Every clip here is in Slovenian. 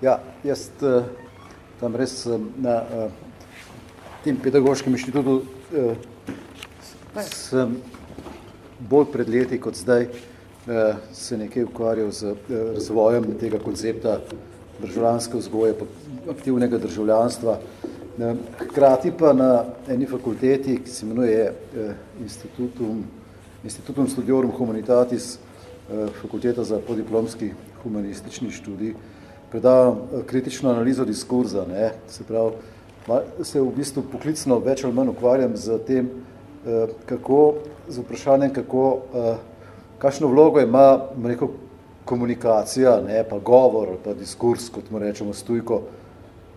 Ja, jaz uh, tam res uh, na uh, tem pedagoškem inštitutu sem bolj pred leti kot zdaj se nekaj ukvarjal z razvojem tega koncepta državljanske vzgoje, aktivnega državljanstva. Hkrati pa na eni fakulteti, ki se imenuje Institutum, Institutum Studiorum Humanitatis, fakulteta za podiplomski humanistični študij, predavam kritično analizo diskurza, ne, se pravi, se v bistvu poklicno več ali manj ukvarjam z tem, eh, kako, z vprašanjem, kako, eh, kakšno vlogo ima neko komunikacija, ne, pa govor ali pa diskurs, kot mu rečemo stujko,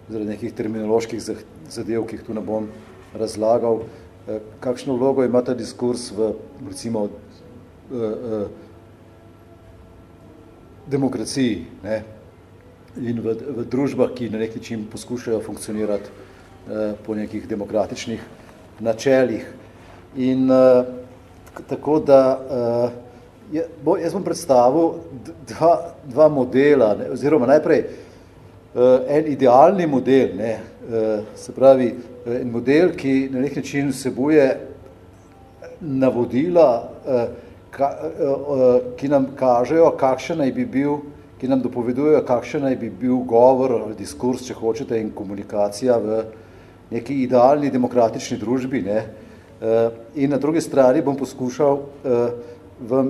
zaradi nekih terminoloških zadev, ki jih tu ne bom razlagal, eh, kakšno vlogo ima ta diskurs v, recimo, demokraciji ne, in v, v družbah, ki na nek način poskušajo funkcionirati Eh, po nekih demokratičnih načelih. In uh, tako da, uh, je, bo, jaz bom predstavil dva, dva modela, ne, oziroma najprej uh, en idealni model, ne, uh, se pravi, en model, ki na nek način vsebuje navodila, uh, ka, uh, uh, ki nam kažejo, kakšen naj bi bil, ki nam dopovedujejo, kakšen naj bi bil govor ali diskurs, če hočete, in komunikacija v neki idealni demokratični družbi. Ne? Eh, in na drugi strani bom poskušal eh, vam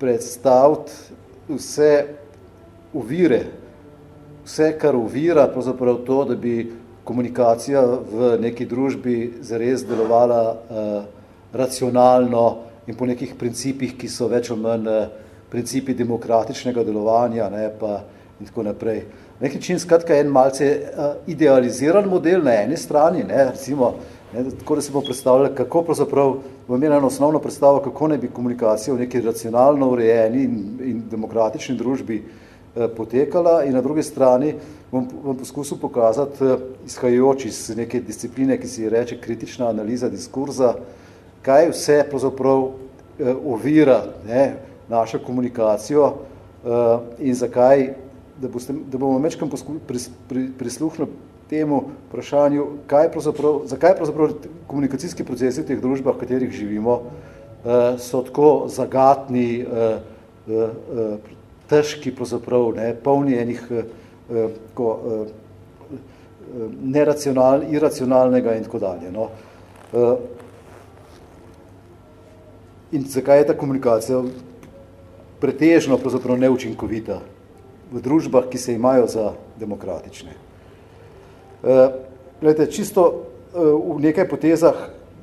predstaviti vse uvire, vse, kar uvira pravzaprav to, da bi komunikacija v neki družbi zares delovala eh, racionalno in po nekih principih, ki so več ali manj principi demokratičnega delovanja ne, pa in tako naprej. Nek način skratka en malce uh, idealiziran model na eni strani, ne, recimo, ne, tako da se bomo predstavljali, kako pravzaprav bomo imeli eno osnovno predstavo, kako ne bi komunikacija v neki racionalno urejeni in, in demokratični družbi uh, potekala. In na drugi strani bom, bom poskusil pokazati, uh, izhajajoč iz neke discipline, ki si reče kritična analiza diskurza, kaj vse pravzaprav uh, ovira ne, našo komunikacijo uh, in zakaj da, boste, da bomo mečkam pris, pri, prisluhnili temu vprašanju, kaj pravzaprav, zakaj pravzaprav komunikacijski procesi v teh družbah, v katerih živimo, uh, so tako zagatni, uh, težki pravzaprav, ne, polni enih tako, neracional, iracionalnega in tako dalje. No. In zakaj je ta komunikacija pretežno pravzaprav neučinkovita? v družbah, ki se imajo za demokratične. Uh, gledajte, čisto uh, v nekaj potezah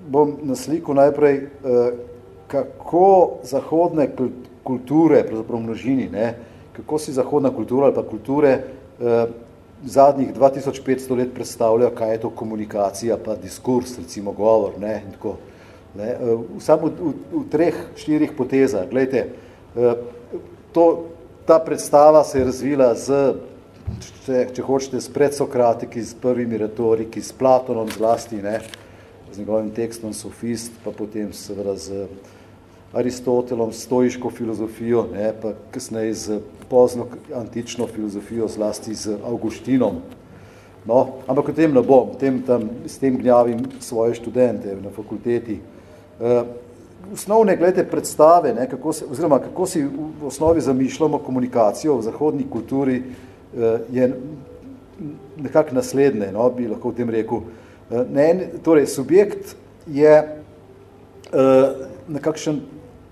bom na sliku najprej, uh, kako zahodne kulture, pravzaprav množini, ne, kako si zahodna kultura ali pa kulture uh, zadnjih 2500 let predstavljajo, kaj je to komunikacija, pa diskurs, recimo govor, ne, in tako. Ne, uh, samo v, v, v treh, štirih potezah, gledajte, to, ta predstava se je razvila z, če, če hočete, s predsokratiki, s prvimi retoriki, s Platonom zlasti, ne, z njegovim tekstom Sofist, pa potem seveda z Aristotelom, stojiško filozofijo, ne, pa kasneje z pozno antično filozofijo, zlasti z Augustinom. No, ampak o tem ne bom, tem tam, s tem gnjavim svoje študente na fakulteti. Uh, osnovne glede predstave, ne, kako se, oziroma kako si v osnovi zamišljamo komunikacijo v zahodni kulturi, eh, je nekako naslednje, no, bi lahko v tem rekel. Eh, ne, torej, subjekt je eh, nekakšen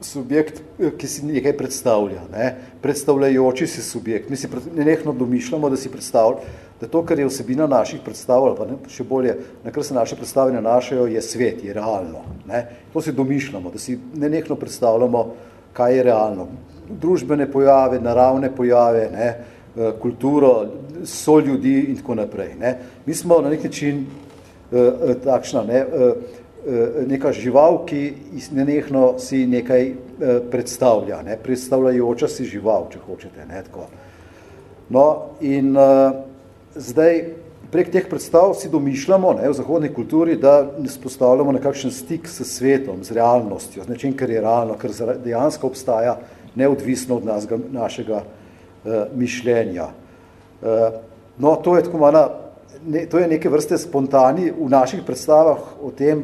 subjekt, ki si nekaj predstavlja, ne, predstavljajoči si subjekt. Mi si nenehno domišljamo, da si predstavlja, da to, kar je vsebina naših predstav, ali pa ne, še bolje, na kar se naše predstave nanašajo, je svet, je realno. Ne. To si domišljamo, da si nenehno predstavljamo, kaj je realno. Družbene pojave, naravne pojave, ne, eh, kulturo, so ljudi in tako naprej. Ne. Mi smo na nek način uh, takšna, ne, neka žival, ki nenehno si nekaj predstavlja, ne, predstavljajoča si žival, če hočete. Ne, tako. No, in uh, zdaj prek teh predstav si domišljamo ne, v zahodni kulturi, da spostavljamo nekakšen stik s svetom, z realnostjo, z nečem, kar je realno, kar dejansko obstaja neodvisno od nas, našega uh, mišljenja. Uh, No, to je tako mana, ne, to je neke vrste spontani v naših predstavah o tem,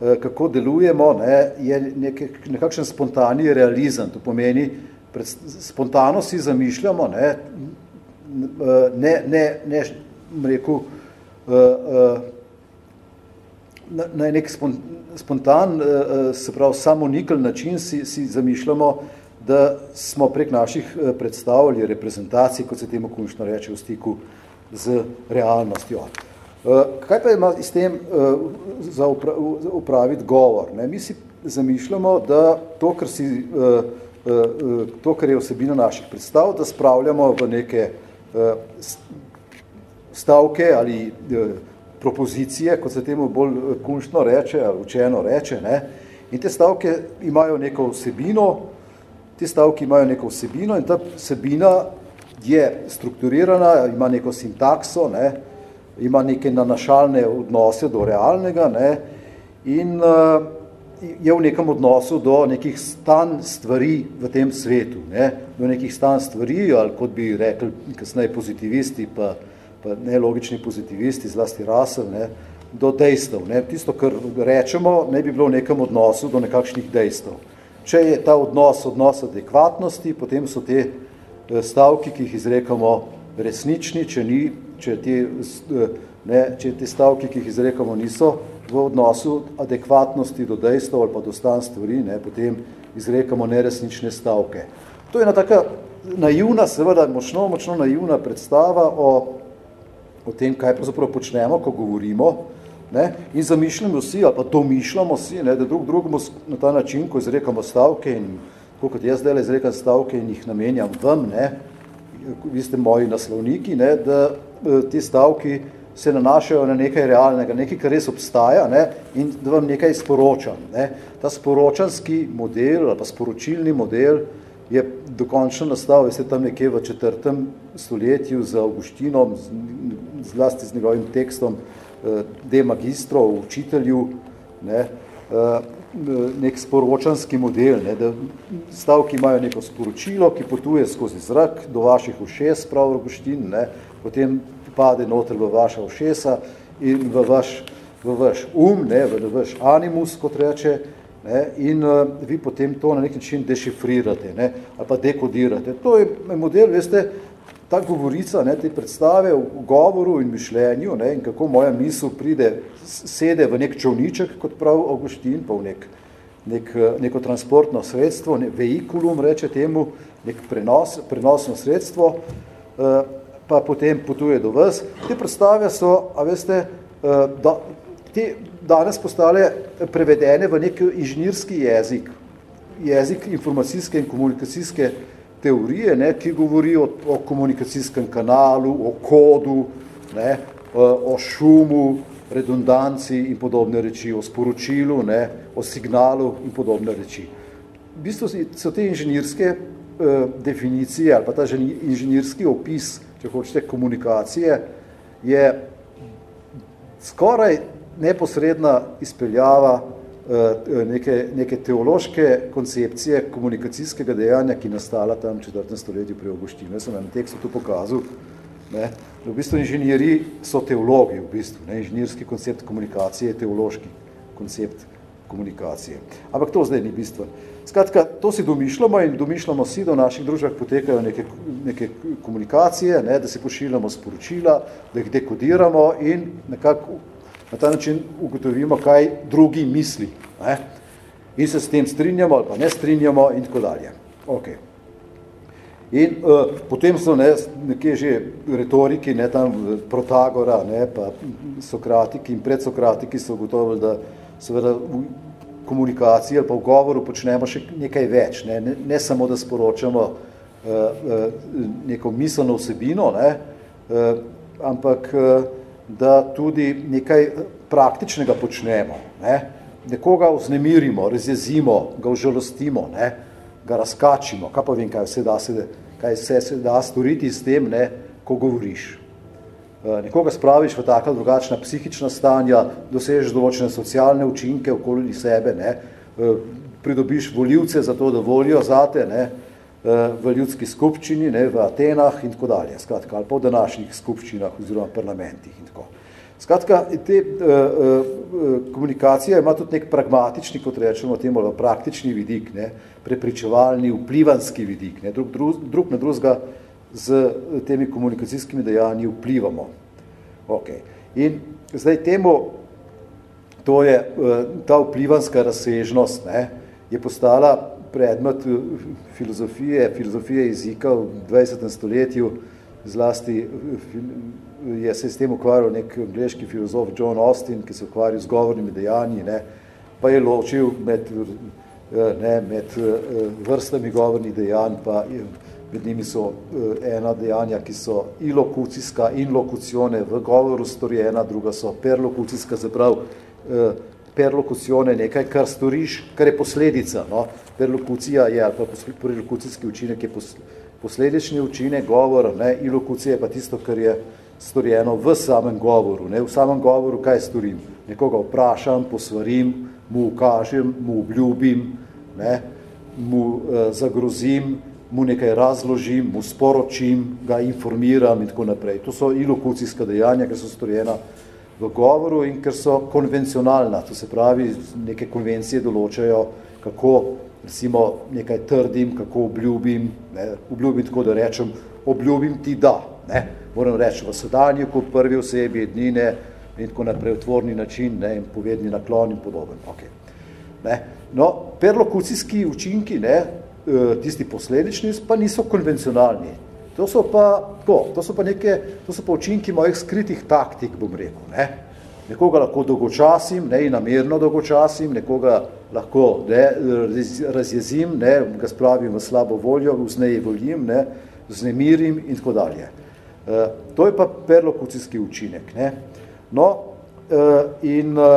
eh, kako delujemo, ne, je neke, nekakšen spontani realizem. To pomeni, pred, spontano si zamišljamo, ne, ne, ne, ne rekel, eh, na, na nek spontan, se pravi, samonikl način si, si zamišljamo, da smo prek naših predstavljali reprezentacij, kot se temu končno reče v stiku z realnostjo. Kaj pa ima s tem za upraviti govor? Ne? Mi si zamišljamo, da to, kar, si, to, kar je vsebina naših predstav, da spravljamo v neke stavke ali propozicije, kot se temu bolj kunštno reče ali učeno reče. Ne? In te stavke imajo neko vsebino, te stavke imajo neko vsebino in ta vsebina je strukturirana, ima neko sintakso, ne, ima neke nanašalne odnose do realnega ne, in uh, je v nekem odnosu do nekih stan stvari v tem svetu, ne, do nekih stan stvari, ali kot bi rekli kasneje pozitivisti, pa, pa nelogični pozitivisti, zlasti rasel, ne, do dejstev. Ne. Tisto, kar rečemo, ne bi bilo v nekem odnosu do nekakšnih dejstev. Če je ta odnos odnos adekvatnosti, potem so te Eh, stavki, ki jih izrekamo, resnični, če, ni, če, te, eh, ne, če te stavki, ki jih izrekamo, niso v odnosu adekvatnosti do dejstva ali pa do stan stvari, ne, potem izrekamo neresnične stavke. To je ena taka naivna, seveda močno, močno naivna predstava o, o tem, kaj pravzaprav počnemo, ko govorimo, ne, in zamišljamo si, ali pa domišljamo si, ne, da drug drugemu na ta način, ko izrekamo stavke in tako kot jaz zdaj izrekam stavke in jih namenjam vam, ne, vi ste moji naslovniki, ne, da eh, ti stavki se nanašajo na nekaj realnega, nekaj, kar res obstaja ne, in da vam nekaj sporočam. Ne. Ta sporočanski model ali pa sporočilni model je dokončno nastal, veste, tam nekje v četrtem stoletju z Augustinom, zlasti z njegovim tekstom eh, De Magistro, učitelju, ne, eh, nek sporočanski model, ne, da stavki imajo neko sporočilo, ki potuje skozi zrak do vaših ušes, prav Rogoštin, ne, potem pade noter v vaša ušesa in v vaš, v vaš um, ne, v vaš animus, kot reče, ne, in uh, vi potem to na nek način dešifrirate ne, ali pa dekodirate. To je model, veste, ta govorica, ne, te predstave v govoru in mišljenju ne, in kako moja misel pride, sede v nek čovniček, kot prav Augustin, pa v nek, nek, neko transportno sredstvo, ne, vehikulum reče temu, nek prenos, prenosno sredstvo, eh, pa potem potuje do vas. Te predstave so, a veste, eh, da, te danes postale prevedene v nek inženirski jezik, jezik informacijske in komunikacijske teorije, ne, ki govori o, o komunikacijskem kanalu, o kodu, ne, o šumu, redundanci in podobne reči, o sporočilu, ne, o signalu in podobne reči. V bistvu so te inženirske eh, definicije ali pa ta inženirski opis, če hočete, komunikacije, je skoraj neposredna izpeljava Eh, neke, neke teološke koncepcije komunikacijskega dejanja, ki nastala tam v četrtem stoletju pri Augustinu. Jaz sem na tekstu to pokazal. Ne. V bistvu inženjeri so teologi, v bistvu. Ne. Inženirski koncept komunikacije je teološki koncept komunikacije. Ampak to zdaj ni bistvo. Skratka, to si domišljamo in domišljamo si, da v naših družbah potekajo neke, neke komunikacije, ne, da se pošiljamo sporočila, da jih dekodiramo in nekako na ta način ugotovimo, kaj drugi misli. Ne? In se s tem strinjamo ali pa ne strinjamo in tako dalje. Okay. In uh, potem so ne, nekje že retoriki, ne, tam Protagora, ne, pa Sokratiki in predsokratiki so ugotovili, da seveda komunikaciji ali pa v govoru počnemo še nekaj več. Ne, ne, ne samo, da sporočamo uh, uh, neko miselno vsebino, ne, uh, ampak uh, da tudi nekaj praktičnega počnemo. Ne? Nekoga vznemirimo, razjezimo, ga užalostimo, ne? ga razkačimo. Kaj pa vem, kaj vse da se, kaj vse se da storiti s tem, ne? ko govoriš. Eh, nekoga spraviš v taka drugačna psihična stanja, dosežeš določene socialne učinke okoli sebe, ne? Eh, pridobiš voljivce za to, da volijo zate, ne? v ljudski skupščini, ne, v Atenah in tako dalje, skratka, ali pa v današnjih skupščinah oziroma parlamentih in tako. Skratka, te uh, uh, komunikacija ima tudi nek pragmatični, kot rečemo temu, praktični vidik, ne, prepričevalni, vplivanski vidik, ne, drug, drug, drug na drugega z temi komunikacijskimi dejanji vplivamo. Okay. In zdaj temu, to je uh, ta vplivanska razsežnost, ne, je postala predmet filozofije, filozofije jezika v 20. stoletju, zlasti je se s tem ukvarjal nek angliški filozof John Austin, ki se ukvarjal z govornimi dejanji, ne, pa je ločil med, ne, med vrstami govornih dejanj, pa med njimi so ena dejanja, ki so ilokucijska in lokucione v govoru storjena, druga so perlokucijska, zaprav perlokucione nekaj, kar storiš, kar je posledica. No? Perlokucija je, ali pa perlokucijski učinek je posledični učinek govora, ne? ilokucija je pa tisto, kar je storjeno v samem govoru. Ne? V samem govoru kaj storim? Nekoga vprašam, posvarim, mu ukažem, mu obljubim, ne? mu uh, zagrozim, mu nekaj razložim, mu sporočim, ga informiram in tako naprej. To so ilokucijska dejanja, ki so storjena v govoru in ker so konvencionalna, to se pravi, neke konvencije določajo, kako recimo nekaj trdim, kako obljubim, ne, obljubim tako, da rečem, obljubim ti da, ne, moram reči v sedanju, ko prvi osebi jednine in tako naprej, otvorni način ne, in povedni naklon in podoben. Okay. Ne. No, perlokucijski učinki, ne, tisti posledični, pa niso konvencionalni. To so pa, to, to so pa neke, to so pa učinki mojih skritih taktik, bom rekel. Ne. Nekoga lahko dolgočasim, ne, in namerno dolgočasim, nekoga lahko ne, razjezim, ne, ga spravim v slabo voljo, vzneji voljim, ne, znemirim in tako dalje. E, to je pa perlokucijski učinek. Ne. No, e, in e,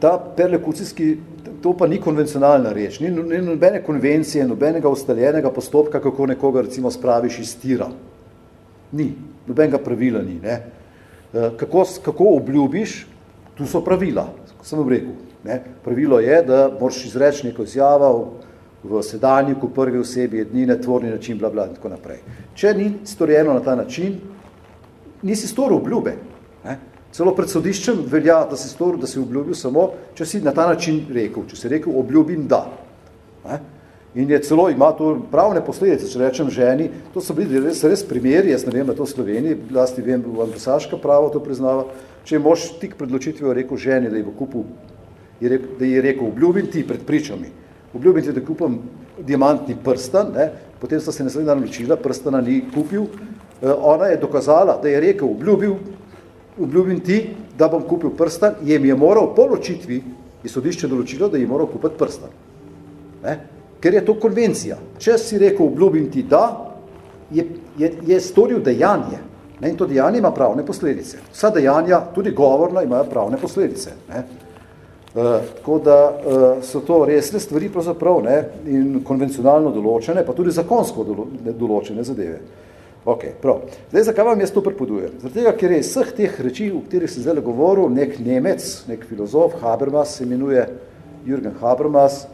ta perlokucijski to pa ni konvencionalna reč, ni, ni nobene konvencije, nobenega ustaljenega postopka, kako nekoga recimo spraviš iz tira. Ni, nobenega pravila ni. Ne? E, kako, kako obljubiš, tu so pravila, sem vam rekel. Ne? Pravilo je, da moraš izreči neko izjava v, sedanjiku, prvi osebi, jednine, tvorni način, bla, bla, in tako naprej. Če ni storjeno na ta način, nisi storil obljube. Celo pred sodiščem velja, da si storil, da si obljubil samo, če si na ta način rekel, če si rekel, obljubim da. Ne? In je celo, ima to pravne posledice, če rečem ženi, to so bili res, res primeri, jaz ne vem, da to v Sloveniji, vlasti vem, anglosaška pravo to priznava, če je mož tik pred ločitvijo rekel ženi, da je bo kupil, je rekel, da je rekel, obljubim ti pred pričami, obljubim ti, da kupam diamantni prstan, ne? potem sta se naslednja ločila, prstana ni kupil, eh, ona je dokazala, da je rekel, obljubil, obljubim ti, da bom kupil prstan, je mi je moral po ločitvi, je sodišče določilo, da je moral kupiti prstan. Ne? Ker je to konvencija. Če si rekel, obljubim ti da, je, je, je storil dejanje. Ne? In to dejanje ima pravne posledice. Vsa dejanja, tudi govorna, imajo pravne posledice. Ne? Uh, tako da uh, so to resne stvari pravzaprav ne? in konvencionalno določene, pa tudi zakonsko dolo, določene zadeve. Ok, prav. Zdaj, zakaj vam jaz to prepodujem? Zaradi tega, ker je iz vseh teh reči, v katerih sem zdaj govoril, nek Nemec, nek filozof, Habermas, se imenuje Jürgen Habermas,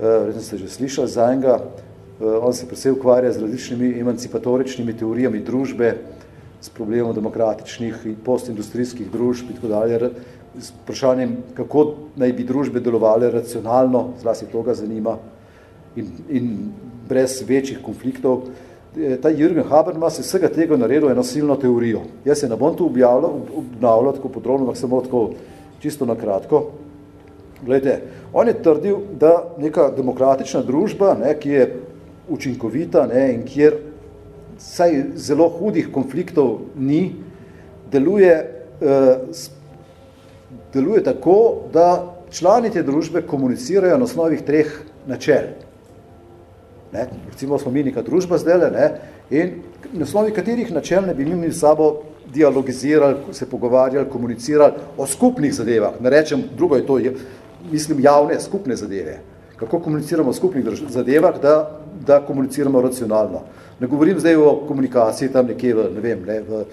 uh, ste že slišali za enega, uh, on se predvsej ukvarja z različnimi emancipatoričnimi teorijami družbe, s problemom demokratičnih in postindustrijskih družb in tako dalje, s vprašanjem, kako naj bi družbe delovale racionalno, zlasti to ga zanima, in, in brez večjih konfliktov, ta Jürgen Habermas je vsega tega naredil eno silno teorijo. Jaz se ne bom tu obnavljal tako podrobno, ampak samo tako čisto na kratko. Glejte, on je trdil, da neka demokratična družba, ne, ki je učinkovita ne, in kjer saj zelo hudih konfliktov ni, deluje, eh, deluje tako, da člani te družbe komunicirajo na osnovih treh načel. Ne? Recimo smo mi neka družba zdaj, ne? in na osnovi katerih načel ne bi mi sabo dialogizirali, se pogovarjali, komunicirali o skupnih zadevah. Ne rečem, drugo je to, je, mislim, javne, skupne zadeve, kako komuniciramo v skupnih zadevah, da, da komuniciramo racionalno. Ne govorim zdaj o komunikaciji tam nekje v, ne vem, ne, v,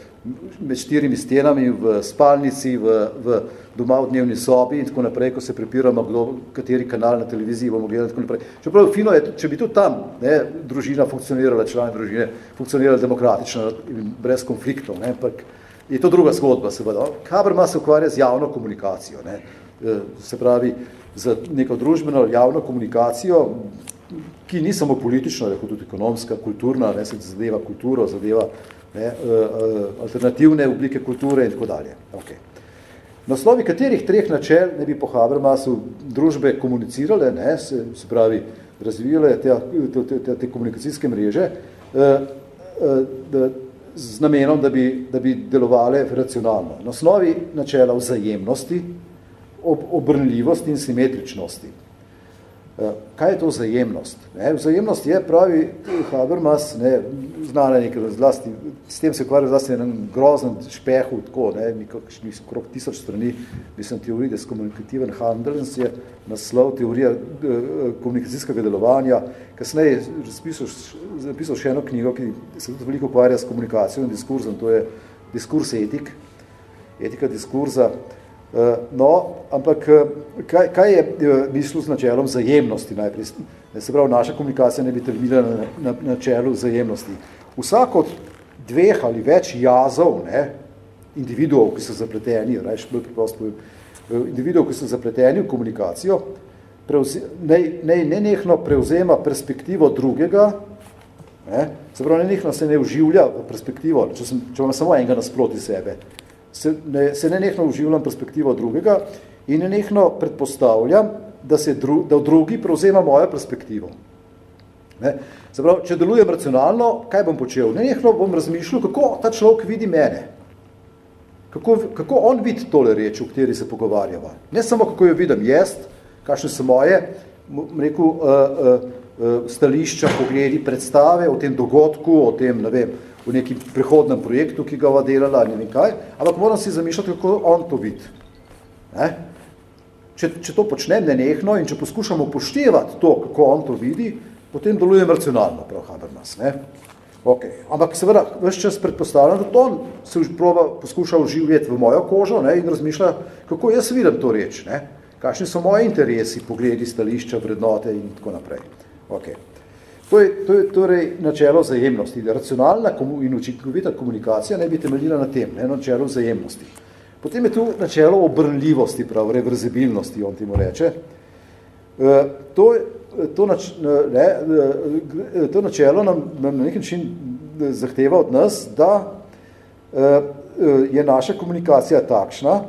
med štirimi stenami, v spalnici, v, v doma v dnevni sobi in tako naprej, ko se prepiramo, kdo, kateri kanal na televiziji bomo gledali in tako naprej. Čeprav fino je, če bi tudi tam ne, družina funkcionirala, člani družine funkcionirala demokratično in brez konfliktov, ampak je to druga zgodba, seveda. Habermas se ukvarja z javno komunikacijo, ne, e, se pravi, z neko družbeno javno komunikacijo, ki ni samo politična, lahko tudi ekonomska, kulturna, ne, se zadeva kulturo, zadeva ne, uh, alternativne oblike kulture in tako dalje. Okay. Na osnovi katerih treh načel ne bi po Habermasu družbe komunicirale, ne, se, se pravi, razvijale te, te, te, te, komunikacijske mreže, uh, uh, da, z namenom, da bi, da bi delovale racionalno. Na osnovi načela vzajemnosti, ob, obrnljivosti in simetričnosti. Eh, kaj je to vzajemnost? Ne, vzajemnost je, pravi Habermas, ne, znala nekaj zlasti, s tem se ukvarja zlasti en grozen špehu, tako, ne, nekakšnih krok tisoč strani, mislim, teorij des komunikativen handelens je naslov teorija eh, komunikacijskega delovanja, kasneje zapisal še eno knjigo, ki se tudi veliko ukvarja s komunikacijo in diskurzom, to je diskurs etik, etika diskurza, Eh, no, ampak eh, kaj, kaj je eh, mislil z načelom zajemnosti najprej? Se pravi, naša komunikacija ne bi temeljila na, na, na načelu zajemnosti. Vsak od dveh ali več jazov, ne, individuov, ki so zapleteni, rajš bolj preprosto, individuov, ki so zapleteni v komunikacijo, prevze, ne, ne, ne nehno prevzema perspektivo drugega, ne, se pravi, ne nehno se ne uživlja v perspektivo, če, sem, če imam samo enega nasproti sebe, se ne, se ne nehno uživljam perspektivo drugega in ne nehno predpostavljam, da, se dru, da v drugi prevzema mojo perspektivo. Ne? Zaprav, če delujem racionalno, kaj bom počel? Ne nehno bom razmišljal, kako ta človek vidi mene. Kako, kako on vidi tole reč, v kateri se pogovarjava. Ne samo, kako jo vidim jaz, kakšne so moje rekel, uh, uh, uh, stališča, pogledi, predstave o tem dogodku, o tem, ne vem, v nekem prehodnem projektu, ki ga delala, ne vem kaj, ampak moram si zamišljati, kako on to vidi. Ne? Če, če to počnem nenehno in če poskušam upoštevati to, kako on to vidi, potem delujem racionalno, prav Habermas. Ne? Okay. Ampak seveda, veš čas predpostavljam, da to on se proba, poskuša uživjeti v mojo kožo ne? in razmišlja, kako jaz vidim to reč, ne? kakšni so moji interesi, pogledi, stališča, vrednote in tako naprej. Okay. To je, to je torej načelo vzajemnosti. Racionalna in učinkovita komunikacija ne bi temeljila na tem, ne, načelo vzajemnosti. Potem je tu načelo obrnljivosti, prav, reverzibilnosti, on temu reče. E, to, to, nač, ne, e, to načelo nam, nam na nek način zahteva od nas, da e, je naša komunikacija takšna,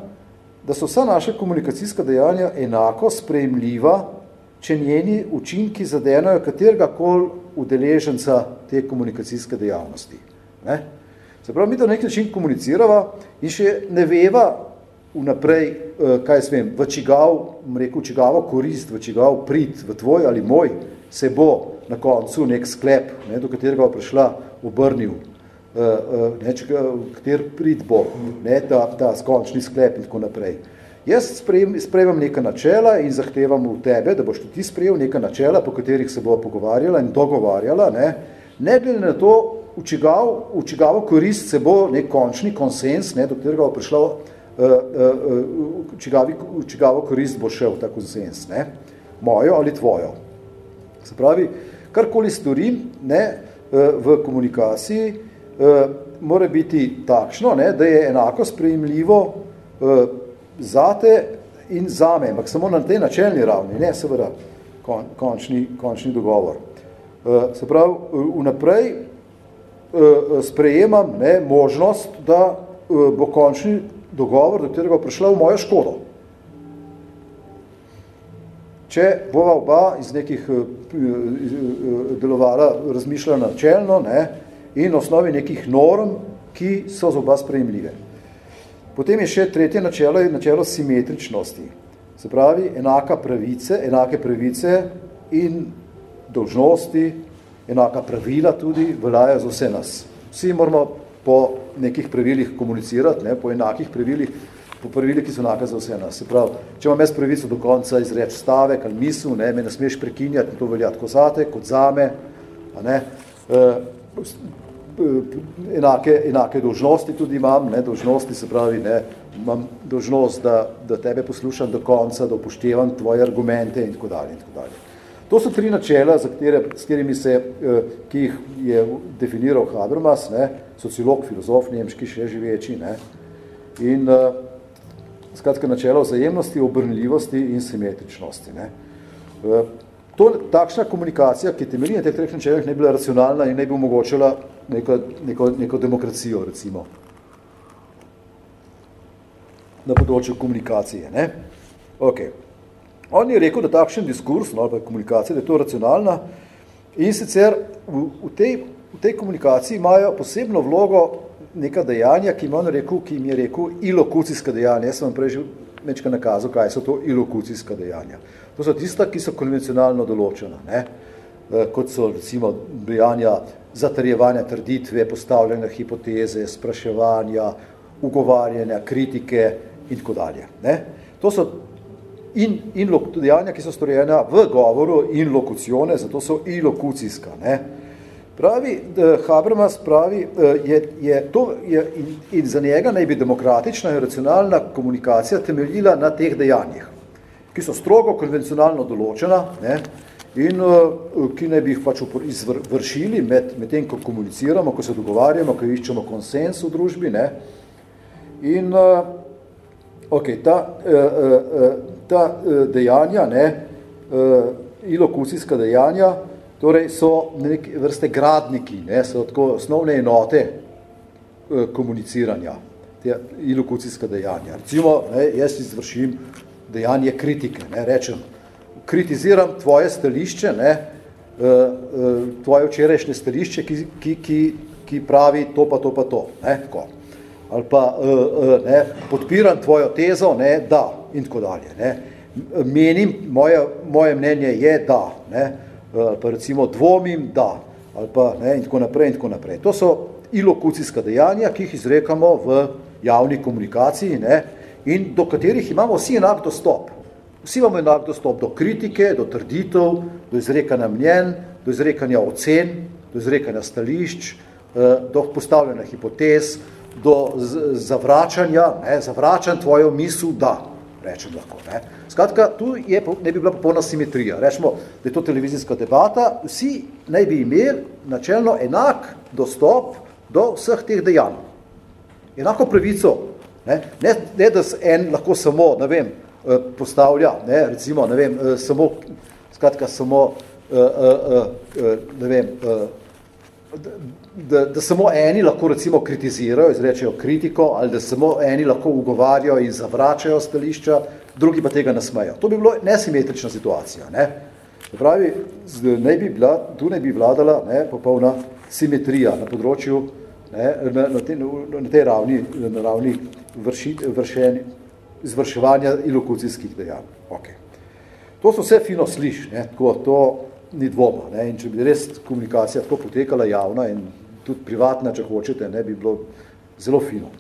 da so vsa naša komunikacijska dejanja enako sprejemljiva če njeni učinki zadenajo katerega kol udeleženca te komunikacijske dejavnosti. Ne? Se pravi, mi to nek način komunicirava in še ne veva vnaprej, eh, kaj svem, v čigav, rekel, čigavo korist, v čigav prid, v tvoj ali moj, se bo na koncu nek sklep, ne, do katerega bo prišla obrnil, eh, eh, ne, čiga, kater prid bo, ne, ta, ta skončni sklep in tako naprej. Jaz sprejemam neka načela in zahtevam v tebe, da boš ti sprejel neka načela, po katerih se bo pogovarjala in dogovarjala, ne, ne glede na to, v čigav, v čigavo korist se bo nek končni konsens, ne, do katerega bo prišlo, uh, uh, v, čigavi, v čigavo korist bo šel ta konsens, ne, mojo ali tvojo. Se pravi, karkoli storim ne, uh, v komunikaciji, uh, mora biti takšno, ne, da je enako sprejemljivo uh, zate in zame, ampak samo na tej načelni ravni, ne seveda kon, končni, končni dogovor. Uh, se pravi, vnaprej uh, sprejemam ne, možnost, da uh, bo končni dogovor, do katerega prišla v mojo škodo. Če bova oba iz nekih delovala, razmišljala načelno ne, in osnovi nekih norm, ki so za oba sprejemljive. Potem je še tretje načelo, je načelo simetričnosti. Se pravi, enaka pravice, enake pravice in dolžnosti, enaka pravila tudi veljajo za vse nas. Vsi moramo po nekih pravilih komunicirati, ne, po enakih pravilih, po pravili, ki so enake za vse nas. Se pravi, če imam jaz pravico do konca izreči stavek ali misel, ne, me ne smeš prekinjati, to velja tako zate, kot zame, a ne, e, enake, enake dožnosti tudi imam, ne, dožnosti se pravi, ne, imam dožnost, da, da tebe poslušam do konca, da upoštevam tvoje argumente in tako dalje in tako dalje. To so tri načela, za katere, s katerimi se, eh, ki jih je definiral Habermas, ne, sociolog, filozof, nemški, še živeči, ne, in uh, skratka načela vzajemnosti, obrnljivosti in simetričnosti. Ne. To, takšna komunikacija, ki temelji na teh treh načelih, ne bi bila racionalna in ne bi omogočila neko, neko, neko demokracijo, recimo, na področju komunikacije. Ne. Okay. On je rekel, da takšen diskurs, no, ali komunikacija, da je to racionalna in sicer v, v, tej, v tej komunikaciji imajo posebno vlogo neka dejanja, ki ima on rekel, ki jim je rekel ilokucijska dejanja. Jaz sem vam prej že nečka nakazal, kaj so to ilokucijska dejanja. To so tista, ki so konvencionalno določena, ne? E, kot so recimo dejanja zatrjevanja trditve, postavljanja hipoteze, spraševanja, ugovarjanja, kritike in tako dalje. Ne? To so in, in dejanja, ki so storjena v govoru in lokucione, zato so ilokucijska. Ne? Pravi, Habermas pravi, je, je to, je, in, in za njega naj bi demokratična in racionalna komunikacija temeljila na teh dejanjih, ki so strogo konvencionalno določena ne? in ki naj bi jih pač izvršili med, med tem, ko komuniciramo, ko se dogovarjamo, ko iščemo konsens v družbi. Ne? In okay, ta, ta uh, dejanja, ne, ilokucijska dejanja, torej so neke vrste gradniki, ne, so tako osnovne enote komuniciranja, te ilokucijska dejanja. Recimo, ne, jaz izvršim dejanje kritike, ne, rečem, kritiziram tvoje stališče, ne, uh, uh, tvoje včerajšnje stališče, ki, ki, ki, ki pravi to pa to pa to, ne, tako ali pa uh, ne, podpiram tvojo tezo, ne, da, in tako dalje. Ne. Menim, moje, moje mnenje je da, ne, ali pa recimo dvomim da, ali pa ne, in tako naprej in tako naprej. To so ilokucijska dejanja, ki jih izrekamo v javni komunikaciji ne, in do katerih imamo vsi enak dostop. Vsi imamo enak dostop do kritike, do trditev, do izrekanja mnenj, do izrekanja ocen, do izrekanja stališč, eh, do postavljanja hipotez, do zavračanja, ne, zavračam tvojo misel, da, rečem lahko. Ne. Skratka, tu je, ne bi bila popolna simetrija. Rečemo, da je to televizijska debata, vsi naj bi imeli načelno enak dostop do vseh teh dejanj. Enako pravico. Ne, ne, ne da en lahko samo, ne vem, eh, postavlja, ne, recimo, ne vem, eh, samo, skratka, samo, eh, ne vem, da, da samo eni lahko recimo kritizirajo, izrečejo kritiko, ali da samo eni lahko ugovarjajo in zavračajo stališča, drugi pa tega ne smejo. To bi bilo nesimetrična situacija. Ne? Pravi, ne bi bila, tu ne bi vladala ne, popolna simetrija na področju, ne, na, na, te, na tej ravni, na ravni vrši, vršen, izvrševanja ilokucijskih dejanj. Okay. To so vse fino sliš, ne, tako, to ni dvoma. Ne, in če bi res komunikacija tako potekala javna in tudi privatna, če hočete, ne bi bilo zelo fino.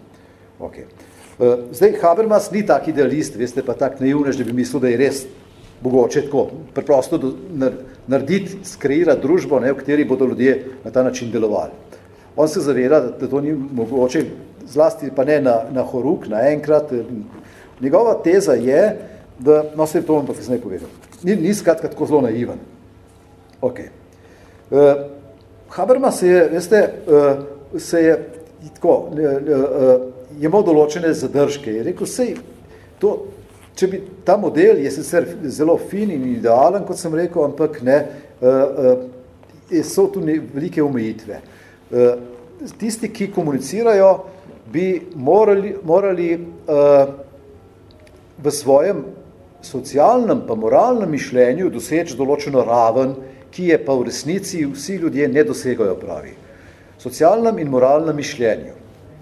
Okay. Uh, zdaj, Habermas ni tak idealist, veste, pa tak naivnež, da bi mislil, da je res mogoče tako preprosto narediti, skreirati družbo, ne, v kateri bodo ljudje na ta način delovali. On se zaveda, da, to ni mogoče, zlasti pa ne na, na horuk, na enkrat. Njegova teza je, da, no se to vam pa kasneje povedal, ni, ni skratka tako zelo naivan. Okay. Uh, Habermas je, veste, uh, se je tako, uh, je imel določene zadržke. Je rekel, sej, to, če bi ta model je sicer zelo fin in idealen, kot sem rekel, ampak ne, uh, uh, so tu ne, velike omejitve. Uh, tisti, ki komunicirajo, bi morali, morali uh, v svojem socialnem pa moralnem mišljenju doseči določeno raven, ki je pa v resnici vsi ljudje ne dosegajo pravi. Socialnem in moralnem mišljenju.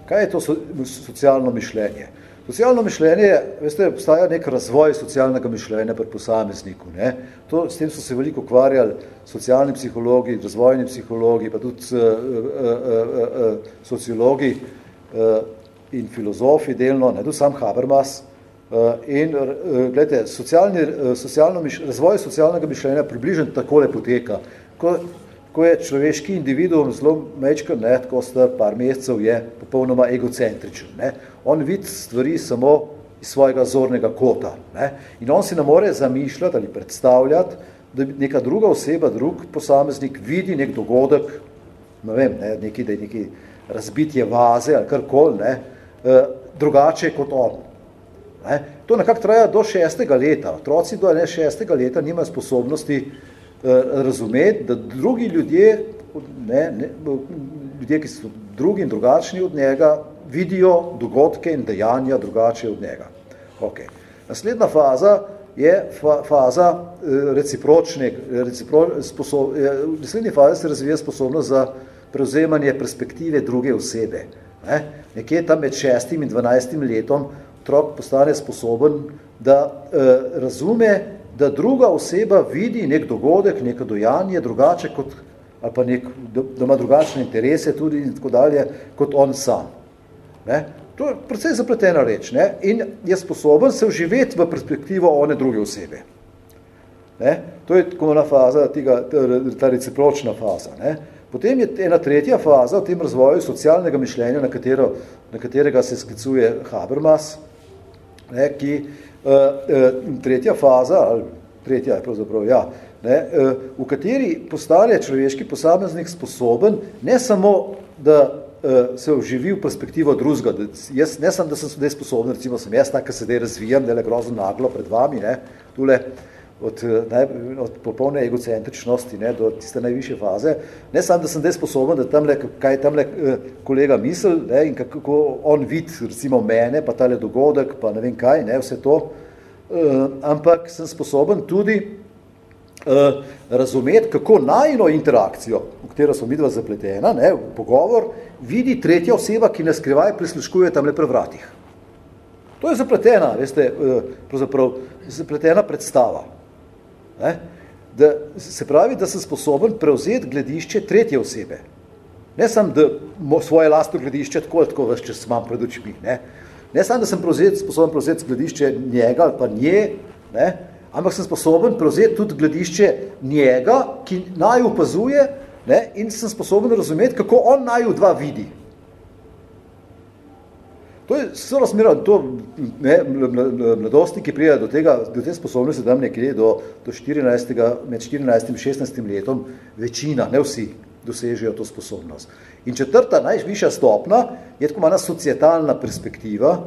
Kaj je to so, socialno mišljenje? Socialno mišljenje, veste, obstaja nek razvoj socialnega mišljenja pri posamezniku. Ne? To, s tem so se veliko ukvarjali socialni psihologi, razvojni psihologi, pa tudi uh, uh, uh, uh, sociologi. Uh, in filozofi delno, ne tudi sam Habermas, in gledajte, socialni, socialno miš, razvoj socialnega mišljenja približno takole poteka. Ko, ko je človeški individuum zelo mečken, ne, tako sta par mesecev, je popolnoma egocentričen. Ne. On vidi stvari samo iz svojega zornega kota. Ne. In on si ne more zamišljati ali predstavljati, da neka druga oseba, drug posameznik vidi nek dogodek, ne vem, ne, neki, da je neki razbitje vaze ali karkoli, ne, eh, drugače kot on. Ne. To nekako traja do šestega leta. Otroci do ne, šestega leta nimajo sposobnosti eh, razumeti, da drugi ljudje, ne, ne, ljudje, ki so drugi in drugačni od njega, vidijo dogodke in dejanja drugače od njega. Okay. Naslednja faza je fa faza eh, recipročne, recipro, sposob, v naslednji fazi se razvija sposobnost za prevzemanje perspektive druge osebe. Ne? Nekje tam med šestim in dvanajstim letom otrok postane sposoben, da eh, razume, da druga oseba vidi nek dogodek, neko dojanje drugače kot, ali pa nek, da ima drugačne interese tudi in tako dalje, kot on sam. Ne? To je precej zapletena reč ne? in je sposoben se vživeti v perspektivo one druge osebe. Ne? To je tako ena faza, tega, ta recipročna faza. Ne? Potem je ena tretja faza v tem razvoju socialnega mišljenja, na, katero, na katerega se sklicuje Habermas, ne? ki tretja faza, ali tretja je pravzaprav, ja, ne? Uh, v kateri postane človeški posameznik sposoben ne samo, da uh, se vživi v perspektivo drugega. Jaz ne sem, da sem sedaj sposoben, recimo sem jaz tako, sedaj razvijam, da je grozno naglo pred vami, ne, tule, od, eh, naj, od popolne egocentričnosti ne, do tiste najvišje faze. Ne sam, da sem zdaj sposoben, da tamle, kaj tamle uh, kolega misl ne, in kako on vid, recimo mene, pa tale dogodek, pa ne vem kaj, ne, vse to, uh, ampak sem sposoben tudi uh, razumeti, kako najno interakcijo, v katero smo midva zapletena, ne, v pogovor, vidi tretja oseba, ki nas skrivaj prisluškuje tam le pri vratih. To je zapletena, veste, pravzaprav zapletena predstava. Ne, da se pravi, da sem sposoben prevzeti gledišče tretje osebe. Ne samo, da svoje lastno gledišče tako, tako veš, če imam pred očmi. Ne, ne samo, da sem prevzeti, sposoben prevzeti gledišče njega ali pa nje, ne, ampak sem sposoben prevzeti tudi gledišče njega, ki naj upazuje ne, in sem sposoben razumeti, kako on naj dva vidi. To je vse razmero, to ne, mladosti, ki prija do, tega, do te sposobnosti, tam nekje do, do 14, med 14 in 16 letom, večina, ne vsi, dosežejo to sposobnost. In četrta, najvišja stopna, je tako mana societalna perspektiva,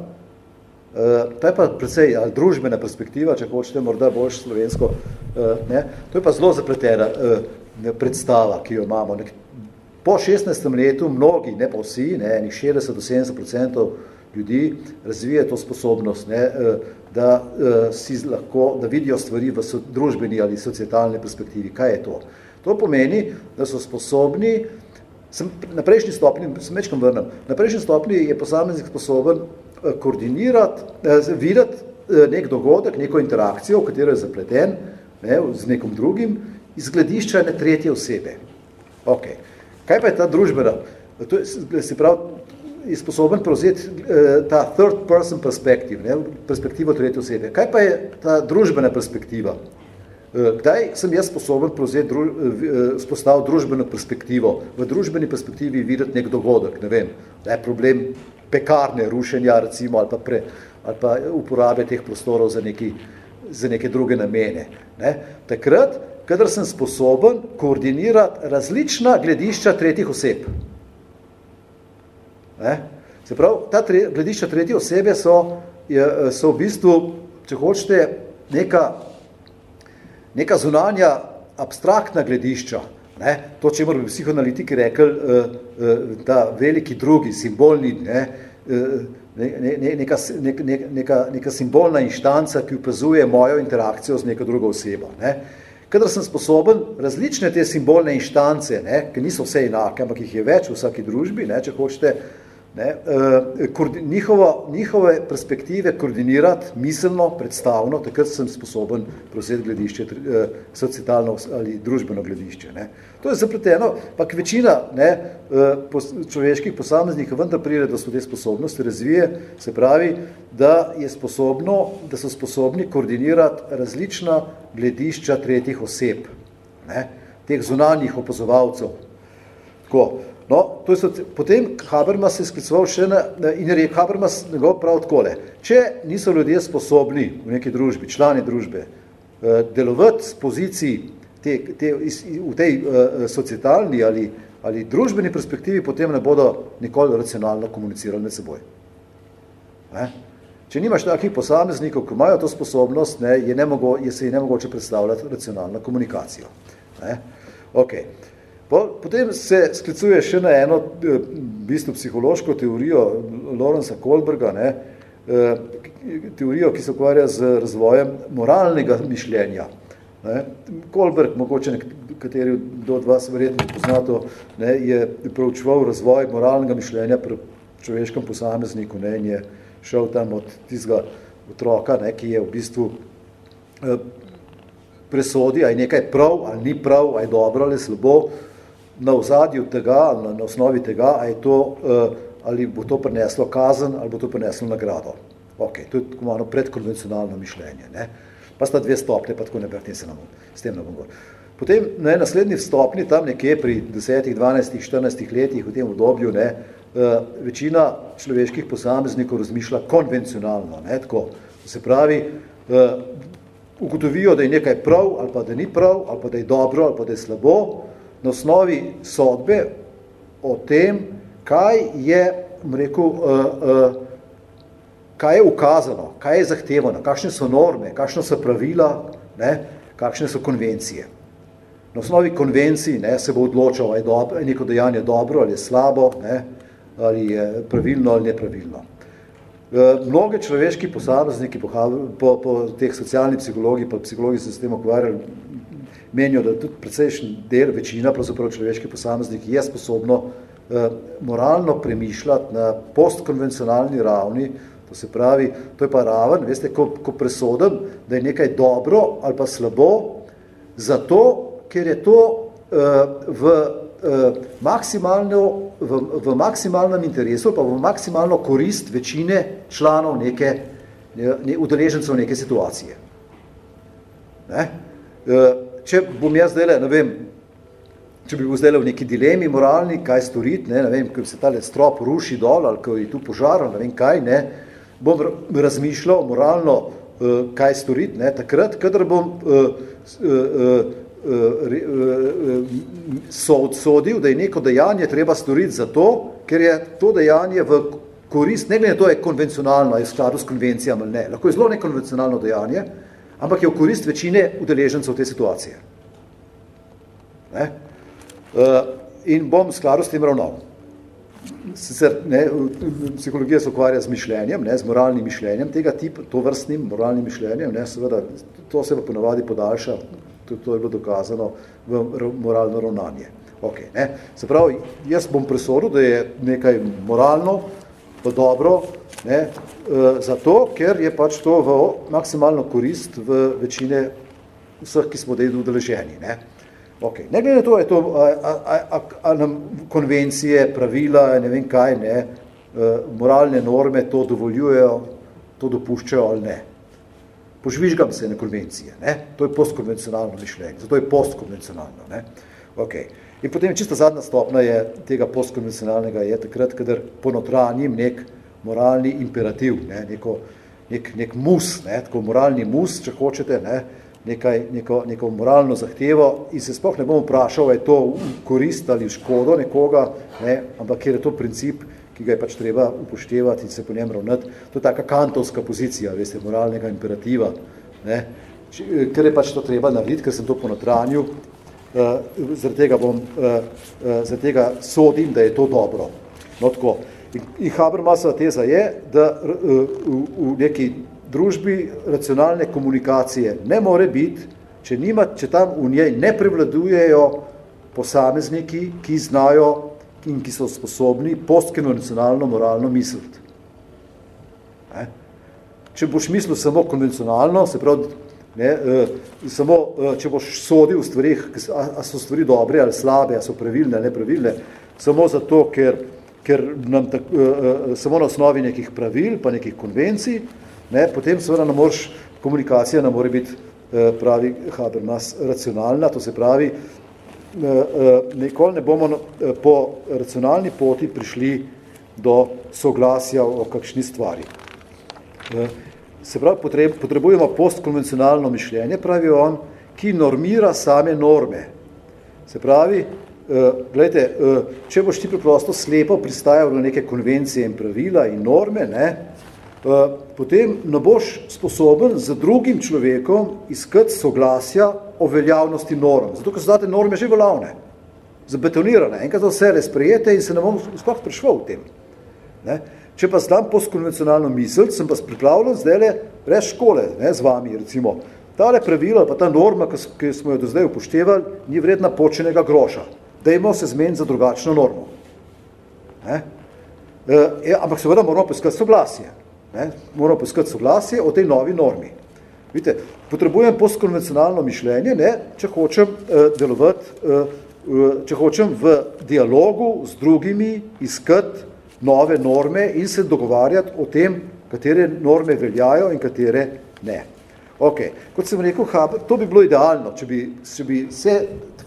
Uh, to je pa precej ali družbena perspektiva, če hočete morda boljš slovensko, uh, ne? to je pa zelo zapletena uh, predstava, ki jo imamo. Nek, po 16. letu mnogi, ne pa vsi, ne, enih 60 do 70 ljudi razvije to sposobnost, ne, uh, da, uh, si lahko, da vidijo stvari v družbeni ali societalni perspektivi. Kaj je to? To pomeni, da so sposobni, sem, na prejšnji stopni, sem večkam vrnem, na prejšnji stopni je posameznik sposoben Eh, koordinirati, eh, videti eh, nek dogodek, neko interakcijo, v katero je zapleten ne, z nekom drugim, iz gledišča ene tretje osebe. Okay. Kaj pa je ta družbena? To je, se pravi, je sposoben prevzeti ta third person perspective, ne, perspektivo tretje osebe. Kaj pa je ta družbena perspektiva? Kdaj sem jaz sposoben prevzeti, dru, spostaviti družbeno perspektivo? V družbeni perspektivi videti nek dogodek, ne vem, da je problem pekarne rušenja recimo, ali pa, pre, ali pa uporabe teh prostorov za, neki, za neke druge namene. Ne? Takrat, kadar sem sposoben koordinirati različna gledišča tretjih oseb. Ne? Se pravi, ta tre, gledišča tretje osebe so, je, so v bistvu, če hočete, neka, neka zunanja abstraktna gledišča, Ne? To, če bi psihoanalitiki rekli, uh, uh, da veliki drugi, simbolni, ne, uh, ne, ne, neka, ne, ne, neka, neka simbolna inštanca, ki upazuje mojo interakcijo z neko drugo osebo. Ne? Kadar sem sposoben različne te simbolne inštance, ne, ki niso vse enake, ampak jih je več v vsaki družbi, ne, če hočete, ne, uh, njihovo, njihove perspektive koordinirati miselno, predstavno, takrat sem sposoben proseti gledišče, uh, societalno ali družbeno gledišče. Ne. To je zapleteno, pa večina ne, pos, človeških posameznikov vendar pride do svoje sposobnosti, razvije, se pravi, da, je sposobno, da so sposobni koordinirati različna gledišča tretjih oseb, ne, teh zunanjih opozovalcev. Tako, No, to je, potem Habermas je sklicoval še na, in je Habermas njegov prav takole. Če niso ljudje sposobni v neki družbi, člani družbe, eh, delovati z poziciji te, te, v tej uh, societalni ali, ali družbeni perspektivi, potem ne bodo nikoli racionalno komunicirali med seboj. Ne? Če nimaš takih posameznikov, ki imajo to sposobnost, ne, je, nemogo, je se je nemogoče predstavljati racionalno komunikacijo. Ne? Okay. Potem se sklicuje še na eno eh, bistvo psihološko teorijo Lorenza Kohlberga, ne, eh, teorijo, ki se ukvarja z razvojem moralnega mišljenja. Ne. Kohlberg, mogoče nekateri do od vas verjetno poznato, ne, je proučeval razvoj moralnega mišljenja pri človeškem posamezniku ne, in je šel tam od tistega otroka, ne, ki je v bistvu eh, presodi, a je nekaj prav, ali ni prav, a je dobro ali slabo, na ozadju tega, na, na osnovi tega, a je to, uh, ali bo to prineslo kazen, ali bo to prineslo nagrado. Ok, to je tako malo predkonvencionalno mišljenje. Ne? Pa sta dve stopne, pa tako ne brati, se nam s tem ne bom govoril. Potem na naslednji stopni, tam nekje pri 10, 12, 14 letih v tem obdobju, ne, uh, večina človeških posameznikov razmišlja konvencionalno. Ne, tako, se pravi, uh, ugotovijo, da je nekaj prav, ali pa da ni prav, ali pa da je dobro, ali pa da je slabo, na osnovi sodbe o tem, kaj je, rekel, uh, uh, kaj je ukazano, kaj je zahtevano, kakšne so norme, kakšne so pravila, ne, kakšne so konvencije. Na osnovi konvencij ne, se bo odločal, ali je dobro, neko dejanje dobro ali je slabo, ne, ali je pravilno ali nepravilno. Uh, mnoge človeški posamezniki po, po, po teh socialnih psihologi, pa psihologi se s tem ukvarjali menijo, da tudi precejšen del, večina pravzaprav človeških posameznikov je sposobno eh, moralno premišljati na postkonvencionalni ravni, to se pravi, to je pa raven, veste, ko, ko presodim, da je nekaj dobro ali pa slabo, zato, ker je to eh, v, eh, maksimalno, v, v maksimalnem interesu, pa v maksimalno korist večine članov neke, ne, udeležencev neke situacije. Ne? Eh, če bom jaz zdaj, ne vem, če bi bil zdaj v neki dilemi moralni, kaj storiti, ne, ne vem, ko se tale strop ruši dol ali ko je tu požar, ne vem kaj, ne, bom razmišljal moralno, uh, kaj storiti, ne, takrat, kadar bom uh, uh, so odsodil, da je neko dejanje treba storiti zato, ker je to dejanje v korist, ne glede to je konvencionalno, je v skladu s konvencijami ali ne, lahko je zelo nekonvencionalno dejanje, ampak je v korist večine udeležencev te situacije. Ne? Uh, in bom skladu s tem ravnal. Sicer ne, psihologija se ukvarja z mišljenjem, ne, z moralnim mišljenjem tega tipa, to vrstnim moralnim mišljenjem, ne, seveda, to se pa ponovadi podaljša, to, to je bilo dokazano v moralno ravnanje. Okay, ne. Se pravi, jaz bom presodil, da je nekaj moralno, pa dobro, ne, uh, zato, ker je pač to v maksimalno korist v večine vseh, ki smo dejali udeleženi. Ne. Okay. ne glede na to, je to a, a, a, a nam konvencije, pravila, ne vem kaj, ne, uh, moralne norme to dovoljujejo, to dopuščajo ali ne. Požvižgam se na konvencije. Ne. To je postkonvencionalno mišljenje. Zato je postkonvencionalno. Ne. Okay. In potem čisto zadnja stopna je tega postkonvencionalnega je takrat, kadar ponotranjim nek moralni imperativ, ne, neko, nek, nek mus, ne, tako moralni mus, če hočete, ne, nekaj, neko, neko moralno zahtevo in se sploh ne bom vprašal, je to korist ali škodo nekoga, ne, ampak ker je to princip, ki ga je pač treba upoštevati in se po njem ravnati. To je taka kantovska pozicija, veste, moralnega imperativa, ne, ker je pač to treba narediti, ker sem to po notranju, uh, zaradi tega uh, uh, zaradi tega sodim, da je to dobro. No, tako. In, in Habermasova teza je, da v, v neki družbi racionalne komunikacije ne more biti, če, nima, če tam v njej ne prevladujejo posamezniki, ki znajo in ki so sposobni postkonvencionalno moralno misliti. Ne? Če boš mislil samo konvencionalno, se pravi, ne, uh, samo uh, če boš sodil v stvarih, a, a so stvari dobre ali slabe, a so pravilne nepravilne, samo zato, ker, ker nam tak, uh, uh, samo na osnovi nekih pravil, pa nekih konvencij, ne, potem seveda ne moreš, komunikacija ne more biti, uh, pravi Habermas, racionalna, to se pravi, nikoli ne bomo po racionalni poti prišli do soglasja o kakšni stvari. Se pravi, potrebujemo postkonvencionalno mišljenje, pravi on, ki normira same norme. Se pravi, uh, gledajte, uh, če boš ti preprosto slepo pristajal na neke konvencije in pravila in norme, ne, uh, potem ne boš sposoben z drugim človekom iskati soglasja o veljavnosti norm. Zato, ker so date norme že veljavne, zabetonirane, enkrat za vse sprejete in se ne bomo sploh prišlo v tem. Ne. Če pa znam postkonvencionalno misel, sem pa pripravljen zdaj reč škole ne, z vami, recimo. Tale pravilo, pa ta norma, ki smo jo do zdaj upoštevali, ni vredna počenega groša. Dajmo se zmeniti za drugačno normo. Ne? E, e ampak seveda moramo poiskati soglasje. Ne? Moramo poiskati soglasje o tej novi normi. Vidite, potrebujem postkonvencionalno mišljenje, ne, če hočem uh, delovati, uh, če hočem v dialogu z drugimi iskati nove norme in se dogovarjati o tem, katere norme veljajo in katere ne. Ok, kot sem rekel, to bi bilo idealno, če bi, če bi vse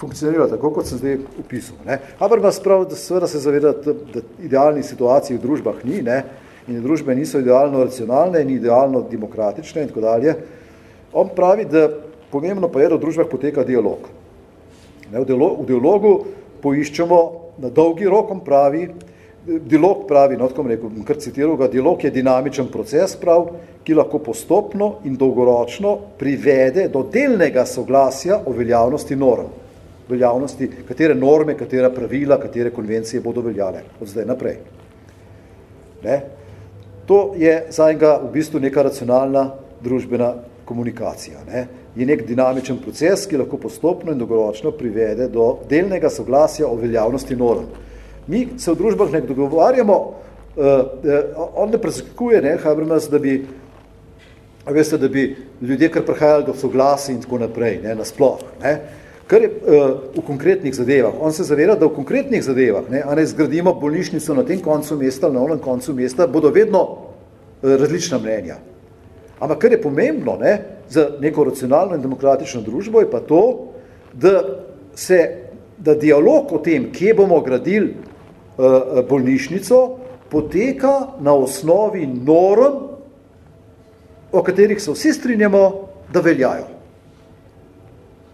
funkcioniralo tako, kot sem zdaj upisal. Ne. Habermas pravi, da seveda se zaveda, da, da idealnih situacij v družbah ni, ne, in družbe niso idealno racionalne, ni idealno demokratične in tako dalje. On pravi, da pomembno pa je, da v družbah poteka dialog. Ne, v, dialogu, v dialogu poiščemo na dolgi rok, on pravi, Dialog pravi, no, tako rekel, kar citiral ga, dialog je dinamičen proces prav, ki lahko postopno in dolgoročno privede do delnega soglasja o veljavnosti norm. Veljavnosti, katere norme, katera pravila, katere konvencije bodo veljale od zdaj naprej. Ne? To je za enega v bistvu neka racionalna družbena komunikacija. Ne? Je nek dinamičen proces, ki lahko postopno in dolgoročno privede do delnega soglasja o veljavnosti norm. Mi se v družbah ne dogovarjamo, uh, uh, on ne prezakuje, ne, Habermas, da bi, veste, da bi ljudje kar prihajali do soglasi in tako naprej, ne, nasploh, ne, kar je uh, v konkretnih zadevah. On se zaveda, da v konkretnih zadevah, ne, a ne zgradimo bolnišnico na tem koncu mesta ali na onem koncu mesta, bodo vedno uh, različna mnenja. Ampak kar je pomembno ne, za neko racionalno in demokratično družbo, je pa to, da se da dialog o tem, kje bomo gradili Eh, bolnišnico, poteka na osnovi norm, o katerih se vsi strinjamo, da veljajo.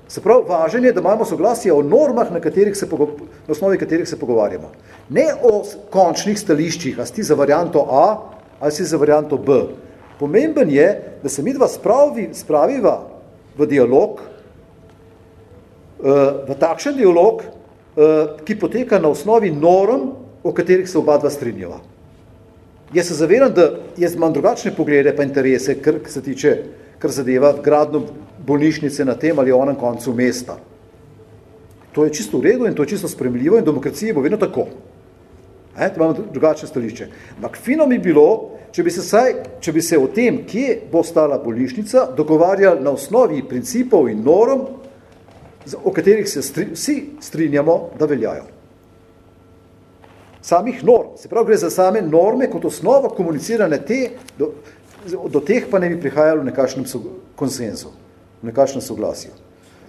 Se pravi, važen je, da imamo soglasje o normah, na, katerih se na osnovi katerih se pogovarjamo. Ne o končnih stališčih, a si za varianto A ali si za varianto B. Pomemben je, da se mi dva spravi, spraviva v dialog, eh, v takšen dialog, Eh, ki poteka na osnovi norm, o katerih se oba dva strinjava. Jaz se zavedam, da jaz imam drugačne poglede pa interese, kar se tiče, kar zadeva gradno bolnišnice na tem ali onem koncu mesta. To je čisto v redu in to je čisto spremljivo in demokracije bo vedno tako. E, imamo drugačne stališče. Ampak fino mi bilo, če bi, se saj, če bi se o tem, kje bo stala bolnišnica, dogovarjali na osnovi principov in norm, o katerih se stri, vsi strinjamo, da veljajo. Samih norm, se pravi, gre za same norme kot osnovo komunicirane te, do, do teh pa ne bi prihajalo v nekakšnem konsenzu, nekakšnem soglasju.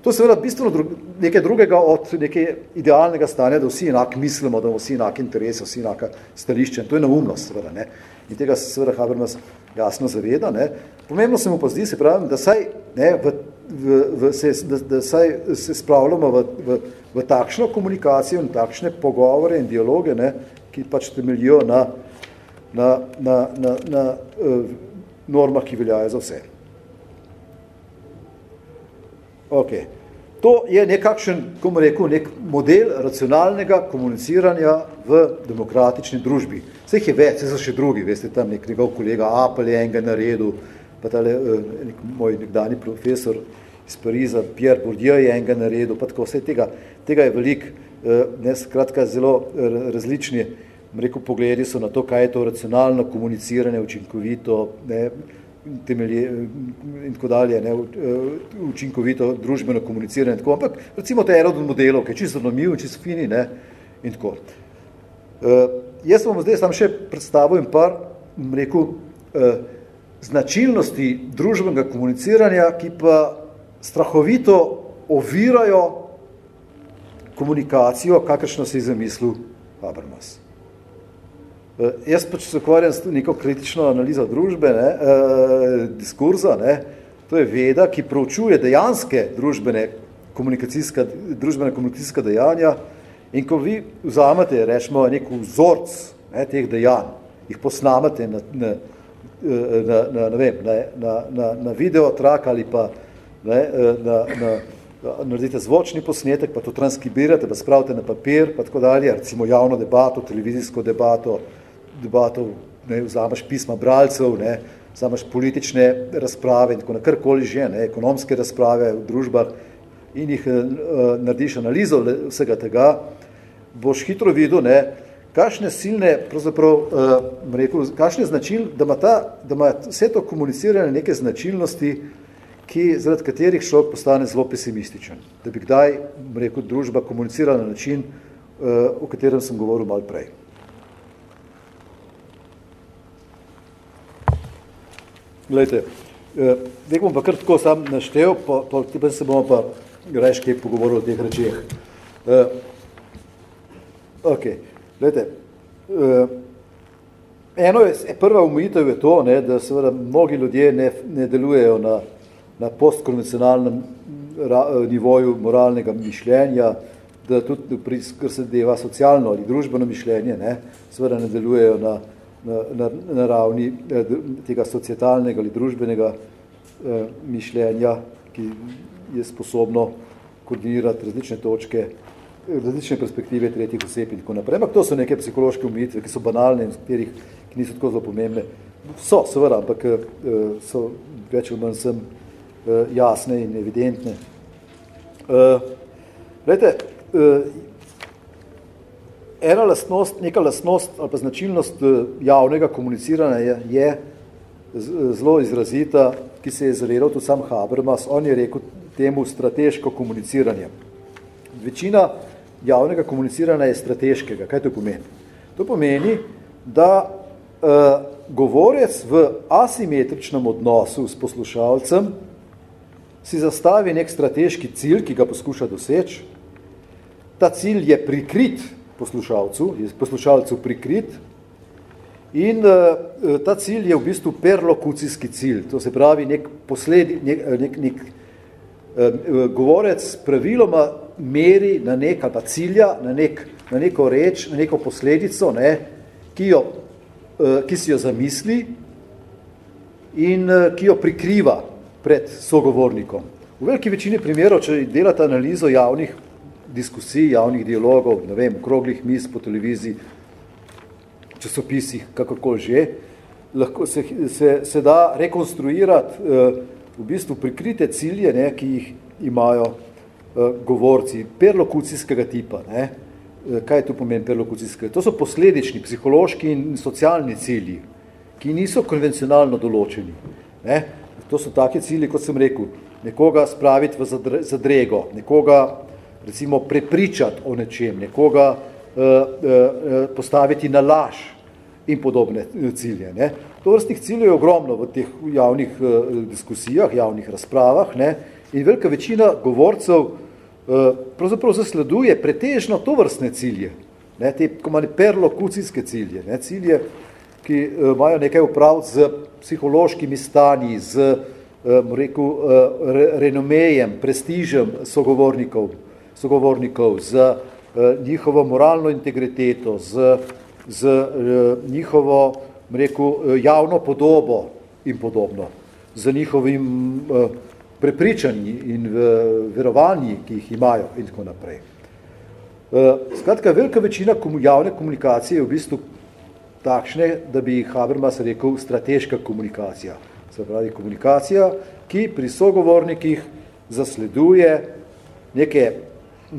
To je seveda bistveno dru, nekaj drugega od neke idealnega stanja, da vsi enak mislimo, da vsi enak interese, vsi enaka stališče. To je naumnost, seveda, ne. In tega se seveda Habermas jasno zaveda, ne. Pomembno se mu pa zdi, se pravi, da saj ne, v v, v, se, da, da saj se spravljamo v, v, v takšno komunikacijo in takšne pogovore in dialoge, ne, ki pač temeljijo na, na, na, na, na uh, normah, ki veljajo za vse. Ok. To je nekakšen, komu rekel, nek model racionalnega komuniciranja v demokratični družbi. Vse je več, vse so še drugi, veste, tam nek njegov kolega Apple je enega naredil, pa tale, uh, nek, moj nekdani profesor iz Pariza, Pierre Bourdieu je enega naredil, pa tako vse tega, tega je veliko, ne, skratka, zelo različni rekel, pogledi so na to, kaj je to racionalno komuniciranje, učinkovito, ne, temelje in tako dalje, ne, učinkovito družbeno komuniciranje, tako, ampak recimo to je eno od modelov, ki je čisto zanimiv, čisto fini, ne, in tako. Uh, jaz vam zdaj sam še predstavil in par, rekel, uh, značilnosti družbenega komuniciranja, ki pa strahovito ovirajo komunikacijo, kakršno se je zamislil Habermas. Uh, jaz pač se ukvarjam s neko kritično analizo družbe, ne, uh, diskurza, ne, to je veda, ki proučuje dejanske družbene komunikacijska, družbene komunikacijska dejanja, In ko vi vzamete, rečemo, nek vzorc ne, teh dejanj, jih posnamete na, na, na, na, na, vem, na, na, na, na video trak ali pa ne, na, na, naredite zvočni posnetek, pa to transkribirate, pa spravite na papir, pa tako dalje, recimo javno debato, televizijsko debato, debato, ne, vzameš pisma bralcev, ne, vzameš politične razprave in tako na karkoli že, ne, ekonomske razprave v družbah in jih uh, narediš analizo vsega tega, boš hitro videl, ne, kakšne silne, pravzaprav, uh, rekel, kakšne značil, da ima, ta, da ima vse to komuniciranje neke značilnosti, ki, zaradi katerih človek postane zelo pesimističen. Da bi kdaj, rekel, družba komunicirala na način, uh, o katerem sem govoril malo prej. Glejte, zdaj bom pa kar tako sam naštel, pa, pa se bomo pa greš kaj pogovoril o teh rečeh. Uh, ok, gledajte, uh, eno je, prva umitev je to, ne, da seveda mnogi ljudje ne, ne delujejo na, na postkonvencionalnem ra, nivoju moralnega mišljenja, da tudi, pri, kar se deva socialno ali družbeno mišljenje, ne, seveda ne delujejo na, na, na, na ravni eh, tega societalnega ali družbenega eh, mišljenja, ki je sposobno koordinirati različne točke, različne perspektive tretjih oseb in tako naprej. Ampak to so neke psihološke umitve, ki so banalne in katerih, ki niso tako zelo pomembne. So, seveda, ampak eh, so več ali manj sem eh, jasne in evidentne. Glejte, eh, ena lastnost, neka lastnost ali pa značilnost javnega komuniciranja je, je zelo izrazita, ki se je zavedal tudi sam Habermas. On je rekel, temu strateško komuniciranje. Večina javnega komuniciranja je strateškega. Kaj to pomeni? To pomeni, da uh, govorec v asimetričnem odnosu s poslušalcem si zastavi nek strateški cilj, ki ga poskuša doseči. Ta cilj je prikrit poslušalcu, je poslušalcu prikrit in uh, ta cilj je v bistvu perlokucijski cilj, to se pravi nek, posledi, nek, nek, nek govorec praviloma meri na nek ali pa cilja, na, nek, na neko reč, na neko posledico, ne, ki, jo, eh, ki si jo zamisli in eh, ki jo prikriva pred sogovornikom. V veliki večini primerov, če delate analizo javnih diskusij, javnih dialogov, ne vem, okroglih mis po televiziji, časopisih, kakorkoli že, lahko se, se, se da rekonstruirati uh, v bistvu prikrite cilje, ne, ki jih imajo uh, govorci perlokucijskega tipa. Ne. Eh, kaj to pomeni perlokucijskega? To so posledični psihološki in socialni cilji, ki niso konvencionalno določeni. Ne. To so take cilji, kot sem rekel, nekoga spraviti v zadrego, nekoga recimo prepričati o nečem, nekoga uh, uh, postaviti na laž in podobne cilje. Ne. To vrstnih ciljev je ogromno v teh javnih uh, diskusijah, javnih razpravah ne? in velika večina govorcev uh, pravzaprav zasleduje pretežno to vrstne cilje, ne? te perlokucijske cilje, ne? cilje, ki imajo nekaj upraviti z psihološkimi stanji, z rekel, re, renomejem, prestižem sogovornikov, sogovornikov z uh, njihovo moralno integriteto, z, z uh, njihovo rekel, eh, javno podobo in podobno, za njihovim prepričanji in verovanji, ki jih imajo in tako naprej. Skratka, velika večina javne komunikacije je v bistvu takšne, da bi Habermas rekel strateška komunikacija. Se pravi, komunikacija, ki pri sogovornikih zasleduje neke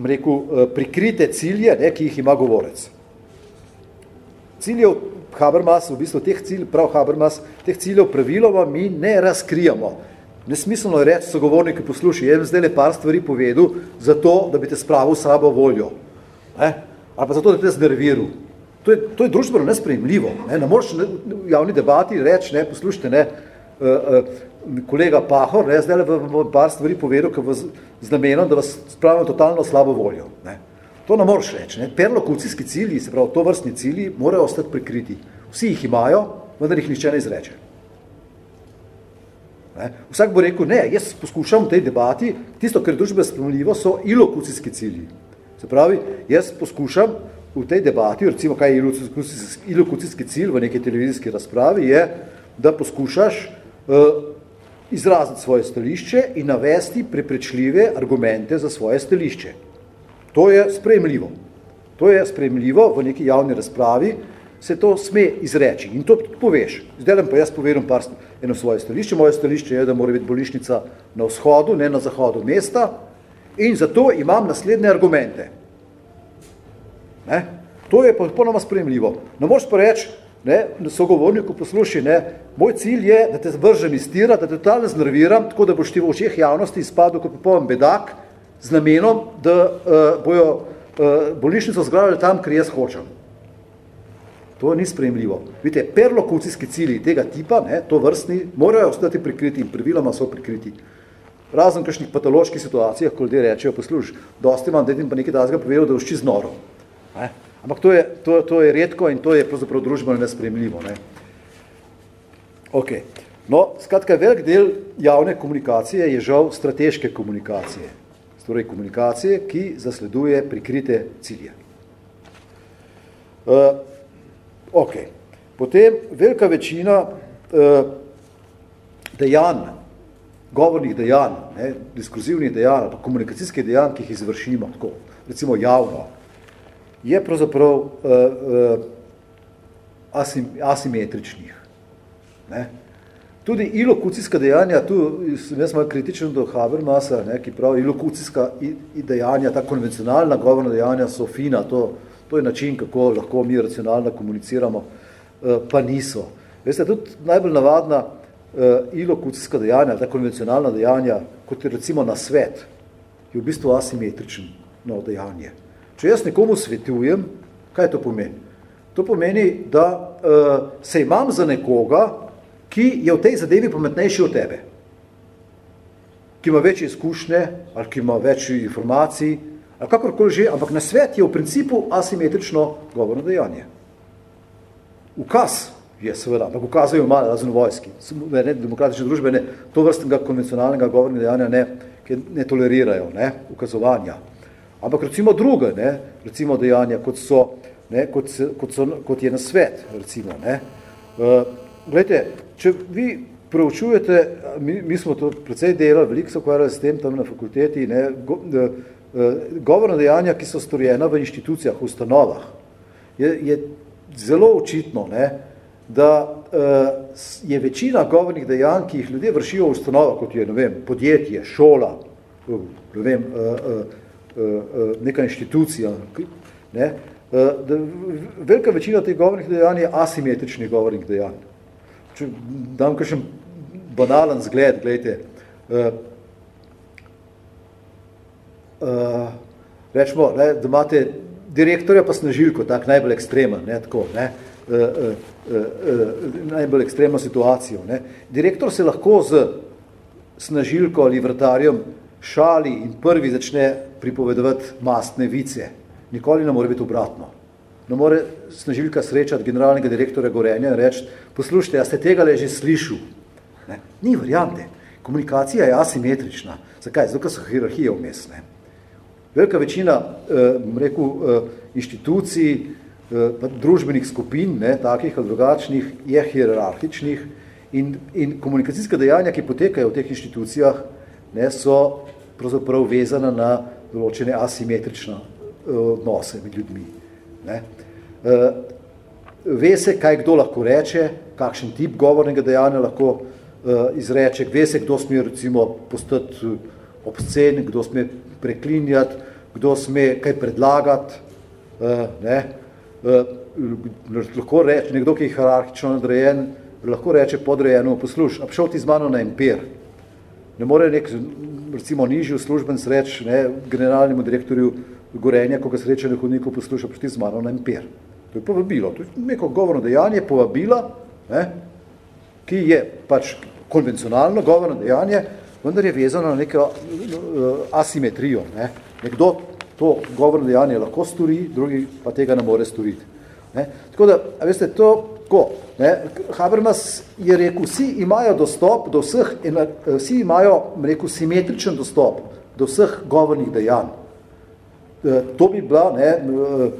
rekel, prikrite cilje, ne, ki jih ima govorec. Ciljev Habermas, v bistvu teh cilj, prav Habermas, teh ciljev praviloma mi ne razkrijamo. Nesmiselno je reči sogovorniki posluši, jaz zdaj le par stvari povedal zato, da bi te spravil sabo voljo. Ne? Ali pa zato, da te znerviral. To je, to je družbeno nesprejemljivo. Ne, ne moreš v javni debati reči, ne, poslušajte, ne, uh, uh, kolega Pahor, ne, zdaj v par stvari povedal, ki z namenom, da vas spravim totalno slabo voljo. Ne. To ne moreš reči. Ne. Perlokucijski cilji, se pravi, to vrstni cilji, morajo ostati prikriti. Vsi jih imajo, vendar jih nišče ne izreče. Ne. Vsak bo rekel, ne, jaz poskušam v tej debati, tisto, kar je družbe spremljivo, so ilokucijski cilji. Se pravi, jaz poskušam v tej debati, recimo kaj je ilokucijski cilj v neki televizijski razpravi, je, da poskušaš uh, izraziti svoje stališče in navesti preprečljive argumente za svoje stališče. To je sprejemljivo. To je sprejemljivo v neki javni razpravi, se to sme izreči in to poveš. Zdaj pa jaz povedam par eno svoje stališče. Moje stališče je, da mora biti bolnišnica na vzhodu, ne na zahodu mesta in zato imam naslednje argumente. Ne? To je popolnoma sprejemljivo. Ne moreš pa reči, ne, sogovorniku posluši, ne, moj cilj je, da te vržem iz tira, da te totalno znerviram, tako da boš ti v očeh javnosti izpadel kot popoln bedak, z namenom, da uh, bojo uh, bolnišnico zgradili tam, kjer jaz hočem. To ni sprejemljivo. Vidite, perlokucijski cilji tega tipa, ne, to vrstni, morajo ostati prikriti in praviloma so prikriti. Razen kakšnih patoloških situacijah, ko ljudje rečejo, posluš, dosti imam, da pa nekaj dazga povedal, da všči z noro. Ne. Ampak to je, to, to je redko in to je pravzaprav družbeno nesprejemljivo. Ne. Ok. No, skratka, velik del javne komunikacije je žal strateške komunikacije. Torej komunikacije, ki zasleduje prikrite cilje. Uh, ok. Potem velika večina uh, dejanj, govornih dejanj, ne, diskurzivnih dejanj, komunikacijskih dejanj, ki jih izvršimo, tako, recimo javno, je pravzaprav uh, uh, asim, asimetričnih. Ne? Tudi ilokucijska dejanja, tu sem jaz malo kritičen do Habermasa, ne, ki pravi, ilokucijska dejanja, ta konvencionalna govorna dejanja so fina, to, to je način, kako lahko mi racionalno komuniciramo, uh, pa niso. Veste, tudi najbolj navadna ilokucijska dejanja, ta konvencionalna dejanja, kot je recimo na svet, je v bistvu asimetrično dejanje. Če jaz nekomu svetujem, kaj to pomeni? To pomeni, da uh, se imam za nekoga, ki je v tej zadevi pametnejši od tebe. Ki ima več izkušnje, ali ki ima več informacij, ali kakorkoli že, ampak na svet je v principu asimetrično govorno dejanje. Ukaz je seveda, ampak ukazajo malo razen vojski. Ne, demokratične družbe ne, to vrstnega konvencionalnega govornega dejanja ne, ne tolerirajo, ne, ukazovanja. Ampak recimo druge, ne, recimo dejanja, kot, so, ne, kot, kot, so, kot je na svet, recimo. Ne. Uh, glejte, če vi preučujete, mi, mi smo to precej delali, veliko se ukvarjali s tem tam na fakulteti, ne, go, uh, govorna dejanja, ki so storjena v inštitucijah, v ustanovah, je, je zelo očitno, ne, da uh, je večina govornih dejanj, ki jih ljudje vršijo v ustanovah, kot je, ne vem, podjetje, šola, ne vem, uh, uh, Eh, eh, neka inštitucija. Ne? Eh, da velika večina teh govornih dejanj je asimetričnih govornih dejanj. Če dam kakšen banalen zgled, gledajte, uh, uh, rečemo, ne, da imate direktorja pa snažilko, tak najbolj ekstremen, ne, tako, ne, uh, uh, uh, uh, najbolj ekstremno situacijo. Ne. Direktor se lahko z snažilko ali vrtarjem šali in prvi začne pripovedovati mastne vice. Nikoli ne more biti obratno. Ne more snažilka srečati generalnega direktora Gorenja in reči, poslušajte, a ste tega le že slišal? Ne? Ni variante. Komunikacija je asimetrična. Zakaj? Zato, ker so hierarhije vmesne. Velika večina eh, rekel, eh, inštitucij, eh, družbenih skupin, ne, takih ali drugačnih, je hierarhičnih in, in komunikacijska dejanja, ki potekajo v teh inštitucijah, ne, so pravzaprav vezana na določene asimetrične eh, odnose med ljudmi. Ne. Eh, ve se, kaj kdo lahko reče, kakšen tip govornega dejanja lahko eh, izreče, ve se, kdo sme recimo postati obscen, kdo sme preklinjati, kdo sme kaj predlagati, ne, lahko reče, nekdo, ki je hierarhično nadrejen, lahko reče podrejeno, posluš, a šel ti z mano na empir. Ne more nek, recimo, nižji uslužbenc reči ne, generalnemu direktorju Gorenja, ko ga sreča na hodniku, posluša, pa ti z mano na empir. To je povabilo, to je neko govorno dejanje, povabila, ne, ki je pač konvencionalno govorno dejanje, vendar je vezano na neko uh, asimetrijo. Ne. Nekdo to govorno dejanje lahko stori, drugi pa tega ne more storiti. Ne. Tako da, a veste, to, ko, ne, Habermas je rekel, vsi imajo dostop do vseh, vsi imajo, rekel, simetričen dostop do vseh govornih dejanj. E, to bi bila, ne, e,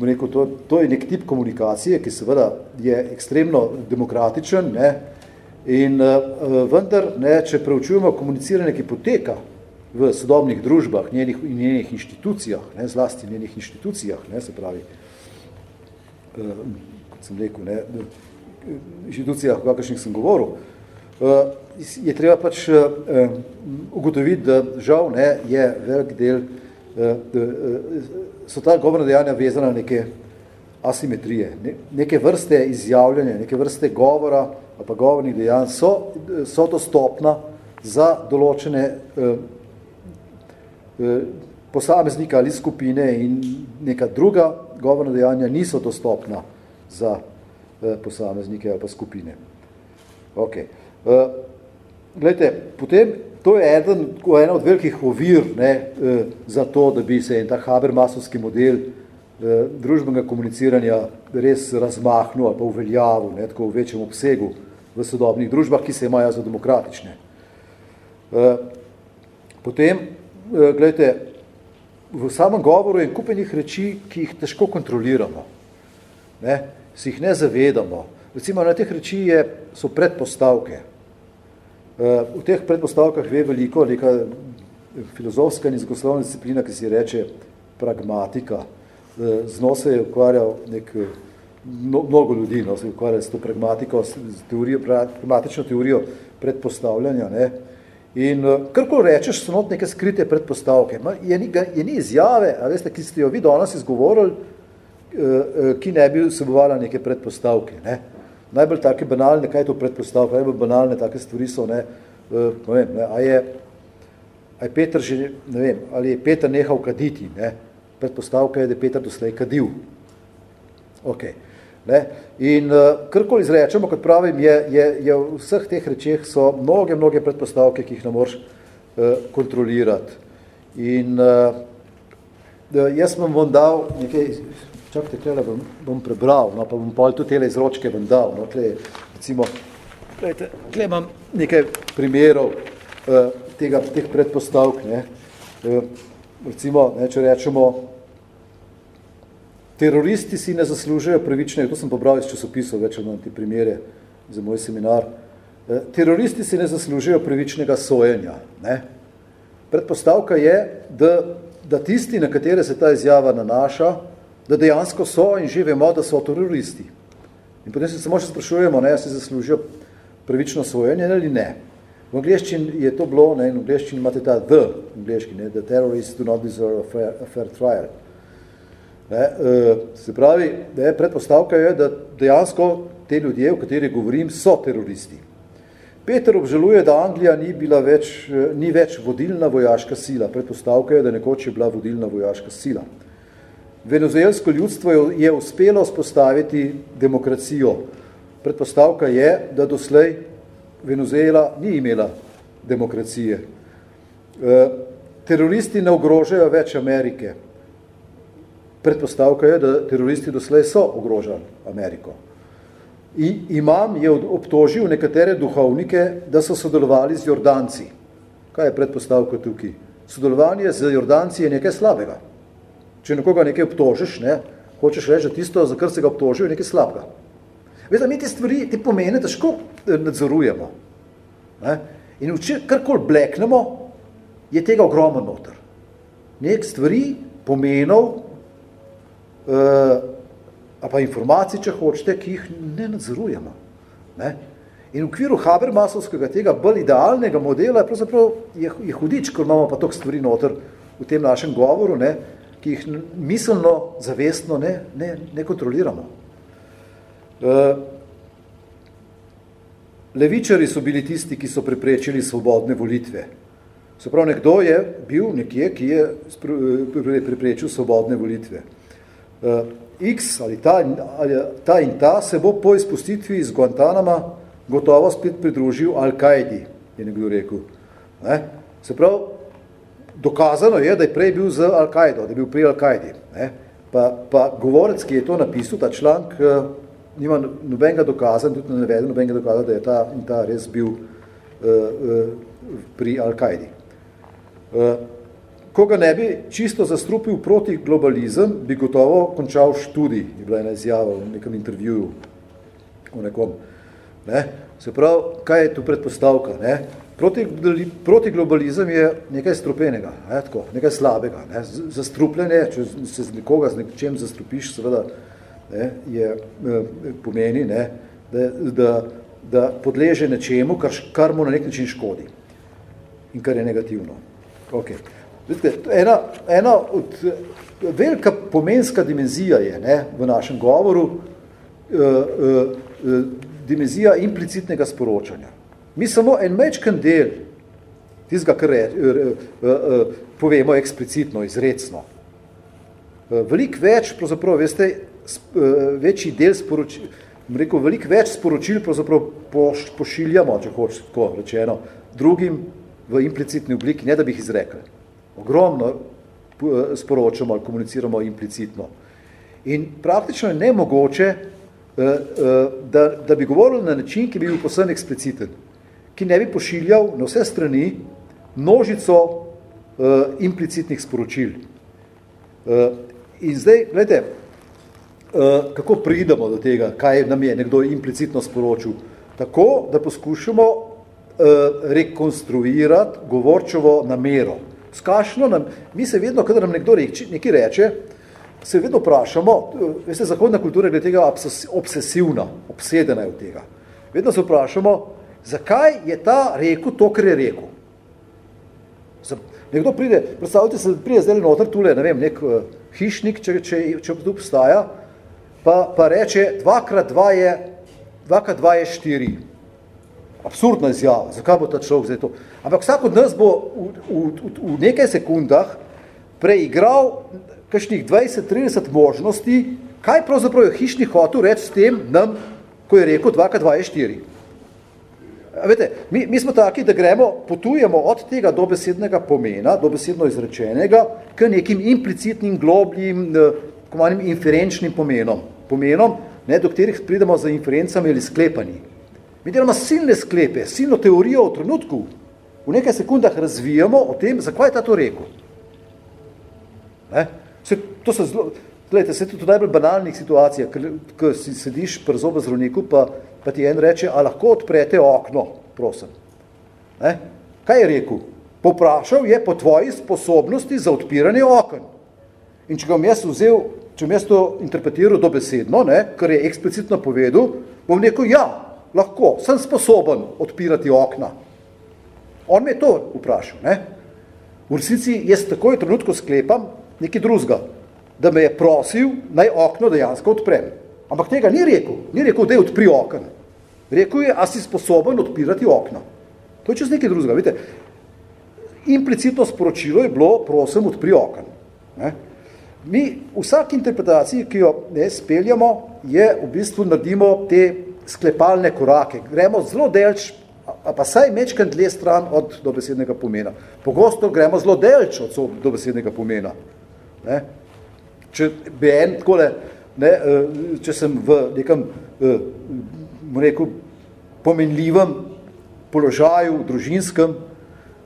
rekel, to, to je nek tip komunikacije, ki seveda je ekstremno demokratičen, ne, in vendar, ne, če preučujemo komuniciranje, ki poteka v sodobnih družbah, njenih, njenih inštitucijah, ne, zlasti njenih inštitucijah, ne, se pravi, sem rekel, ne, inštitucijah, v kakršnih sem govoril, uh, je treba pač uh, ugotoviti, da žal ne, je velik del, so ta govorna dejanja vezana na neke asimetrije, ne, neke vrste izjavljanja, neke vrste govora, ali pa govornih dejanj, so, so dostopna za določene posameznika ali skupine in neka druga govorna dejanja niso dostopna za uh, posameznike ali pa skupine. Okay. Uh, glejte, potem to je eden, ena od velikih ovir ne, uh, za to, da bi se en ta Habermasovski model družbenega komuniciranja res razmahnil ali pa uveljavil, ne, tako v večjem obsegu v sodobnih družbah, ki se imajo za demokratične. Eh, potem, eh, gledajte, v samem govoru je kupenih reči, ki jih težko kontroliramo, ne, si jih ne zavedamo. Recimo na teh reči je, so predpostavke. Eh, v teh predpostavkah ve veliko neka filozofska in izgoslovna disciplina, ki si reče pragmatika. Z njo se je ukvarjal nek mnogo ljudi no, se ukvarja s to pragmatiko, s teorijo, pragmatično teorijo predpostavljanja. Ne. In uh, karko rečeš, so not neke skrite predpostavke. Je, ni, je ni izjave, a veste, ki ste jo vi danes izgovorili, ki ne bi vsebovala neke predpostavke. Ne. Najbolj take banalne, kaj je to predpostavka, najbolj banalne take stvari so, ne, uh, ne vem, ne, a je, a je Peter že, ne vem, ali je Peter nehal kaditi, ne. Predpostavka je, da je Peter doslej kadil. Okay. Ne? In uh, karkoli izrečemo, kot pravim, je, je, je v vseh teh rečeh so mnoge, mnoge predpostavke, ki jih ne moreš uh, kontrolirati. In uh, jaz vam bom dal nekaj, čakajte, tle bom, bom prebral, no, pa bom pol tudi tele izročke vam dal. No, tle, recimo, gledajte, tle imam nekaj primerov uh, tega, teh predpostavk. Ne? Uh, recimo, ne, če rečemo, teroristi si ne zaslužijo pravičnega, to sem pobral iz časopisov, več ali te primere za moj seminar, eh, teroristi si ne zaslužijo pravičnega sojenja. Ne? Predpostavka je, da, da tisti, na katere se ta izjava nanaša, da dejansko so in že vemo, da so teroristi. In potem se samo še sprašujemo, ne, si zaslužijo pravično sojenje ali ne. V angliščini je to bilo, ne, in v angliščini imate ta the, v angliščini, the terrorists do not deserve a fair, a fair trial. Ne, eh, se pravi, ne, predpostavka je, da dejansko te ljudje, o kateri govorim, so teroristi. Peter obžaluje, da Anglija ni, bila več, eh, ni več vodilna vojaška sila. Predpostavka je, da nekoč je bila vodilna vojaška sila. Venezuelsko ljudstvo je uspelo spostaviti demokracijo. Predpostavka je, da doslej Venezuela ni imela demokracije. E, teroristi ne ogrožajo več Amerike. Predpostavka je, da teroristi doslej so ogrožali Ameriko. In imam je obtožil nekatere duhovnike, da so sodelovali z Jordanci. Kaj je predpostavka tukaj? Sodelovanje z Jordanci je nekaj slabega. Če nekoga nekaj obtožiš, ne, hočeš reči, da tisto, za kar se ga obtožil, je nekaj slabega. Veste, mi te stvari, te pomene, težko eh, nadzorujemo. Ne? In če karkoli bleknemo, je tega ogromno noter. Nek stvari, pomenov, uh, pa informacij, če hočete, ki jih ne nadzorujemo. Ne? In v okviru Habermasovskega tega bolj idealnega modela je, je hudič, ko imamo pa toliko stvari noter, v tem našem govoru, ne, ki jih miselno, zavestno ne, ne, ne kontroliramo. Uh, levičari so bili tisti, ki so preprečili svobodne volitve. Se pravi, nekdo je bil nekje, ki je preprečil svobodne volitve. Uh, X ali ta, ali ta in ta se bo po izpustitvi iz Guantanama gotovo spet pridružil Al-Kaidi, je nekdo rekel. Ne? Se pravi, dokazano je, da je prej bil z Al-Kaido, da je bil pri Al-Kaidi. Pa, pa govorec, ki je to napisal, ta članek, eh, nima nobenega dokaza, tudi ne navede nobenega dokaza, da je ta in ta res bil uh, uh, pri Al-Kaidi. Uh, ko ga ne bi čisto zastrupil proti globalizem, bi gotovo končal študij, je bila ena izjava v nekem intervjuju o nekom. Ne? Se pravi, kaj je tu predpostavka? Ne? Proti, proti globalizem je nekaj strupenega, ne? Tako, nekaj slabega. Ne? Zastrupljanje, če se z nekoga z nečem zastrupiš, seveda ne, je, eh, pomeni, ne, da, da, da podleže nečemu, kar, kar mu na nek način škodi in kar je negativno. Okay. Vidite, ena, ena od, velika pomenska dimenzija je ne, v našem govoru uh, uh, uh, dimenzija implicitnega sporočanja. Mi samo en mečken del tistega, kar re, uh, uh, uh, povemo eksplicitno, izrecno. Veliko več, pravzaprav, veste, večji del sporočil, rekel, veliko več sporočil pravzaprav poš, pošiljamo, če hoče tako rečeno, drugim v implicitni obliki, ne da bi jih izrekli ogromno eh, sporočamo ali komuniciramo implicitno. In praktično je nemogoče, eh, eh, da, da bi govorili na način, ki bi bil posebno ekspliciten, ki ne bi pošiljal na vse strani množico implicitnih sporočil. In zdaj, gledajte, kako pridemo do tega, kaj nam je nekdo implicitno sporočil? Tako, da poskušamo rekonstruirati govorčevo namero. Skašno nam, mi se vedno, kadar nam nekdo reči, nekaj reče, se vedno vprašamo, veste, zahodna kultura je tega obsesivna, obsedena je od tega. Vedno se vprašamo, zakaj je ta rekel to, kar je rekel. Nekdo pride, predstavljate se, pride zdaj noter tule, ne vem, nek uh, hišnik, če, če, če tu obstaja, pa, pa reče, dvakrat dva je, dvakrat dva je štiri. Absurdna izjava, zakaj bo ta človek zdaj to? Ampak vsak od nas bo v, v, v, v nekaj sekundah preigral kakšnih 20-30 možnosti, kaj pravzaprav je hišni hotel reči s tem nam, ko je rekel 2x2 je 4. Vete, mi, mi smo taki, da gremo, potujemo od tega dobesednega pomena, dobesedno izrečenega, k nekim implicitnim, globljim, komanim inferenčnim pomenom. Pomenom, ne, do katerih pridemo za inferencami ali sklepanji. Mi delamo silne sklepe, silno teorijo o trenutku, v nekaj sekundah razvijamo o tem, zakaj je ta to rekel. Ne? Se, to so zelo, gledajte, se tudi v najbolj banalnih situacijah, ko si sediš pri zobe zdravniku, pa, pa ti en reče, a lahko odprete okno, prosim. Ne? Kaj je rekel? Poprašal je po tvoji sposobnosti za odpiranje okn. In če ga bom jaz vzel, če bom jaz to interpretiral dobesedno, ne, kar je eksplicitno povedal, bom rekel, ja, lahko, sem sposoben odpirati okna. On me je to vprašal. Ne? V resnici jaz takoj trenutko sklepam nekaj drugega, da me je prosil, naj okno dejansko odprem. Ampak tega ni rekel, ni rekel, da je odpri okno. Rekel je, a si sposoben odpirati okno. To je čez nekaj drugega. Vidite, implicitno sporočilo je bilo, prosim, odpri okno. Ne? Mi v vsaki interpretaciji, ki jo ne speljamo, je v bistvu naredimo te sklepalne korake. Gremo zelo delč, pa saj mečken dlje stran od dobesednega pomena. Pogosto gremo zelo delč od dobesednega pomena. Ne? Če bi en takole, ne, eh, če sem v nekem eh, rekel, pomenljivem položaju, družinskem,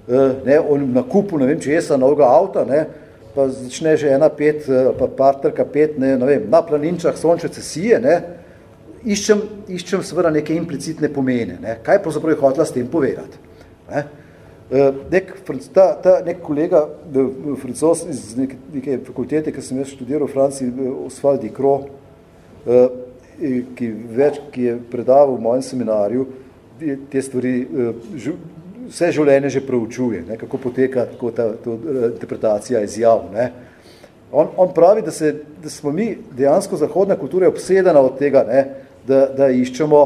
eh, ne, o nakupu, ne vem, če jesa novega avta, ne, pa začne že ena pet, pa partnerka pet, ne, ne vem, na planinčah sončece sije, ne, iščem, iščem seveda neke implicitne pomene. Ne? Kaj pravzaprav je hotela s tem povedati? Ne? Eh, nek, ta, ta, nek kolega, francos iz neke, neke fakultete, ki sem jaz študiral v Franciji, Oswald Dicro, eh, ki, ki je predaval v mojem seminarju, te stvari vse življenje že preučuje, ne, kako poteka tako ta, ta interpretacija izjav. Ne. On, on pravi, da, se, da smo mi dejansko zahodna kultura obsedena od tega, ne, da, da iščemo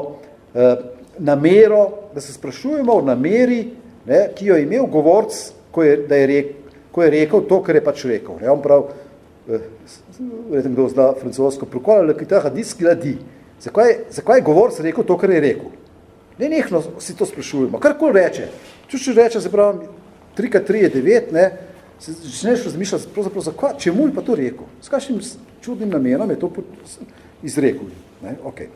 eh, namero, da se sprašujemo o nameri, ne, ki jo je imel govorc, ko je, da je, rek, ko je rekel to, kar je pač rekel. Ne. On pravi, eh, verjetno kdo zna francosko, prokola, ki ta hadis gladi. Zakaj, zakaj je govorc rekel to, kar je rekel? Ne nehno si to sprašujemo. Karkoli reče, če še reče, se pravi, 3x3 je 9, ne, se začneš razmišljati, pravzaprav, zakaj, čemu je pa to rekel? S kakšnim čudnim namenom je to izrekel? Ne? Okay.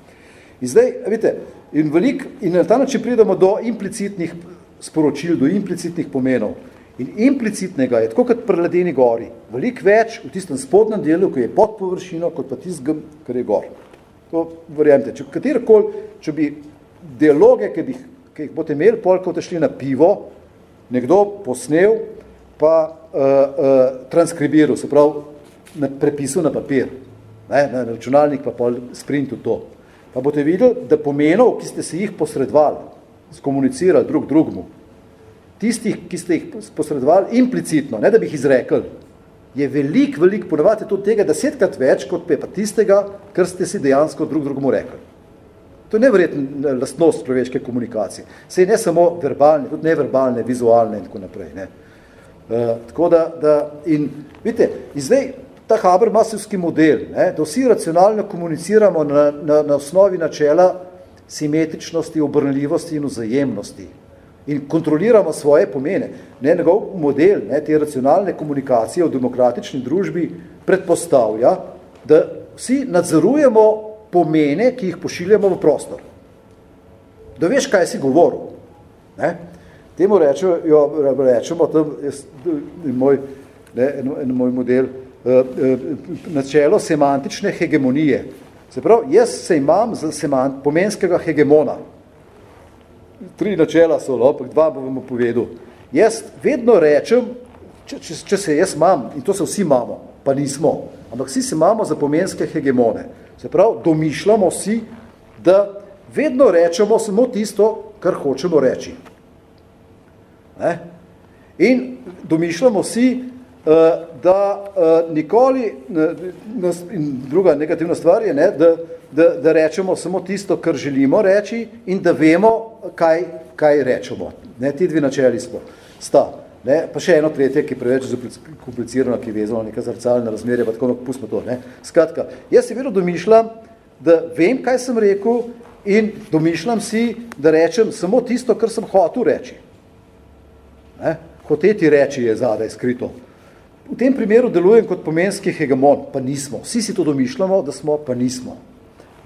In zdaj, vidite, in, velik, in na ta način pridemo do implicitnih sporočil, do implicitnih pomenov. In implicitnega je, tako kot pri ledeni gori, velik več v tistem spodnem delu, ki je pod površino, kot pa tistem, kar je gor. To verjemite, če katerokoli, če bi dialoge, ki, bi, ki jih boste imeli, pol, ko šli na pivo, nekdo posnel, pa uh, uh, transkribiral, se pravi, na prepisu na papir, ne, na računalnik pa pol sprintu to. Pa boste videli, da pomenov, ki ste se jih posredovali, skomunicirali drug drugmu, tistih, ki ste jih posredovali implicitno, ne da bi jih izrekli, je velik, velik, ponavati tudi tega desetkrat več, kot pa tistega, kar ste si dejansko drug drugmu rekli. To je neverjetna lastnost človeške komunikacije. Sej ne samo verbalne, tudi neverbalne, vizualne in tako naprej. Ne. Uh, tako da, da in vidite, in zdaj ta Habermasovski model, ne, da vsi racionalno komuniciramo na, na, na osnovi načela simetričnosti, obrnljivosti in vzajemnosti in kontroliramo svoje pomene. Ne, njegov model ne, te racionalne komunikacije v demokratični družbi predpostavlja, da vsi nadzorujemo pomene, ki jih pošiljamo v prostor. Da veš, kaj si govoril. Ne? Temu rečemo, jo, rečemo tam, jaz, moj, ne, en, en moj model, uh, uh, načelo semantične hegemonije. Se pravi, jaz se imam za semant, pomenskega hegemona. Tri načela so, ampak dva bomo povedal. Jaz vedno rečem, če, če, če se jaz imam, in to se vsi imamo, pa nismo, ampak vsi se imamo za pomenske hegemone. Se pravi, domišljamo si, da vedno rečemo samo tisto, kar hočemo reči. Ne? In domišljamo si, da eh, nikoli, in druga negativna stvar je, ne, da, da, da rečemo samo tisto, kar želimo reči in da vemo, kaj, kaj rečemo. Ne, ti dve načeli smo. Sta. Ne, pa še eno tretje, ki je preveč komplicirano, ki je vezano neka zrcalna razmerja, pa tako, no, pustimo to. Ne. Skratka, jaz si vedno domišljam, da vem, kaj sem rekel in domišljam si, da rečem samo tisto, kar sem hotel reči. Ne. Hoteti reči je zadaj skrito. V tem primeru delujem kot pomenski hegemon, pa nismo. Vsi si to domišljamo, da smo, pa nismo.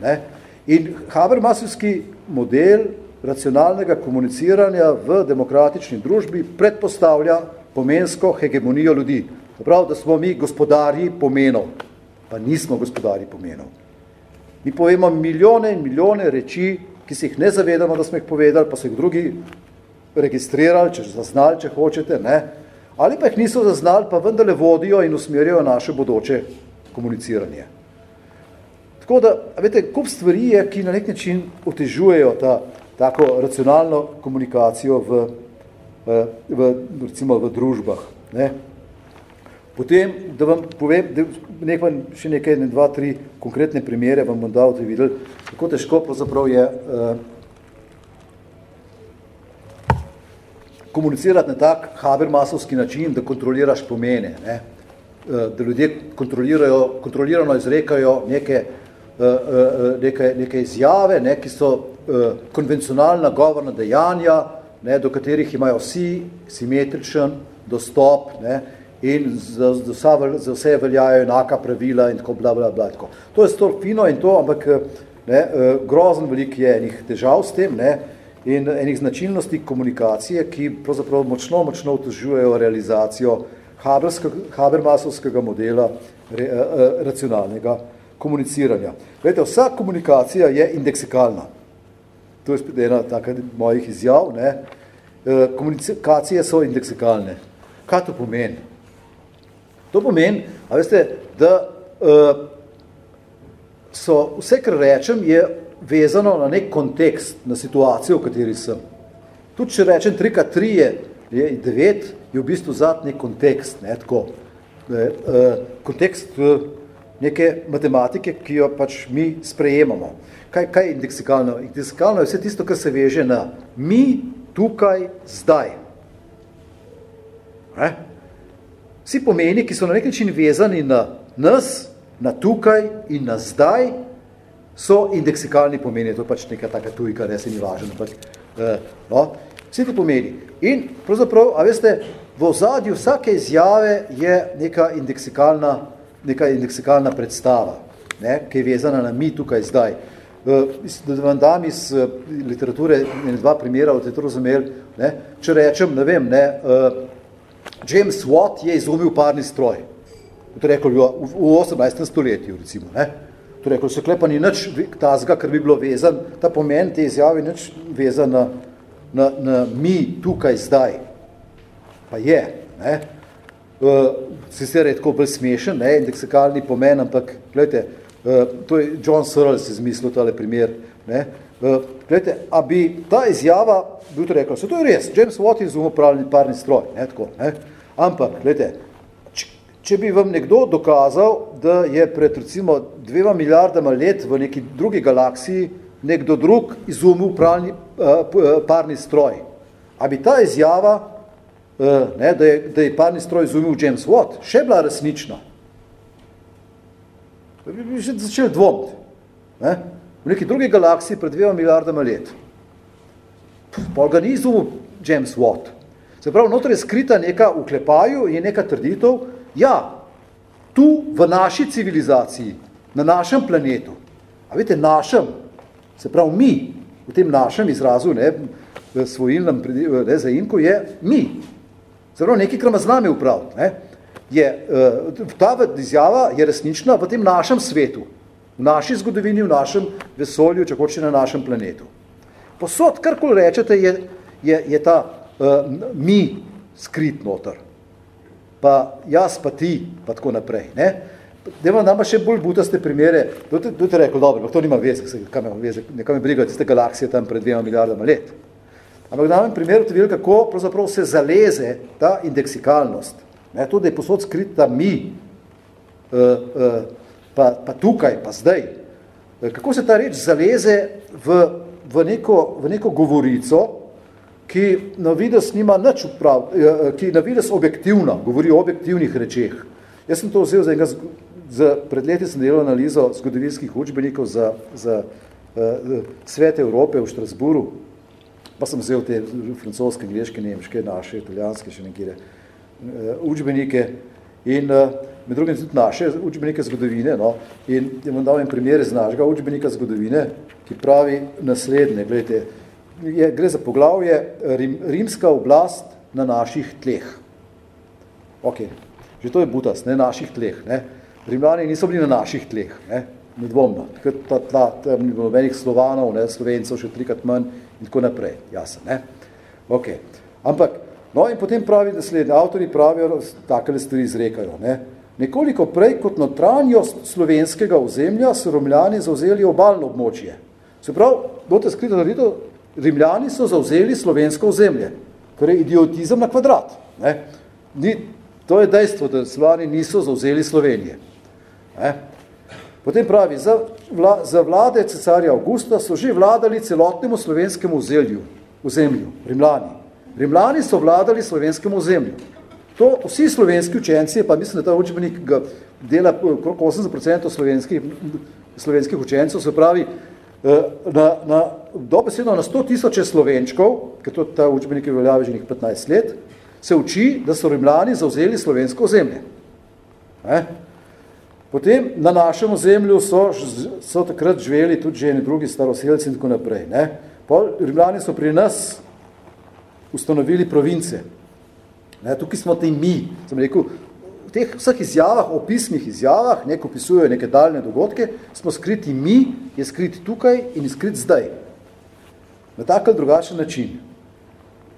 Ne. In Habermasovski model racionalnega komuniciranja v demokratični družbi predpostavlja pomensko hegemonijo ljudi. Prav, da smo mi gospodarji pomenov, pa nismo gospodarji pomenov. Mi povemo milijone in milijone reči, ki se jih ne zavedamo, da smo jih povedali, pa so jih drugi registrirali, če zaznali, če hočete, ne? Ali pa jih niso zaznali, pa vendarle vodijo in usmerjajo naše bodoče komuniciranje. Tako da, veste, kup stvari je, ki na nek način otežujejo ta tako racionalno komunikacijo v, v, recimo v družbah. Ne. Potem, da vam povem, da nekaj, še nekaj, ne, dva, tri konkretne primere vam bom dal, da videli, kako težko pravzaprav je uh, komunicirati na tak habermasovski način, da kontroliraš pomene, ne. Uh, da ljudje kontrolirajo, kontrolirano izrekajo neke, uh, uh, neke, neke izjave, ne, ki so Eh, konvencionalna govorna dejanja, ne, do katerih imajo vsi simetričen dostop ne, in za, za, vsa, za vse veljajo enaka pravila in tako bla, bla, bla. Tako. To je stvar fino in to, ampak ne, eh, grozen velik je enih težav s tem ne, in enih značilnosti komunikacije, ki pravzaprav močno, močno otežujejo realizacijo Habermasovskega modela re, eh, racionalnega komuniciranja. Glede, vsa komunikacija je indeksikalna. To je spet ena taka mojih izjav. Ne. E, komunikacije so indeksikalne. Kaj to pomeni? To pomeni, a veste, da so vse, kar rečem, je vezano na nek kontekst, na situacijo, v kateri sem. Tudi če rečem 3x3 je, je 9, je v bistvu zadnji kontekst, ne, tako. Ne, uh, kontekst uh, neke matematike, ki jo pač mi sprejemamo. Kaj, kaj je indeksikalno? Indeksikalno je vse tisto, kar se veže na mi, tukaj, zdaj. Ne? Vsi pomeni, ki so na nek način vezani na nas, na tukaj in na zdaj, so indeksikalni pomeni. To je pač neka taka tujka, ne se ni važno. Ampak, uh, no? Vsi ti pomeni. In pravzaprav, a veste, v ozadju vsake izjave je neka indeksikalna, neka indeksikalna predstava, ne, ki je vezana na mi tukaj zdaj. Da vam dam iz literature in dva primera, od to razumeli, ne, če rečem, ne vem, ne, uh, James Watt je izumil parni stroj. To je rekel v, v 18. stoletju, recimo. Ne. To je rekel, se klepa ni nič tazga, ker bi bilo vezan, ta pomen te izjave nič vezan na, na, na mi tukaj zdaj. Pa je, ne. Uh, sicer je tako bolj smešen, ne, indeksikalni pomen, ampak, gledajte, uh, to je John Searle si izmislil tale primer, ne, uh, gledajte, a bi ta izjava, bi to rekel, se to je res, James Watt je izumil parni, parni stroj, ne, tako, ne, ampak, gledajte, če, bi vam nekdo dokazal, da je pred, recimo, dvema milijardama let v neki drugi galaksiji nekdo drug izumil parni, uh, parni stroj, a bi ta izjava Uh, ne, da, je, da je parni stroj izumil James Watt, še bila resnična. Bi, bi že začeli dvomiti. Ne? V neki drugi galaksiji pred dvema milijardama let. Pol ga ni izumil James Watt. Se pravi, notor je skrita neka v klepaju in neka trditev, ja, tu v naši civilizaciji, na našem planetu, a veste, našem, se pravi mi, v tem našem izrazu, ne, v svojilnem ne, zaimku, je mi, Zelo nekaj, kar ima z nami upraviti. Ne? Je, uh, ta izjava je resnična v tem našem svetu, v naši zgodovini, v našem vesolju, če hoče na našem planetu. Posod, karkoli rečete, je, je, je ta uh, mi skrit noter. Pa jaz, pa ti, pa tako naprej. Ne? Da vam dama še bolj butaste primere, tudi rekel, dobro, to nima veze, kam ima veze, nekam je briga tiste galaksije tam pred dvema milijardama let. Ampak da vam primer videli, kako pravzaprav se zaleze ta indeksikalnost. Ne, to, da je posod skrita mi, uh, uh, pa, pa tukaj, pa zdaj. Kako se ta reč zaleze v, v, neko, v neko govorico, ki na vides nima nič uprav, ki na vides objektivna, govori o objektivnih rečeh. Jaz sem to vzel za enega, za, pred leti sem delal analizo zgodovinskih učbenikov za, za uh, svet Evrope v Štrasburu, pa sem vzel te francoske, angliške, nemške, naše, italijanske, še nekire uh, učbenike in uh, med drugim tudi naše učbenike zgodovine. No, in vam dal en primer iz našega učbenika zgodovine, ki pravi naslednje, gledajte, je, gre za poglavje rim, rimska oblast na naših tleh. Ok, že to je butas, ne naših tleh. Ne. Rimljani niso bili na naših tleh, ne, nedvomno. Takrat ta tla, tam ni bilo nobenih slovanov, ne, slovencev še trikrat manj, in tako naprej, jasno, ne? Ok, ampak, no in potem pravi naslednje, avtori pravijo, takele stvari izrekajo, ne? Nekoliko prej kot notranjost slovenskega ozemlja so romljani zauzeli obalno območje. Se pravi, bote skrito naredito, rimljani so zauzeli slovensko ozemlje, torej idiotizem na kvadrat. Ne? Ni, to je dejstvo, da slovani niso zauzeli Slovenije. Ne? Potem pravi, za, vla, za vlade cesarja Augusta so že vladali celotnemu slovenskemu ozelju, ozemlju, rimljani. Rimljani so vladali slovenskemu ozemlju. To vsi slovenski učenci, pa mislim, da ta učbenik dela okrog 80% slovenskih, slovenskih učencev, se pravi, na, na, dobesedno na 100 tisoče slovenčkov, ker to ta učbenik je veljavi že 15 let, se uči, da so rimljani zauzeli slovensko ozemlje. Eh? Potem na našem ozemlju so, so takrat živeli tudi že drugi staroseljci in tako naprej. Ne? Pol, rimljani so pri nas ustanovili province. Ne? Tukaj smo te mi, sem rekel, v teh vseh izjavah, opisnih izjavah, nek opisujejo neke daljne dogodke, smo skriti mi, je skriti tukaj in je skrit zdaj. Na tak ali drugačen način.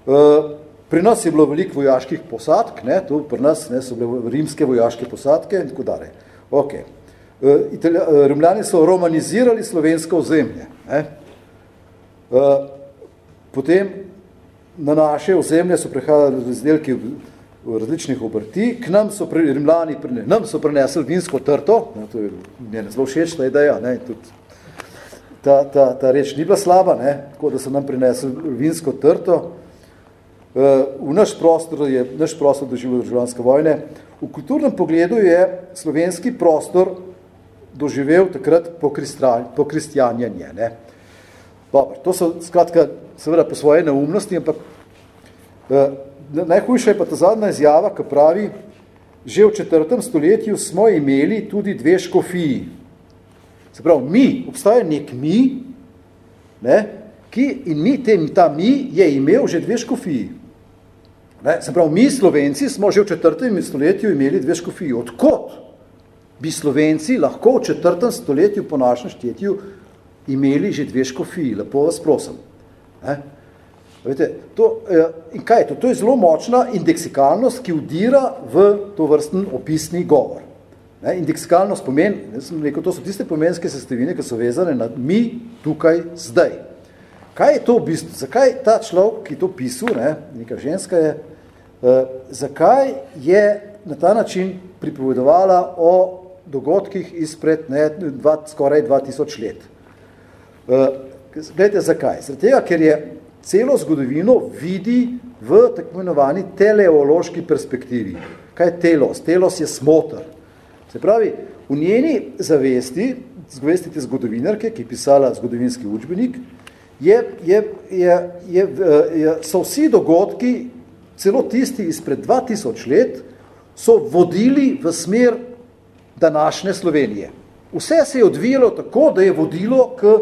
Uh, pri nas je bilo veliko vojaških posadk, ne? tu pri nas ne, so bile rimske vojaške posadke in tako dalje. Ok. E, Italija, e, Rimljani so romanizirali slovensko ozemlje. Ne? E, potem na naše ozemlje so prihajali razdelki v različnih obrti, k nam so pri Rimljani, pri, nam so prinesli vinsko trto, ne, to je mene zelo všeč ta ideja, ne, tudi ta, ta, ta reč ni bila slaba, ne, tako da so nam prinesli vinsko trto, v naš prostor je naš prostor doživel državljanske vojne. V kulturnem pogledu je slovenski prostor doživel takrat pokristjanjenje. Ne. Dobro, to so skratka seveda po svoje neumnosti, ampak eh, najhujša je pa ta zadnja izjava, ki pravi, že v četrtem stoletju smo imeli tudi dve škofiji. Se pravi, mi, obstaja nek mi, ne, ki in mi, tem, ta mi je imel že dve škofiji. Ne, se pravi, mi, Slovenci, smo že v četrtem stoletju imeli dve škofiji. Odkot bi Slovenci lahko v četrtem stoletju po našem štetju imeli že dve škofiji? Lepo vas prosim. Ne? Vete, to, eh, in kaj je to? To je zelo močna indeksikalnost, ki vdira v to vrsten opisni govor. Ne? Indeksikalnost pomeni, ne sem rekel, to so tiste pomenske sestavine, ki so vezane na mi tukaj zdaj. Kaj je to v bistvu? Zakaj ta človek, ki to pisal, ne, neka ženska je, eh, zakaj je na ta način pripovedovala o dogodkih izpred ne, dva, skoraj 2000 let? Eh, Gledajte, zakaj? Tega, ker je celo zgodovino vidi v tako imenovani teleološki perspektivi. Kaj je telos? Telos je smotr. Se pravi, v njeni zavesti, zavesti te zgodovinarke, ki je pisala zgodovinski učbenik, je, je, je, je, je, so vsi dogodki, celo tisti izpred 2000 let, so vodili v smer današnje Slovenije. Vse se je odvijalo tako, da je vodilo k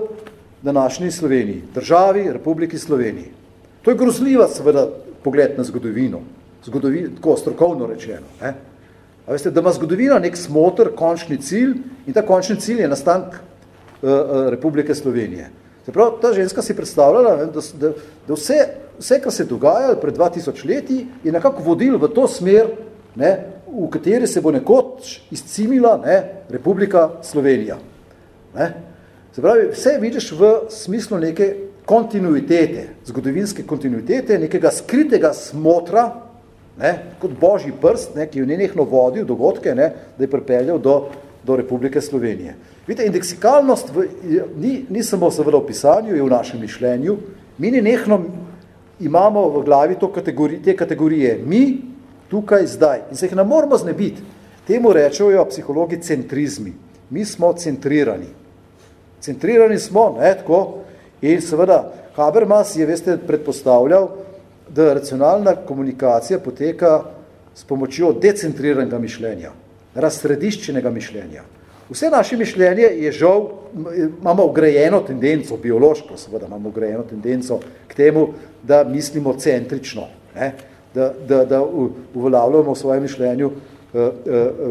današnji Sloveniji, državi Republiki Sloveniji. To je grozljiva seveda pogled na zgodovino, zgodovino tako strokovno rečeno. Ne? A veste, da ima zgodovina nek smotr, končni cilj in ta končni cilj je nastank uh, uh, Republike Slovenije. Se pravi, ta ženska si predstavljala, ne, da, da, da vse, vse, kar se je dogajalo pred 2000 leti, je nekako vodil v to smer, ne, v kateri se bo nekoč izcimila ne, Republika Slovenija. Ne. Se pravi, vse vidiš v smislu neke kontinuitete, zgodovinske kontinuitete, nekega skritega smotra, ne, kot božji prst, ne, ki je nenehno vodil dogodke, ne, da je pripeljal do, do Republike Slovenije. Vidite, indeksikalnost v, ni, ni samo seveda v pisanju, je v našem mišljenju. Mi nenehno imamo v glavi to kategori, te kategorije mi, tukaj, zdaj. In se jih ne moramo znebiti. Temu rečejo psihologi centrizmi. Mi smo centrirani. Centrirani smo, ne, tako, in seveda Habermas je, veste, predpostavljal, da racionalna komunikacija poteka s pomočjo decentriranega mišljenja, razsrediščenega mišljenja. Vse naše mišljenje je žal, imamo ugrajeno tendenco, biološko seveda imamo ugrajeno tendenco k temu, da mislimo centrično, ne, da, da, da uveljavljamo v svojem mišljenju uh, uh,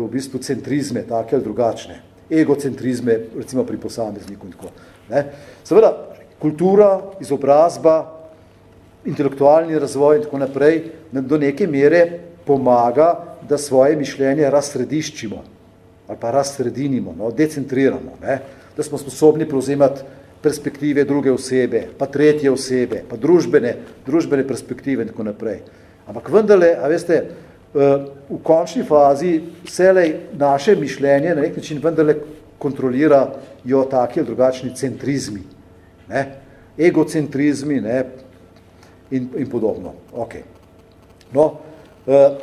v bistvu centrizme, take ali drugačne egocentrizme, recimo pri posamezniku in tako. Ne. Seveda, kultura, izobrazba, intelektualni razvoj in tako naprej do neke mere pomaga, da svoje mišljenje razsrediščimo ali pa razsredinimo, no, decentriramo, ne, da smo sposobni prevzemati perspektive druge osebe, pa tretje osebe, pa družbene, družbene perspektive in tako naprej. Ampak vendarle, a veste, v končni fazi vselej naše mišljenje na nek način vendarle kontrolirajo taki ali drugačni centrizmi, ne? egocentrizmi ne? In, in podobno. Okay. No, uh,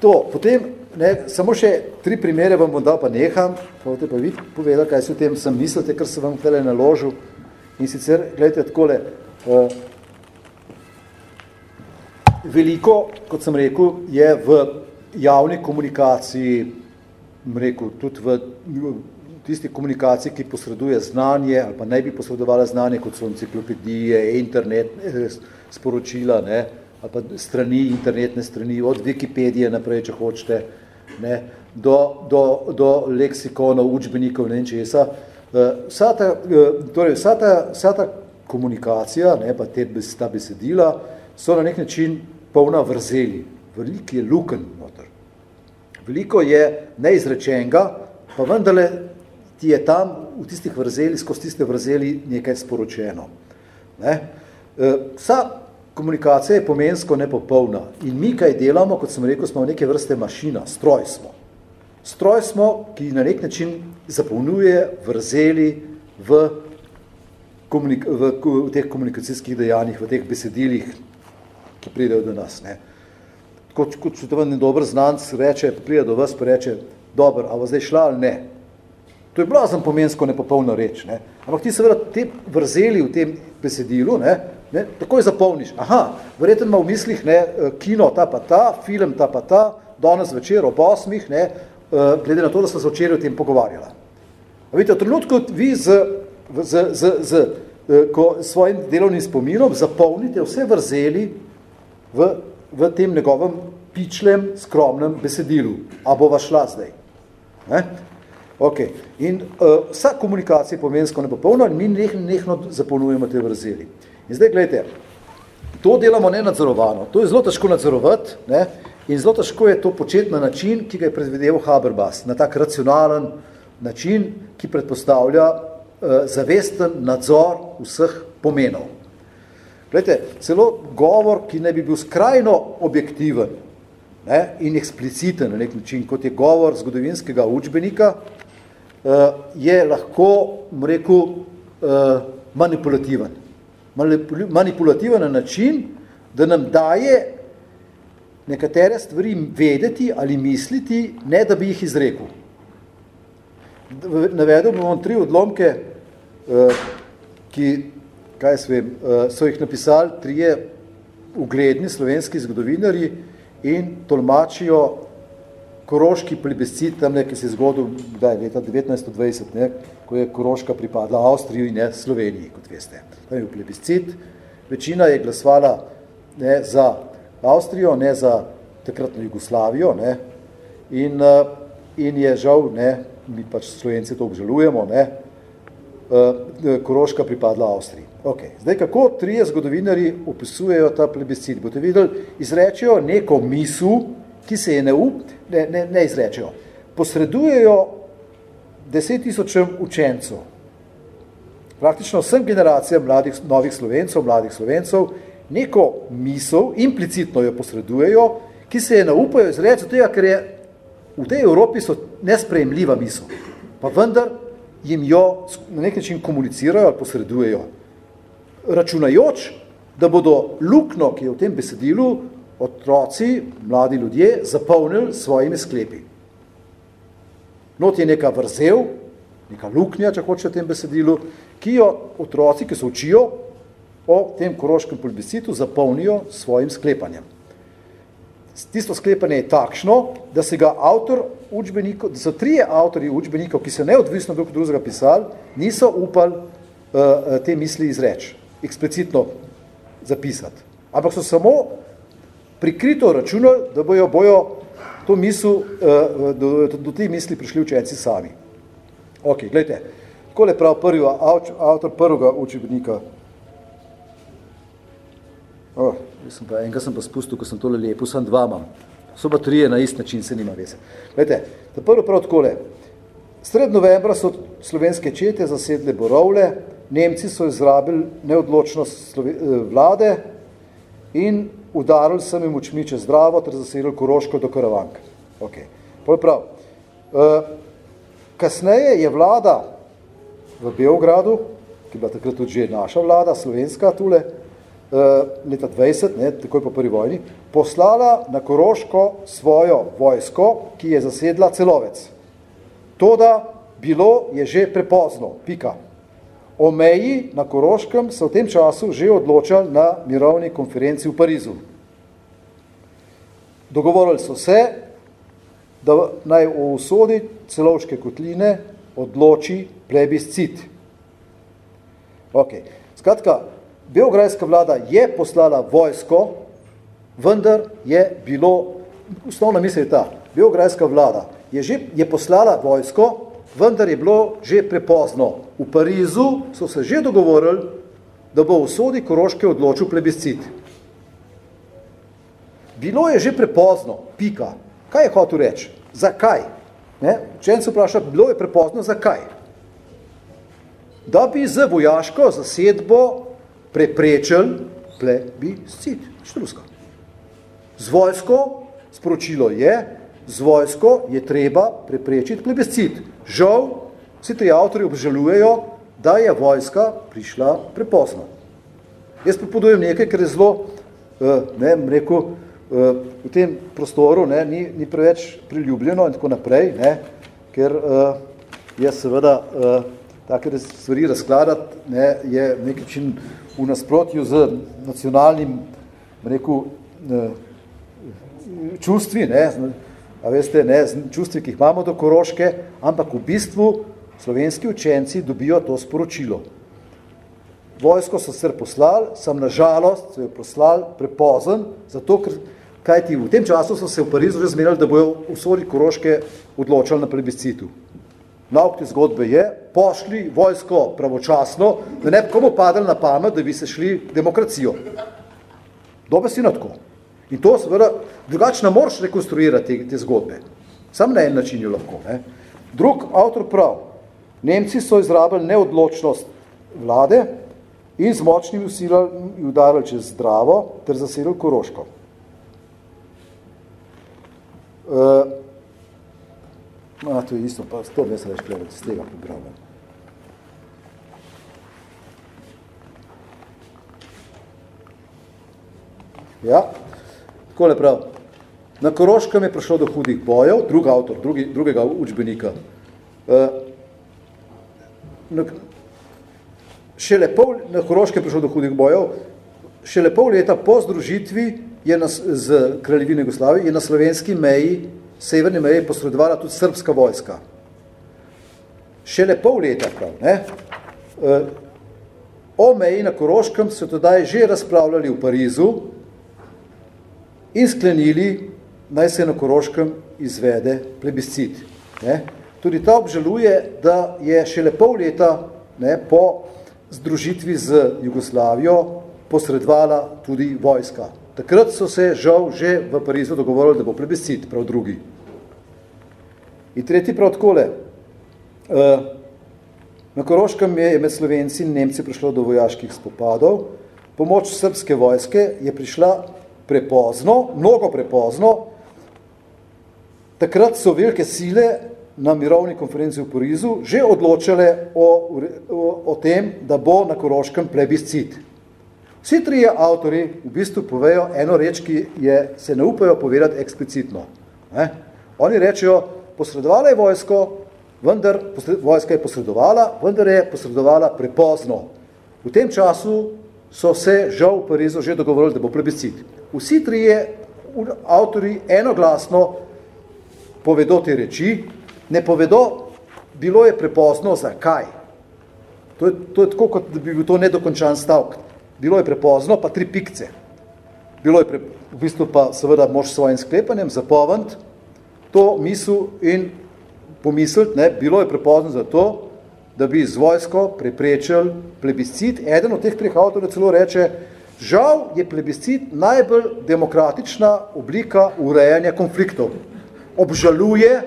to, potem ne, samo še tri primere vam bom dal, pa neham, pa boste pa vi povedali, kaj se o tem sem mislite, kar sem vam tele naložil. In sicer, gledajte, takole, uh, veliko, kot sem rekel, je v javni komunikaciji, rekel, tudi v tisti komunikaciji, ki posreduje znanje ali pa ne bi posredovala znanje, kot so enciklopedije, internet, eh, sporočila, ne, ali pa strani, internetne strani, od Wikipedije naprej, če hočete, ne, do, do, do leksikonov, učbenikov, ne česa. Eh, vsa ta, eh, torej, vsa ta, vsa ta komunikacija, ne, pa te, ta besedila, so na nek način polna vrzeli. Veliko je luken noter. Veliko je neizrečenega, pa vendarle ti je tam v tistih vrzeli, skozi tiste vrzeli nekaj sporočeno. Ne? E, vsa komunikacija je pomensko nepopolna. In mi, kaj delamo, kot sem rekel, smo neke vrste mašina, stroj smo. Stroj smo, ki na nek način zapolnjuje vrzeli v, komunik v, v teh komunikacijskih dejanjih, v teh besedilih, ki pridejo do nas. Ne. Kot, kot če to vam dober znanc reče, pride do vas, pa reče, dober, a zdaj šla ali ne? To je blazno pomensko nepopolna reč. Ne? Ampak ti seveda te vrzeli v tem besedilu, ne, ne, takoj zapolniš. Aha, verjetno ima v mislih ne, kino ta pa ta, film ta pa ta, danes večer ob osmih, ne, eh, glede na to, da smo se včeraj o tem pogovarjala. A vidite, v trenutku vi z, z, z, z eh, ko svojim delovnim spominom zapolnite vse vrzeli v, v tem njegovem pičlem, skromnem besedilu. A bova šla zdaj? Ne? Ok. In uh, vsa komunikacija je pomensko nepopolna in mi nehno, nehno zapolnujemo te vrzeli. In zdaj, gledajte, to delamo nenadzorovano. To je zelo težko nadzorovati ne? in zelo težko je to početi na način, ki ga je predvideval Haberbas, na tak racionalen način, ki predpostavlja uh, zavesten nadzor vseh pomenov. Gledajte, celo govor, ki ne bi bil skrajno objektiven ne, in ekspliciten na nek način, kot je govor zgodovinskega učbenika, uh, je lahko, rekel, uh, manipulativen. Manipulativen na način, da nam daje nekatere stvari vedeti ali misliti, ne da bi jih izrekel. Navedel bom tri odlomke, uh, ki, kaj svem, uh, so jih napisali trije ugledni slovenski zgodovinari in tolmačijo koroški plebiscit, tam nekaj se je zgodil, da je leta 1920, ne, ko je koroška pripadla Avstriji in ne Sloveniji, kot veste. Tam je bil plebiscit, večina je glasovala ne, za Avstrijo, ne za takratno Jugoslavijo, ne, in, eh, in je žal, ne, mi pač Slovenci to obžalujemo, ne, eh, koroška pripadla Avstriji. Okay. Zdaj, kako trije zgodovinari opisujejo ta plebiscit? Bote videli, izrečejo neko misu, ki se je ne, up, ne, ne, ne izrečejo. Posredujejo deset tisočem učencov, praktično vsem generacijam mladih, novih slovencov, mladih slovencov, neko misel, implicitno jo posredujejo, ki se je naupajo izreči, tega, ker je v tej Evropi so nesprejemljiva misel, pa vendar jim jo na nek način komunicirajo ali posredujejo, računajoč, da bodo lukno, ki je v tem besedilu, otroci, mladi ljudje, zapolnili svojimi sklepi. Not je neka vrzel, neka luknja, če hoče v tem besedilu, ki jo otroci, ki se učijo o tem koroškem plebiscitu, zapolnijo svojim sklepanjem. Tisto sklepanje je takšno, da se ga avtor učbenikov, da so trije avtori učbenikov, ki so neodvisno drug drugega pisali, niso upali uh, te misli izreči, eksplicitno zapisati. Ampak so samo prikrito računali, da bojo, bojo to misl, eh, do, do, do te misli prišli učenci sami. Ok, gledajte, tako je prav prvi avtor prvega učebnika. Oh, sem pa, enega sem pa spustil, ko sem tole lepo, sem dva imam. So pa trije na ist način, se nima veze. Gledajte, da prvo prav takole. Sred novembra so slovenske čete zasedle Borovle, Nemci so izrabili neodločnost eh, vlade in udarili sem jim očmi čez zdravo, ter zaselili Koroško do Karavank. Ok, pol prav. E, kasneje je vlada v Beogradu, ki je bila takrat tudi že naša vlada, slovenska tule, e, leta 20, ne, takoj po prvi vojni, poslala na Koroško svojo vojsko, ki je zasedla celovec. Toda bilo je že prepozno, pika. O meji na Koroškem so v tem času že odločali na mirovni konferenci v Parizu. Dogovorili so se, da naj o usodi celovške kotline odloči plebiscit. Okay. Skratka, Beograjska vlada je poslala vojsko, vendar je bilo, osnovna misel je ta, Beograjska vlada je, že, je poslala vojsko, vendar je bilo že prepozno. V Parizu so se že dogovorili, da bo v sodi Koroške odločil plebiscit. Bilo je že prepozno, pika. Kaj je hotel reči? Zakaj? Ne? Čen se vpraša, bilo je prepozno, zakaj? Da bi z vojaško zasedbo preprečil plebiscit. Štruska. Z vojsko sporočilo je, z vojsko je treba preprečiti plebiscit. Žal, vsi tri avtori obžalujejo, da je vojska prišla prepozno. Jaz pripodujem nekaj, kar je zelo, eh, ne, rekel, eh, v tem prostoru ne, ni, ni preveč priljubljeno in tako naprej, ne, ker uh, je seveda uh, take stvari razkladati, ne, je nekaj čin v nasprotju z nacionalnim rekel, čustvi, ne, veste, ne, čustvi, ki jih imamo do Koroške, ampak v bistvu slovenski učenci dobijo to sporočilo. Vojsko so sicer poslali, sem na žalost se jo poslali prepozen, zato ker kajti v tem času so se v Parizu že zmenili, da bojo usodi Koroške odločali na plebiscitu. Nauk te zgodbe je, pošli vojsko pravočasno, da ne bi komu padali na pamet, da bi se šli demokracijo. Dobe si na tako. In to seveda, drugače ne moraš rekonstruirati te, te zgodbe. Sam na en način jo lahko. Ne. Drug avtor prav, Nemci so izrabili neodločnost vlade in z močnimi usilami udarili čez zdravo ter zasedili Koroško. Uh, to je isto, pa to ne se več gledati, z tega pripravljam. Ja, tako ne prav. Na Koroškem je prišlo do hudih bojev, drug avtor, drugi, drugega učbenika. Na, šele pol, na Koroškem je prišlo do hudih bojev, šele pol leta po združitvi je na, z kraljevine Jugoslavije je na slovenski meji, severni meji, posredovala tudi srbska vojska. Šele pol leta prav, ne? E, o meji na Koroškem so tedaj že razpravljali v Parizu in sklenili, naj se na Koroškem izvede plebiscit. Ne? Tudi ta obžaluje, da je šele pol leta ne, po združitvi z Jugoslavijo posredvala tudi vojska. Takrat so se žal že v Parizu dogovorili, da bo plebiscit, prav drugi. In tretji prav takole. Eh, na Koroškem je med Slovenci in Nemci prišlo do vojaških spopadov. Pomoč srpske vojske je prišla prepozno, mnogo prepozno. Takrat so velike sile na mirovni konferenci v Parizu že odločale o, o, o tem, da bo na Koroškem plebiscit. Vsi trije avtori v bistvu povejo eno reč, ki je, se ne upajo povedati eksplicitno. Ne? Oni rečejo, posredovala je vojsko, vendar posred, vojska je posredovala, vendar je posredovala prepozno. V tem času so se žal v Parizu že dogovorili, da bo plebiscit. Vsi trije avtori enoglasno povedo te reči, ne povedo, bilo je prepozno, zakaj. To je, to je tako, kot da bi bil to nedokončan stavk bilo je prepozno, pa tri pikce. Bilo je pre, v bistvu pa seveda mož svojim sklepanjem zapovend to misel in pomisliti, ne, bilo je prepozno za to, da bi z vojsko preprečil plebiscit. Eden od teh treh avtorjev celo reče, žal je plebiscit najbolj demokratična oblika urejanja konfliktov. Obžaluje,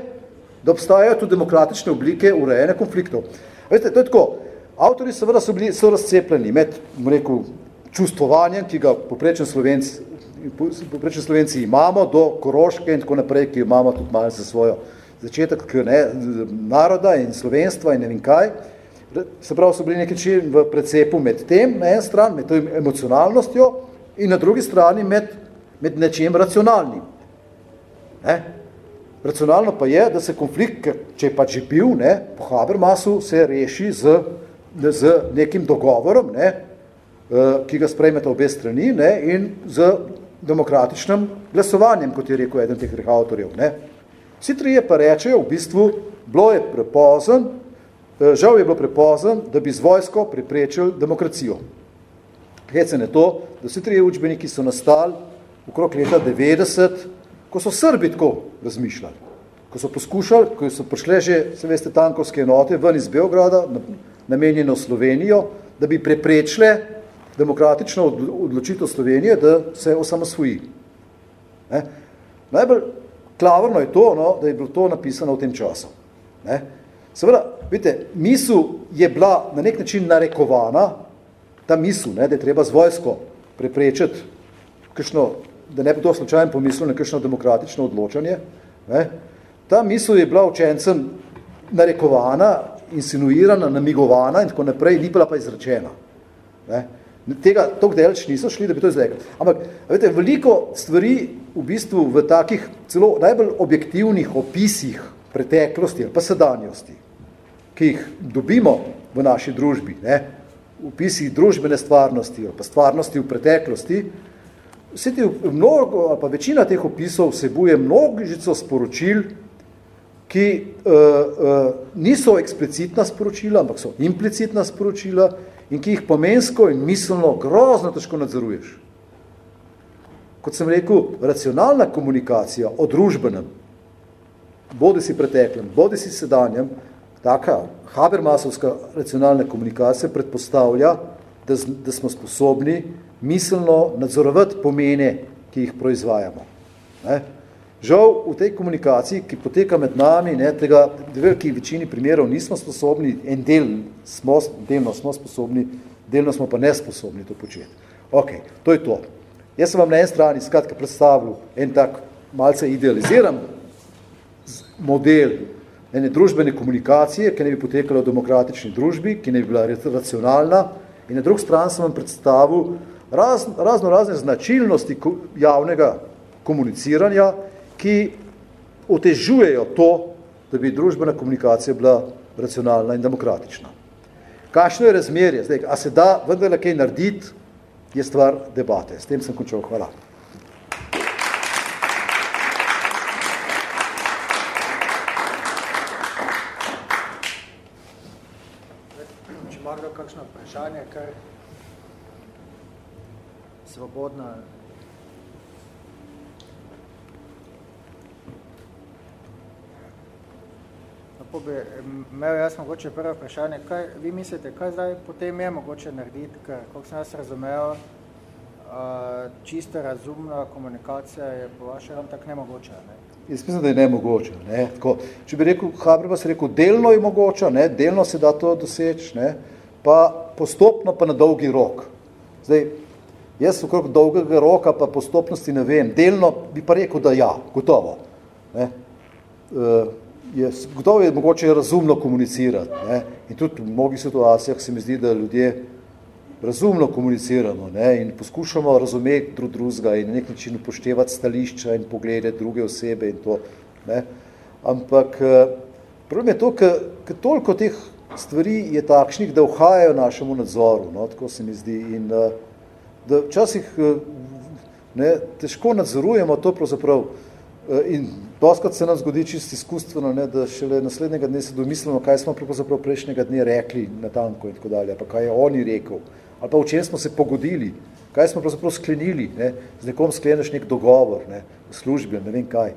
da obstajajo tudi demokratične oblike urejanja konfliktov. Veste, to je tako, avtori seveda so bili so razcepljeni med, rekel, čustvovanjem, ki ga poprečen Slovenci, poprečen Slovenci imamo do Koroške in tako naprej, ki imamo tudi malo za svojo začetek ne, naroda in slovenstva in ne vem kaj. Se pravi, so bili nekaj v precepu med tem, na en stran, med tem emocionalnostjo in na drugi strani med, med nečem racionalnim. Ne? Racionalno pa je, da se konflikt, če je pač že bil, ne, po Habermasu se reši z, z nekim dogovorom, ne, Eh, ki ga sprejmeta obe strani ne, in z demokratičnim glasovanjem, kot je rekel eden teh avtorjev. Ne. Vsi trije pa rečejo, v bistvu, bilo je prepozen, eh, žal je bilo prepozen, da bi z vojsko preprečil demokracijo. Hecen je to, da vsi trije učbeniki so nastali okrog leta 90, ko so Srbi tako razmišljali. Ko so poskušali, ko so prišle že, se veste, tankovske enote ven iz Beograda, namenjeno Slovenijo, da bi preprečile demokratično odločitev Slovenije, da se osamosvoji. Najbolj klavrno je to, no, da je bilo to napisano v tem času. Ne? Seveda, vidite, misel je bila na nek način narekovana, ta misel, ne, da je treba z vojsko preprečiti, kakšno, da ne bi to slučajno pomislil na kakšno demokratično odločanje. Ne? Ta misel je bila učencem narekovana, insinuirana, namigovana in tako naprej, ni bila pa izrečena. Ne? Tega toliko delč niso šli, da bi to izrekli. Ampak, vete, veliko stvari v bistvu v takih celo najbolj objektivnih opisih preteklosti ali pa sedanjosti, ki jih dobimo v naši družbi, ne, opisih družbene stvarnosti ali pa stvarnosti v preteklosti, vse ti mnogo, ali pa večina teh opisov vsebuje mnogižico sporočil, ki uh, uh, niso eksplicitna sporočila, ampak so implicitna sporočila, in ki jih pomensko in miselno grozno težko nadzoruješ. Kot sem rekel, racionalna komunikacija o družbenem, bodi si preteklem, bodi si sedanjem, taka Habermasovska racionalna komunikacija predpostavlja, da, da smo sposobni miselno nadzorovati pomene, ki jih proizvajamo. Ne? Žal v tej komunikaciji, ki poteka med nami, ne, tega v veliki večini primerov nismo sposobni, en del smo, delno smo sposobni, delno smo pa nesposobni to početi. Ok, to je to. Jaz sem vam na en strani skratka predstavil en tak malce idealiziran model ene družbene komunikacije, ki ne bi potekala v demokratični družbi, ki ne bi bila racionalna in na drug stran sem vam predstavil raz, razno razne značilnosti javnega komuniciranja, ki otežujejo to, da bi družbena komunikacija bila racionalna in demokratična. Kakšno je razmerje? Zdaj, a se da vendarle kaj narediti, je stvar debate. S tem sem končal. Hvala. Če ima kdo kakšno vprašanje, kar svobodna Lepo bi imel jaz mogoče prvo vprašanje, kaj vi mislite, kaj zdaj potem je mogoče narediti, ker, koliko sem jaz razumel, uh, čisto razumna komunikacija je po vašem tako nemogoče, ne? Jaz mislim, da je nemogoče, ne? Tako, če bi rekel, Habermas rekel, delno je mogoče, ne? Delno se da to doseči, ne? Pa postopno pa na dolgi rok. Zdaj, jaz okrog dolgega roka pa postopnosti ne vem, delno bi pa rekel, da ja, gotovo, ne? Uh, je, gotovo je mogoče razumno komunicirati. Ne? In tudi v mnogih situacijah se mi zdi, da ljudje razumno komuniciramo ne? in poskušamo razumeti drug drugega in na nek način upoštevati stališča in poglede druge osebe in to. Ne? Ampak eh, problem je to, ker toliko teh stvari je takšnih, da vhajajo našemu nadzoru, no? tako se mi zdi. In eh, da včasih eh, ne, težko nadzorujemo to pravzaprav in Doskrat se nam zgodi čisto izkustveno, ne, da šele naslednjega dne se domislimo, kaj smo pravzaprav prejšnjega dne rekli na tanko in tako dalje, pa kaj je oni rekel, ali pa v čem smo se pogodili, kaj smo pravzaprav sklenili, ne, z nekom skleneš nek dogovor, ne, v službi, ne vem kaj.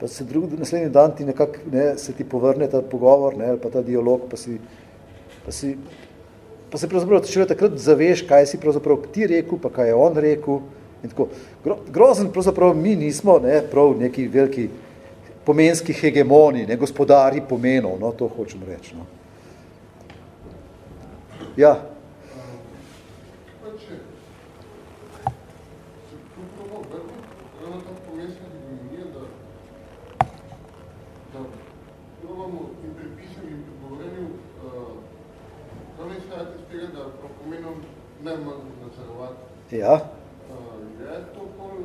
Pa se drug, naslednji dan ti nekak, ne, se ti povrne ta pogovor, ne, ali pa ta dialog, pa si, pa si, pa se pravzaprav šele takrat zaveš, kaj si pravzaprav ti rekel, pa kaj je on rekel, in tako. Gro, grozen pravzaprav mi nismo, ne, prav neki veliki, pomenskih hegemonij, ne gospodari pomenov, no, to hočem reči. No. Ja. Ja. Je to pol,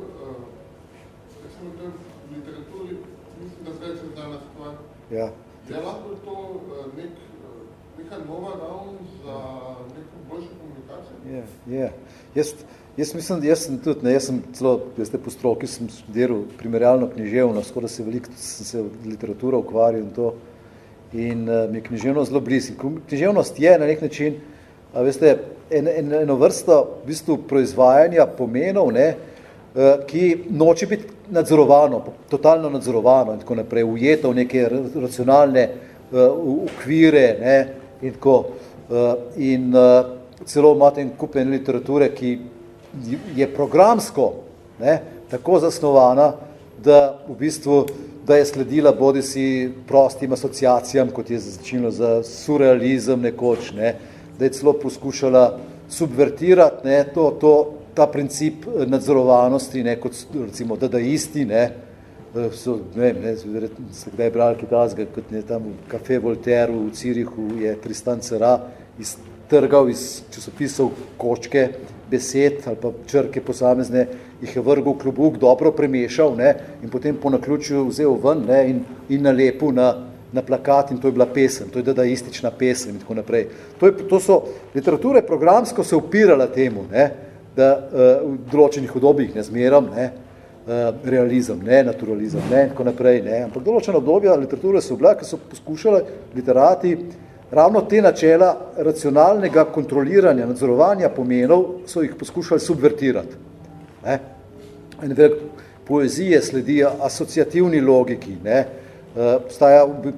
recimo, v literaturi mislim, da se znala stvar. Ja. Je lahko to eh, nek, eh, neka nova ravn za neko boljšo komunikacijo? Je, je. Jaz, jaz mislim, jaz sem tudi, ne, jaz sem celo, jaz te po stroki sem študiral primerjalno književno, skoraj se veliko sem se literatura ukvarjal in to, in uh, mi je književnost zelo blizu. Književnost je na nek način, a veste, en, en, eno vrsto v bistvu proizvajanja pomenov, ne, ki noče biti nadzorovano, totalno nadzorovano in tako naprej, ujeto v neke racionalne uh, ukvire ne, in tako. Uh, in uh, celo imate en kupen literature, ki je programsko ne, tako zasnovana, da v bistvu da je sledila bodi si prostim asociacijam, kot je začinilo za surrealizem nekoč, ne, da je celo poskušala subvertirati ne, to, to ta princip nadzorovanosti, ne, kot recimo dadaisti, ne, so, ne vem, ne, se kdaj brali kitajskega, kot ne, tam v kafe Voltaire v Cirihu je Tristan Cera iztrgal iz časopisov kočke besed ali pa črke posamezne, jih je vrgel v klobuk, dobro premešal ne, in potem po naključju vzel ven ne, in, in nalepil na, na plakat in to je bila pesem, to je dadaistična pesem in tako naprej. To, je, to so literature programsko se upirala temu, ne, da uh, v določenih obdobjih ne zmeram, ne, uh, realizem, ne, naturalizem, ne, in tako naprej, ne, ampak določena obdobja literature so bila, ki so poskušali literati ravno te načela racionalnega kontroliranja, nadzorovanja pomenov so jih poskušali subvertirati. Ne. In velik poezije sledi asociativni logiki, ne, Obstaja v,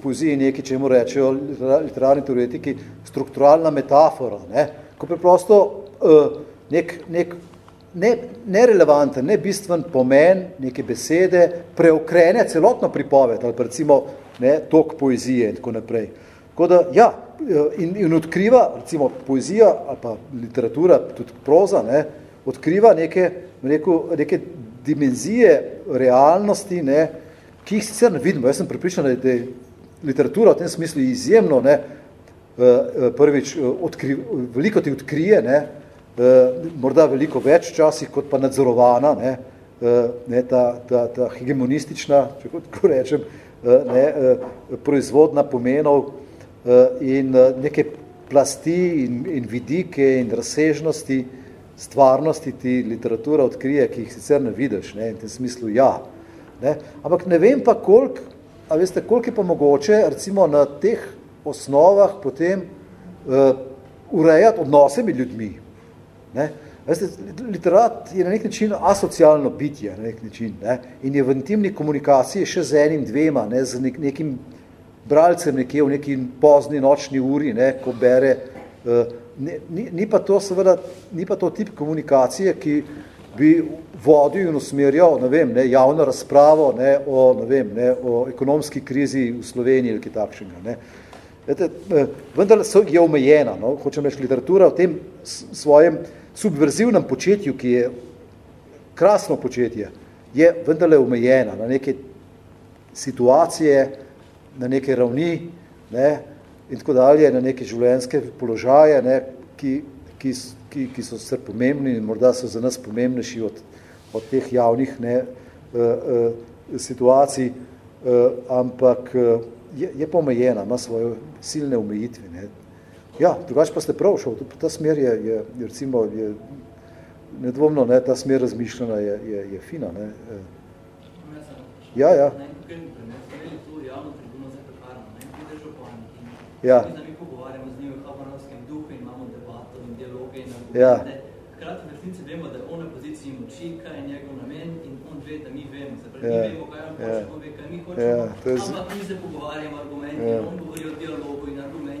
poeziji nekaj, čemu rečejo literarni teoretiki, strukturalna metafora, ne? ko preprosto uh, nek, nek ne, nerelevanten, ne bistven pomen neke besede preokrene celotno pripoved ali pa recimo ne, tok poezije in tako naprej. Tako da, ja, in, in odkriva, recimo poezija ali pa literatura, tudi proza, ne, odkriva neke, rekel, neke dimenzije realnosti, ne, ki jih sicer ne vidimo. Jaz sem pripričan, da je literatura v tem smislu izjemno, ne, eh, eh, prvič, eh, odkri, veliko ti odkrije, ne, morda veliko več časih, kot pa nadzorovana, ne, ne, ta, ta, ta hegemonistična, če tako rečem, ne, proizvodna pomenov in neke plasti in, in vidike in razsežnosti stvarnosti ti literatura odkrije, ki jih sicer ne vidiš, ne, in tem smislu ja. Ne? Ampak ne vem pa, koliko, a veste, koliko je pa mogoče recimo na teh osnovah potem uh, urejati odnose med ljudmi. Ne? Veste, literat je na nek način asocialno bitje, na nek način, ne? in je v intimni komunikaciji še z enim dvema, ne? z nek, nekim bralcem nekje v neki pozni nočni uri, ne? ko bere. Uh, ni, ni, ni, pa to, seveda, ni pa to tip komunikacije, ki bi vodil in usmerjal, ne vem, ne, javno razpravo ne, o, ne vem, ne, o ekonomski krizi v Sloveniji ali kaj takšnega. Ne. Vete, eh, vendar so, je omejena, no, hočem reči, literatura v tem svojem subverzivnem početju, ki je krasno početje, je vendarle omejena na neke situacije, na neke ravni ne, in tako dalje, na neke življenjske položaje, ne, ki, ki, ki, ki so sicer pomembni in morda so za nas pomembnejši od od teh javnih ne, uh, uh, situacij, uh, ampak uh, je, je pomejena, ima svoje silne omejitve. Ne. Ja, drugače pa ste prav šel, ta smer je, je recimo, je, nedvomno, ne, ta smer razmišljena je, je, je fina. Ne. Ja, ja. Ja. Ja. Hkrati v resnici vemo, da moči, kaj je njegov namen in on ve, da mi vemo. Pravi, yeah. mi ja, vemo, kaj on hoče, yeah. Ja. on ve, kaj mi hočemo. Yeah, ja, je ampak mi se pogovarjamo argumenti, yeah. on govori o dialogu in razlaga.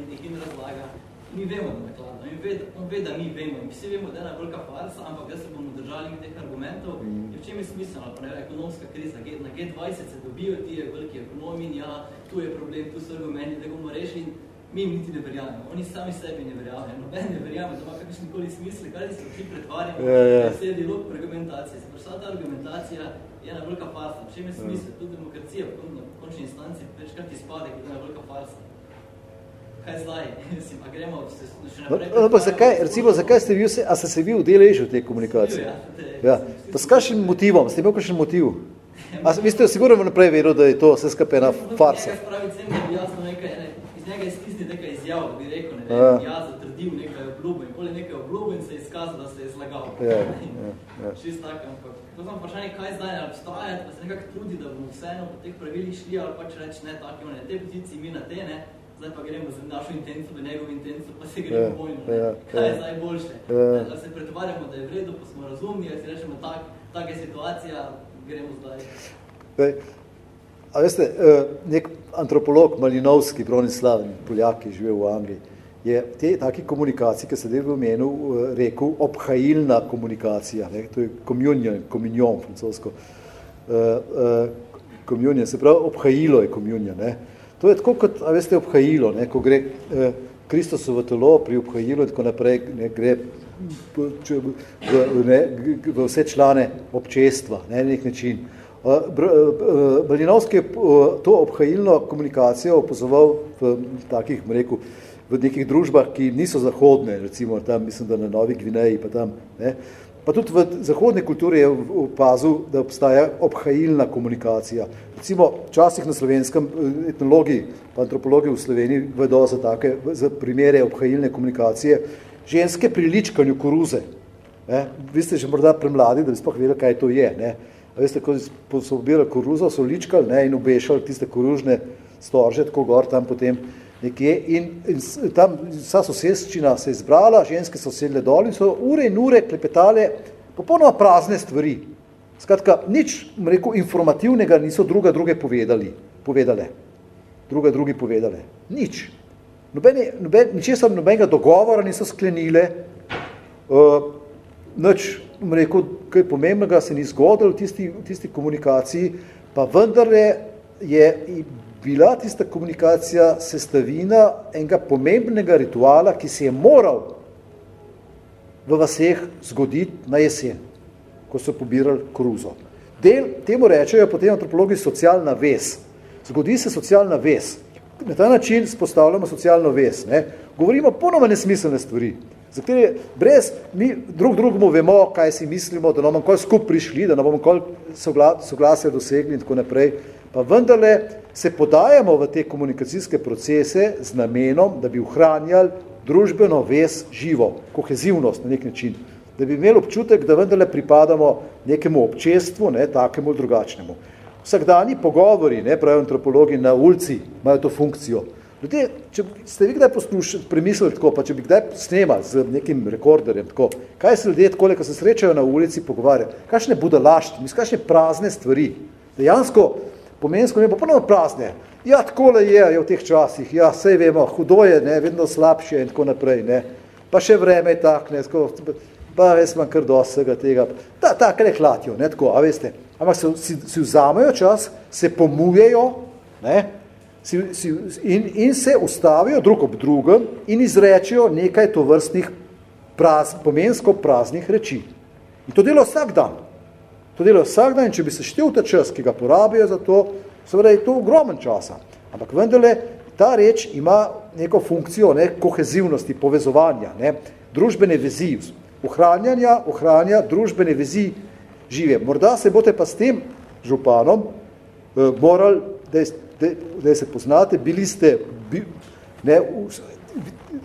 Mi vemo, da je. In ve, on ve, da mi vemo. In vsi vemo, da je ena velika farsa, ampak da se bomo držali teh argumentov. Mm. In v čem je smiselno? Pa ne, ekonomska kriza. Na G20 se dobijo ti veliki ekonomi in ja, tu je problem, tu so argumenti, da bomo rešili mi jim niti ne verjamemo, oni sami sebi ne verjamejo, noben ne verjame, da ima kakšni koli smisli, kaj se ti pretvarjamo, ja, ja. da se je dialog po argumentaciji. Se pravi, ta argumentacija je ena velika farsa. Čem je smisel? Ja. Tudi demokracija v končni instanci večkrat izpade, kot je ena velika farsa. Kaj zdaj? Gremo še naprej... No, no, pa zakaj, recimo, zakaj ste vi vse, a ste se vi udeležili v tej komunikacije? Ja, te, ja. Pa s kakšnim motivom? Ste imel kakšen motiv? A vi ste sigurno naprej veril, da je to vse skupaj ena farsa? Nekaj spravi, cem, da bi jasno nekaj, ne, iz njega iztisniti nekaj izjav, da bi rekel, ne, ja. jaz zatrdil nekaj obljubo in poli nekaj obljubo in se je izkazal, da se je zlagal. Ja, ja, ja. Šist tako, ampak to znam vprašanje, kaj zdaj ne obstajati, pa se nekako trudi, da bomo vseeno po teh pravilih šli, ali pač reči, ne, tako imamo na te poziciji, mi na te, ne, zdaj pa gremo za našo intenco, v njegov intenco, pa se gremo ja, bojno, ne, ja, kaj je ja. zdaj boljše. Ja. Da se pretvarjamo, da je v redu, pa smo razumni, ali si rečemo, tak, tak je situacija, gremo zdaj. Bej. A veste, eh, nek antropolog Malinovski, Bronislav, Poljak, ki je živel v Angliji, je te taki komunikaciji, ki se je v imenu eh, rekel, obhajilna komunikacija, ne? to je communion, communion, francosko, communion, se pravi, obhajilo je communion, ne? To je tako kot, a veste, obhajilo, ne? ko gre Kristosovo telo pri obhajilu in tako naprej, ne? gre če, v, ne, v vse člane občestva, ne, na nek način. Balinovski je to obhajilno komunikacijo opozoval v takih, rekel, v nekih družbah, ki niso zahodne, recimo tam, mislim, da na Novi Gvineji, pa tam, ne, pa tudi v zahodni kulturi je opazil, da obstaja obhajilna komunikacija. Recimo, včasih na slovenskem etnologi, pa antropologi v Sloveniji vedo za take, za primere obhajilne komunikacije, ženske pri ličkanju koruze. Ne, vi ste že morda premladi, da bi spoh vedeli, kaj to je. Ne, A veste, ko so obirali koruzo, so ličkali ne, in obešali tiste koružne storže, tako gor tam potem nekje. In, in tam vsa sosedščina se je zbrala, ženske so sedle dol in so ure in ure klepetale popolnoma prazne stvari. Skratka, nič, rekel, informativnega niso druga druge povedali, povedale. Druga drugi povedale. Nič. Nobene, noben, ničesar nobenega dogovora niso sklenile, uh, nič rekel, kaj pomembnega se ni zgodilo v tisti, tisti komunikaciji, pa vendarle je bila tista komunikacija sestavina enega pomembnega rituala, ki se je moral v vaseh zgoditi na jesen, ko so pobirali kruzo. Del, temu rečejo potem antropologi socialna vez. Zgodi se socialna vez. Na ta način spostavljamo socialno vez. Ne? Govorimo ponoma nesmiselne stvari za katere brez mi drug drugemu vemo, kaj si mislimo, da bomo kol skup prišli, da bomo kol soglasje dosegli in tako naprej, pa vendarle se podajamo v te komunikacijske procese z namenom, da bi ohranjali družbeno vez živo, kohezivnost na nek način, da bi imeli občutek, da vendarle pripadamo nekemu občestvu, ne, takemu drugačnemu. Vsakdani pogovori, ne, pravijo antropologi na ulici, imajo to funkcijo, Ljudje, če ste vi kdaj premislili tako, pa če bi kdaj snemali z nekim rekorderjem, tako, kaj se ljudje tako, ko se srečajo na ulici, pogovarjajo, kakšne budalašti, mislim, kakšne prazne stvari. Dejansko, pomensko ne bo ponovno prazne. Ja, takole je, je v teh časih, ja, sej vemo, hudo je, ne, vedno slabše in tako naprej, ne. Pa še vreme je tak, ne, tako, pa res imam kar dosega tega. Ta, ta, kaj hlatijo, ne, tako, a veste. Ampak se, si, si vzamejo čas, se pomujejo, ne, si, si, in, in se ustavijo drug ob drugem in izrečejo nekaj tovrstnih praz, pomensko praznih reči. In to delo vsak dan. To delo vsak dan in če bi se štel ta čas, ki ga porabijo za to, seveda je to ogromen časa. Ampak vendarle ta reč ima neko funkcijo ne, kohezivnosti, povezovanja, ne, družbene vezi, ohranjanja, ohranja družbene vezi žive. Morda se boste pa s tem županom eh, morali, da se poznate, bili ste, bi, ne,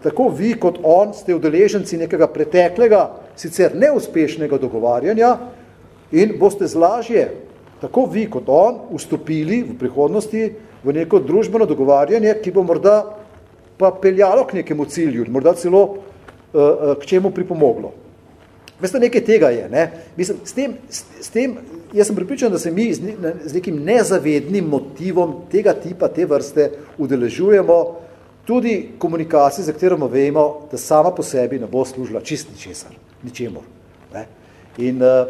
tako vi kot on ste udeleženci nekega preteklega, sicer neuspešnega dogovarjanja in boste zlažje, tako vi kot on, vstopili v prihodnosti v neko družbeno dogovarjanje, ki bo morda pa peljalo k nekemu cilju, morda celo uh, uh, k čemu pripomoglo. Veste, nekaj tega je. Ne? Mislim, s tem, s, s tem jaz sem pripričan, da se mi z, ne, z nekim nezavednim motivom tega tipa, te vrste udeležujemo tudi komunikaciji, za katero vemo, da sama po sebi ne bo služila čist ničesar, ničemor. Ne? In uh,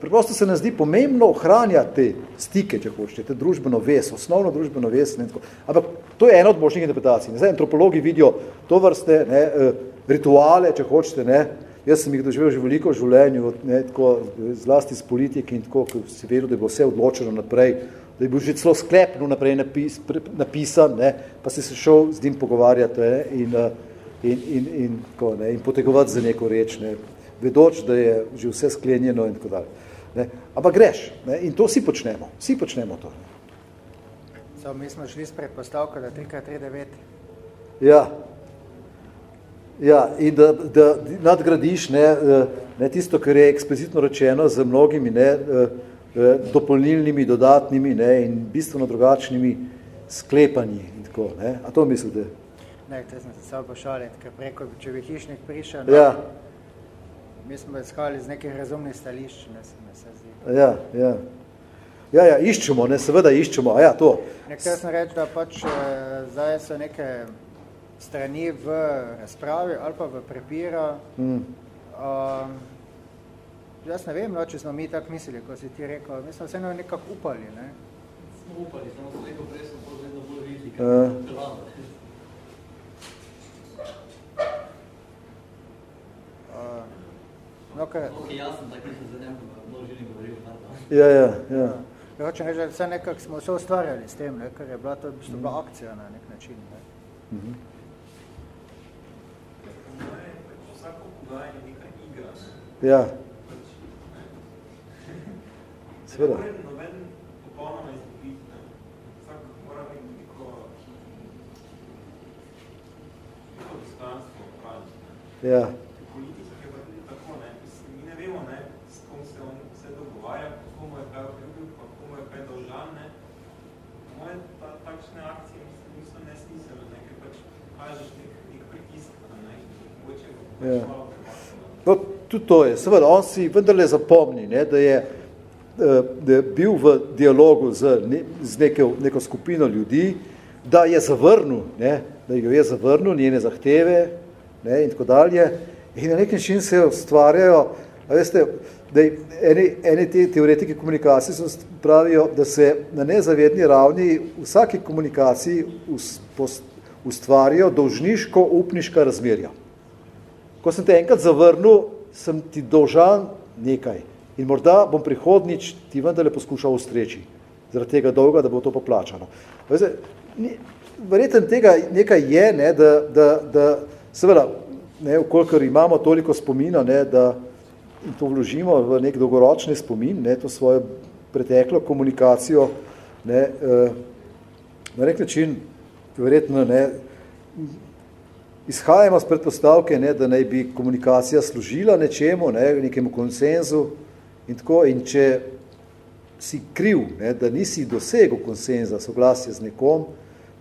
preprosto se nam zdi pomembno ohranjati te stike, če hočete, te družbeno ves, osnovno družbeno ves. Ne, Ampak to je ena od možnih interpretacij. Ne? Zdaj, antropologi vidijo to vrste ne, uh, rituale, če hočete, ne, Jaz sem jih doživel že veliko v življenju, ne, tako, zlasti z politiki in tako, ko si vedel, da bo vse odločeno naprej, da je bil že celo sklep naprej napis, pre, napisan, ne, pa si se šel z njim pogovarjati ne, in, in, in, in, tako, ne, in potegovati za neko reč, ne, vedoč, da je že vse sklenjeno in tako dalje. Ne. Ampak greš ne, in to vsi počnemo, vsi počnemo to. So, mi smo šli s predpostavko, da 3x3 9. Ja, Ja, in da, da nadgradiš ne, eh, ne tisto, kar je eksplicitno rečeno z mnogimi ne, eh, eh, dopolnilnimi, dodatnimi ne, in bistveno drugačnimi sklepanji. In tako, ne. A to mislite? Ne, to sem se samo pošaliti, ker preko, če bi hišnik prišel, ne, ja. Mi smo izhali z nekih razumnih stališč, ne se me se zdi. Ja, ja. Ja, ja, iščemo, ne, seveda iščemo, a ja, to. Nekaj sem reči, da pač zdaj so neke strani v razpravi ali pa v prepira. Mm. Uh, jaz ne vem, no, če smo mi tako mislili, ko si ti rekel, mi smo vseeno nekako upali. Ne? Smo upali, samo se rekel, prej smo to vedno bolj videli, kaj uh. Uh, No, ker... Ok, jaz sem tak nisem za njem, mnogo želim govoril. Ja, ja, ja. Ja, hočem reči, da vse nekako smo se ustvarjali s tem, ne, ker je bila to v bistvu bila akcija na nek način. Ne. Mm -hmm. Vsako pogajanje je neka igra. Ja. Seveda. Noben popolnoma izgubiti. Vsak mora imeti neko, neko dostanstvo. Ja. Politika je pa tudi tako, ne. Mi ne vemo, ne, s kom se on vse dogovarja, komu je kaj obljubil, pa komu je kaj dolžan, ne. Moje ta, takšne akcije mislim, niso nesmiselne, ne, ker pač kažeš nek, nek pritisk, ne, mogoče pač ja. malo No, tudi to je. Seveda, on si vendarle zapomni, ne, da, je, eh, da je bil v dialogu z, ne, z neko, neko skupino ljudi, da je zavrnil, ne, da jo je zavrnil, njene zahteve ne, in tako dalje. In na nek način se ustvarjajo, a veste, da eni, eni te teoretiki komunikacije so pravijo, da se na nezavedni ravni v vsaki komunikaciji ustvarjajo dolžniško-upniška razmerja. Ko sem te enkrat zavrnil, sem ti dolžan nekaj in morda bom prihodnič ti vendarle poskušal ustreči, zaradi tega dolga, da bo to poplačano. Verjetno tega nekaj je, ne, da, da, da seveda, ne, ukolikor imamo toliko spomina, ne, da in to vložimo v nek dolgoročni spomin, ne, to svojo preteklo komunikacijo, ne, eh, na nek način, verjetno, ne, izhajamo z predpostavke, ne, da naj bi komunikacija služila nečemu, ne, nekemu konsenzu in tako, in če si kriv, ne, da nisi dosegel konsenza, soglasje z nekom,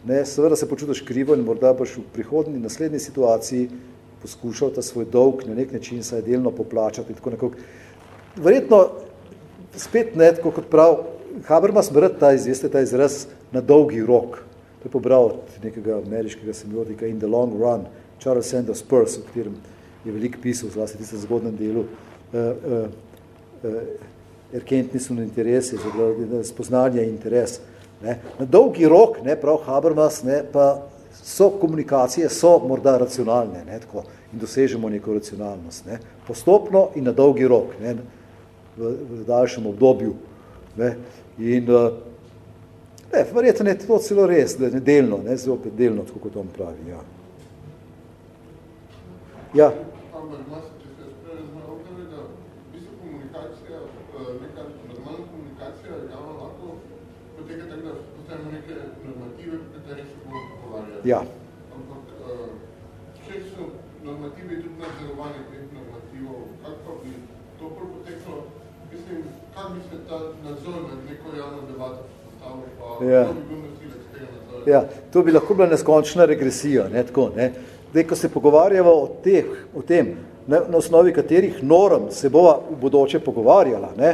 ne, seveda se počutiš krivo in morda boš v prihodni, naslednji situaciji poskušal ta svoj dolg na nek način saj delno poplačati in tako nekako. Verjetno spet ne, tako kot prav, Habermas mrd ta, izveste ta izraz na dolgi rok, To je pobral od nekega ameriškega semiotika In the Long Run, Charles Sanders Peirce, v katerem je velik pisal, zlasti tistem zgodnem delu, uh, uh, uh, erkentni so na interesi, spoznanje in interes. Ne. Na dolgi rok, ne, prav Habermas, ne, pa so komunikacije, so morda racionalne ne, tako, in dosežemo neko racionalnost. Ne. Postopno in na dolgi rok, ne, v, v daljšem obdobju. Ne. In uh, Ne, verjetno je to celo res, da je delno, ne, zopet delno, tako kot on pravi, ja. Ja. Ja. Ampak, če so normativi tudi nadzorovanje teh normativov, kako bi to poteklo, mislim, kak bi se ta nadzor nad neko javno debato Ja. ja, to bi lahko bila neskončna regresija. Ne, tako, ne. Dej, ko se pogovarjamo o, teh, o tem, ne, na osnovi katerih norm se bova v bodoče pogovarjala, ne,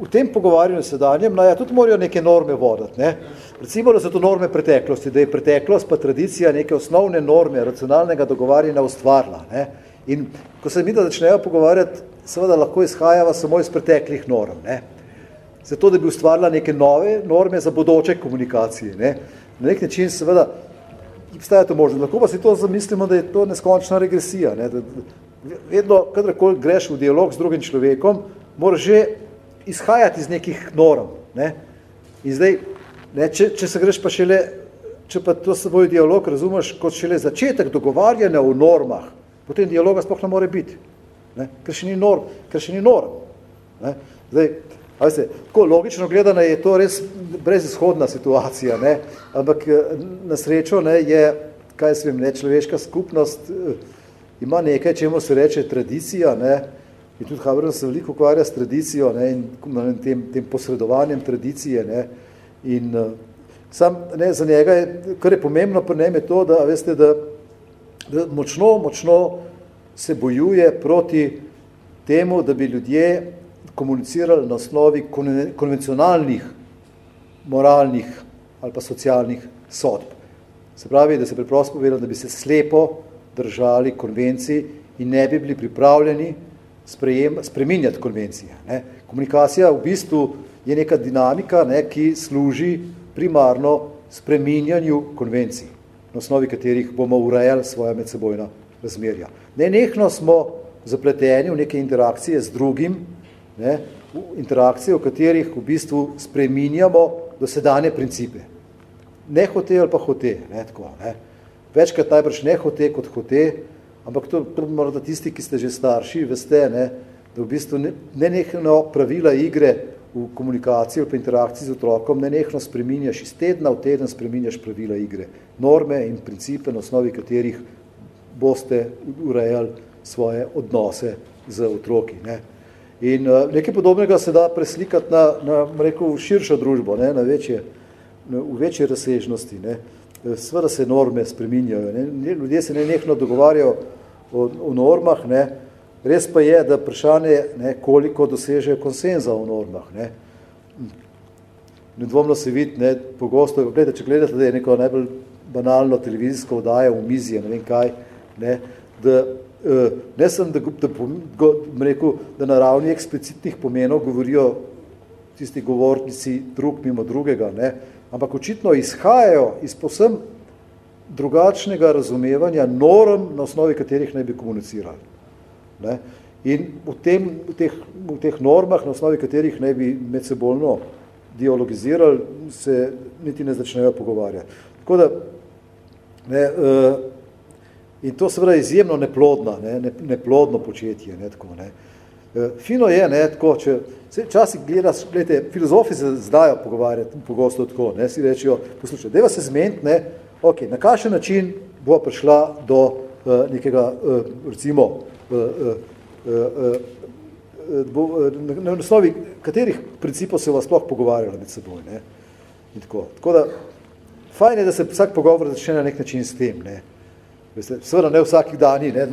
v tem pogovarjanju sedanjem, no, ja, tudi morajo neke norme vodati. Ne. Recimo, da so to norme preteklosti, da je preteklost pa tradicija neke osnovne norme racionalnega dogovarjanja ustvarila. Ne. In ko se mi da začnejo pogovarjati, seveda lahko izhajava samo iz preteklih norm. Ne zato da bi ustvarila neke nove norme za bodoče komunikacije. Ne? Na nek način seveda obstaja to možnost. Lahko pa si to zamislimo, da je to neskončna regresija. Ne? Da, vedno, kadarkoli greš v dialog z drugim človekom, moraš že izhajati iz nekih norm. Ne? In zdaj, ne, če, če se greš pa šele, če pa to svoj dialog razumeš kot šele začetek dogovarjanja o normah, potem dialoga sploh ne more biti. Ne? Ker še ni norm. Ker še ni norm. Ne? Zdaj, Veste, tako logično gledano je to res brezizhodna situacija, ne? ampak eh, na srečo ne, je, kaj svem, ne, človeška skupnost eh, ima nekaj, čemu se reče tradicija, ne? in tudi Habermas se veliko ukvarja s tradicijo ne? in tem, tem posredovanjem tradicije. Ne? In uh, sam, ne, za njega je, kar je pomembno pri njem je to, da, veste, da, da močno, močno se bojuje proti temu, da bi ljudje komunicirali na osnovi konvencionalnih, moralnih ali pa socialnih sodb. Se pravi, da se preprosto povedal, da bi se slepo držali konvencij in ne bi bili pripravljeni sprejem, spreminjati konvencije. Ne. Komunikacija v bistvu je neka dinamika, ne, ki služi primarno spreminjanju konvencij, na osnovi katerih bomo urejali svoja medsebojna razmerja. Nenehno smo zapleteni v neke interakcije z drugim, ne, v interakcije, v katerih v bistvu spreminjamo dosedanje principe. Ne hote ali pa hote, ne, tako, ne. Večkrat najbrž ne hote kot hote, ampak to morda tisti, ki ste že starši, veste, ne, da v bistvu ne, ne nekno pravila igre v komunikaciji ali pa interakciji z otrokom, ne nekno spreminjaš iz tedna v teden spreminjaš pravila igre, norme in principe, na osnovi katerih boste urejali svoje odnose z otroki. Ne. In uh, nekaj podobnega se da preslikati na, na rekel, širšo družbo, ne, na večje, na, v večje razsežnosti. Ne. Sveda se norme spreminjajo. Ne. Ljudje se nenehno dogovarjajo o, o normah, ne. Res pa je, da vprašanje, ne, koliko dosežejo konsenza o normah. Ne. Nedvomno se vidi, ne, pogosto, gledajte, če gledate, da je neko najbolj banalno televizijsko vdaje v mizije, ne vem kaj, ne, da Eh, ne sem, da, da, da, rekel, da na ravni eksplicitnih pomenov govorijo tisti govornici drug mimo drugega, ne? ampak očitno izhajajo iz posem drugačnega razumevanja norm, na osnovi katerih naj bi komunicirali. Ne? In v, tem, v, teh, v teh normah, na osnovi katerih naj bi medsebojno dialogizirali, se niti ne začnejo pogovarjati. Tako da, ne, uh, In to seveda izjemno neplodna, ne, neplodno početje. Ne, tako, ne. E, fino je, ne, tako, če včasih gledaš, gledajte, filozofi se zdajo pogovarjati pogosto tako, ne, si rečijo, poslušaj, deva se zmeniti, ne, ok, na kakšen način bo prišla do uh, nekega, uh, recimo, uh, uh, uh, bo, uh, na osnovi katerih principov se vas sploh pogovarjala med seboj. Ne, in tako. tako da, fajn je, da se vsak pogovor začne na nek način s tem. Ne. Veste, seveda ne vsakih dani. Ne.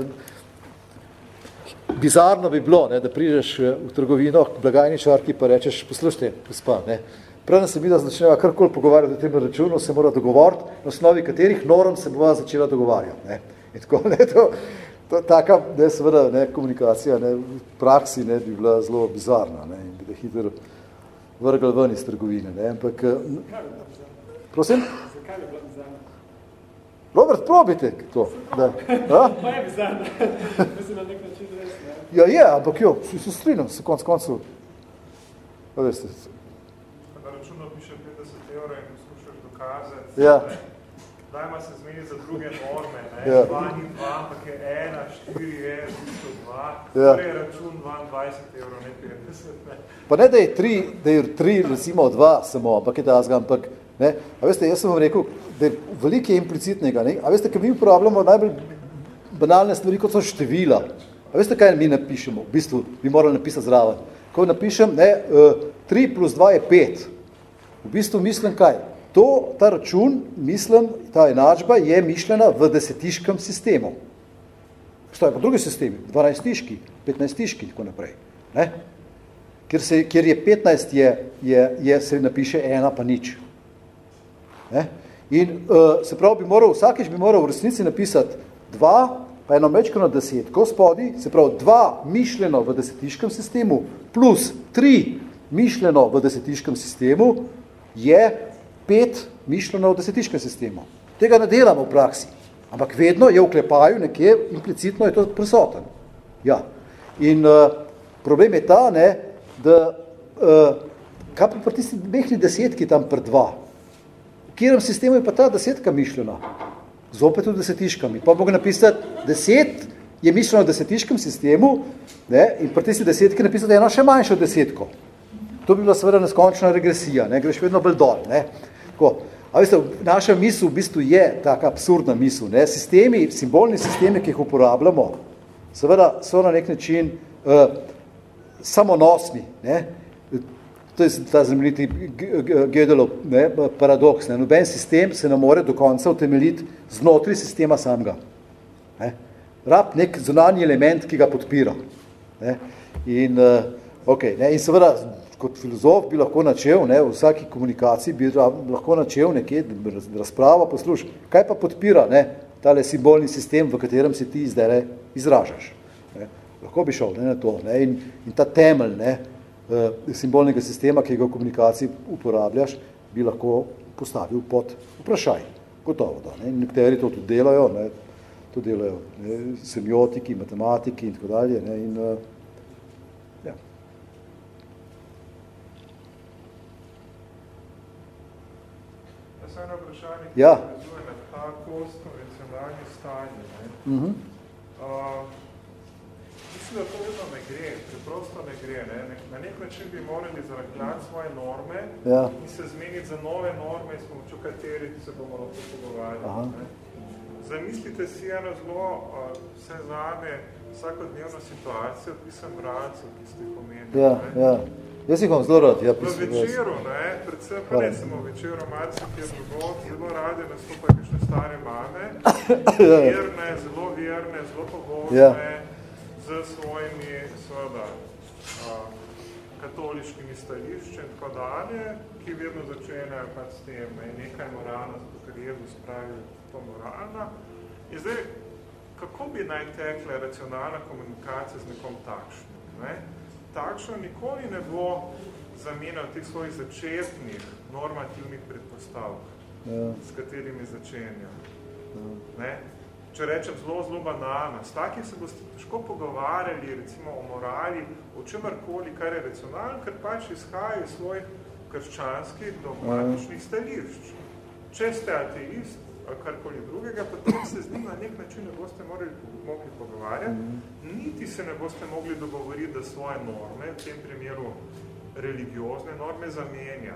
Bizarno bi bilo, ne, da prideš eh, v trgovino k blagajničarki pa rečeš, poslušajte, gospa, ne, preden se mi da začneva karkoli pogovarjati o tem računu, se mora dogovoriti, na osnovi katerih norm se bova začela dogovarjati. Ne. In tako, ne, to, to, taka, ne, seveda, ne, komunikacija ne, v praksi ne, bi bila zelo bizarna ne, in bi da hitro vrgli ven iz trgovine. Ne, ampak, eh, prosim? Robert, probite to. Da. Pa je bizarno. Mislim, na nek način res, ne? Ja, je, ampak jo, se strinam, se konc koncu. Pa veste. Na računo piše 50 evra in poskušaš dokazati. Ja. Dajma se zmeni za druge norme, ne? Ja. 2 in 2, ampak je 1, 4 je, visto 2. Ja. Torej račun 22 evrov, ne 50, ne? Pa ne, da je 3, da je 3, recimo 2 samo, ampak je ta zga, ampak Ne? A veste, jaz sem vam rekel, da je veliko implicitnega. Ne? A veste, ker mi uporabljamo najbolj banalne stvari, kot so števila. A veste, kaj mi napišemo? V bistvu bi morali napisati zraven. Ko napišem, ne, 3 eh, plus 2 je 5. V bistvu mislim kaj? To, ta račun, mislim, ta enačba je mišljena v desetiškem sistemu. Stoje pa drugi sistemi, 12-tiški, 15-tiški, tako naprej. Ne? Ker, se, ker je 15, je, je, je, se napiše ena pa nič. Ne? In uh, se pravi, bi moral, vsakeč bi moral v resnici napisati dva, pa eno mečko na desetko spodi, se pravi, dva mišljeno v desetiškem sistemu plus tri mišljeno v desetiškem sistemu je pet mišljeno v desetiškem sistemu. Tega ne delamo v praksi, ampak vedno je v klepaju nekje, implicitno je to prisoten. Ja. In uh, problem je ta, ne, da uh, kaj pa tisti mehni desetki tam pred dva, katerem sistemu je pa ta desetka mišljena? Zopet v desetiškami. Pa mogo napisati, deset je mišljeno v desetiškem sistemu ne, in pri tisti desetki napisati eno še manjšo desetko. To bi bila seveda neskončna regresija, ne, greš vedno bolj dol. Ne. Tako. A veste, naša misel v bistvu je taka absurdna misel. Ne. Sistemi, simbolni sistemi, ki jih uporabljamo, seveda so na nek način uh, samonosni. Ne. To je ta znameniti Gödelov ne, paradoks. Ne. Noben sistem se ne more do konca utemeljiti znotraj sistema samega. Ne. Rab nek zunanji element, ki ga podpira. Ne. In, uh, okay, ne. in seveda, kot filozof bi lahko načel, ne, v vsaki komunikaciji bi lahko načel nekje razpravo, posluš, kaj pa podpira ne, tale simbolni sistem, v katerem se ti zdaj izražaš. Ne. Lahko bi šel ne, na to. Ne. In, in ta temelj, ne, Eh, simbolnega sistema, ki ga v komunikaciji uporabljaš, bi lahko postavil pod vprašaj. Gotovo, da. Ne? Nekateri to tudi delajo, ne? to delajo ne, semiotiki, matematiki in tako dalje. Ne, in, Jaz sem eno vprašanje, Ja. ki vezuje na ta postkonvencionalni stanje. Ne? Uh -huh. Uh, mislim, da to vedno ne gre, preprosto ne gre. Ne? Na nek način bi morali zarahljati svoje norme Ja. in se zmeniti za nove norme, s pomočjo katerih se bomo lahko pogovarjali. Zamislite si eno zelo uh, vse zame vsakodnevno situacijo, pisem bravcev, ki ste jih omenili. Ja, ne? ja. Jaz jih vam zelo rad, ja, V večeru, ne, predvsem pa ne samo večeru, malce, ki je drugo, zelo rade nastopajo kakšne stare mame, verne, zelo verne, zelo pogostne, Ja. z svojimi, seveda, a, katoliškimi stališči in tako dalje, ki vedno začenajo pač s tem, ne, nekaj je moralno, zato ker Jezus pravi to moralno. In zdaj, kako bi naj tekla racionalna komunikacija z nekom takšnim? Ne? Takšno nikoli ne bo zamenjal teh svojih začetnih normativnih predpostavk, Ja. s katerimi začenja. Ne? Če rečem zelo, zelo banalno, s takim se boste težko pogovarjali recimo o morali, o čemarkoli, kar je racionalno, ker pač izhaja iz svojih krščanskih dogmatičnih stališč. Če ste ateist ali karkoli drugega, potem se z njim na nek način ne boste morali, mogli pogovarjati, niti se ne boste mogli dogovoriti, da svoje norme, v tem primeru religiozne norme, zamenja.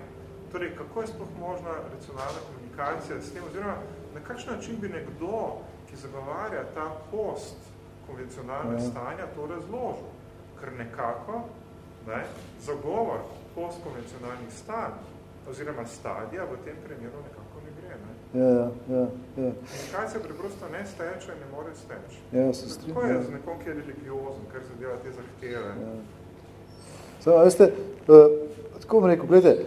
Torej, kako je sploh možna racionalna komunikacija s tem, oziroma na kakšen način bi nekdo, ki zagovarja ta post konvencionalne Ja. stanja, to razložil? Ker nekako ne, zagovor postkonvencionalnih stanj oziroma stadija v tem primeru nekako? Ja, ja, ja, preprosto ne steče ne more steči. Ja, se Tako strinjam. je ja. z nekom, ki je religiozen, kar zadeva te zahteve. Ja. Samo, veste, uh, tako bom rekel, gledajte,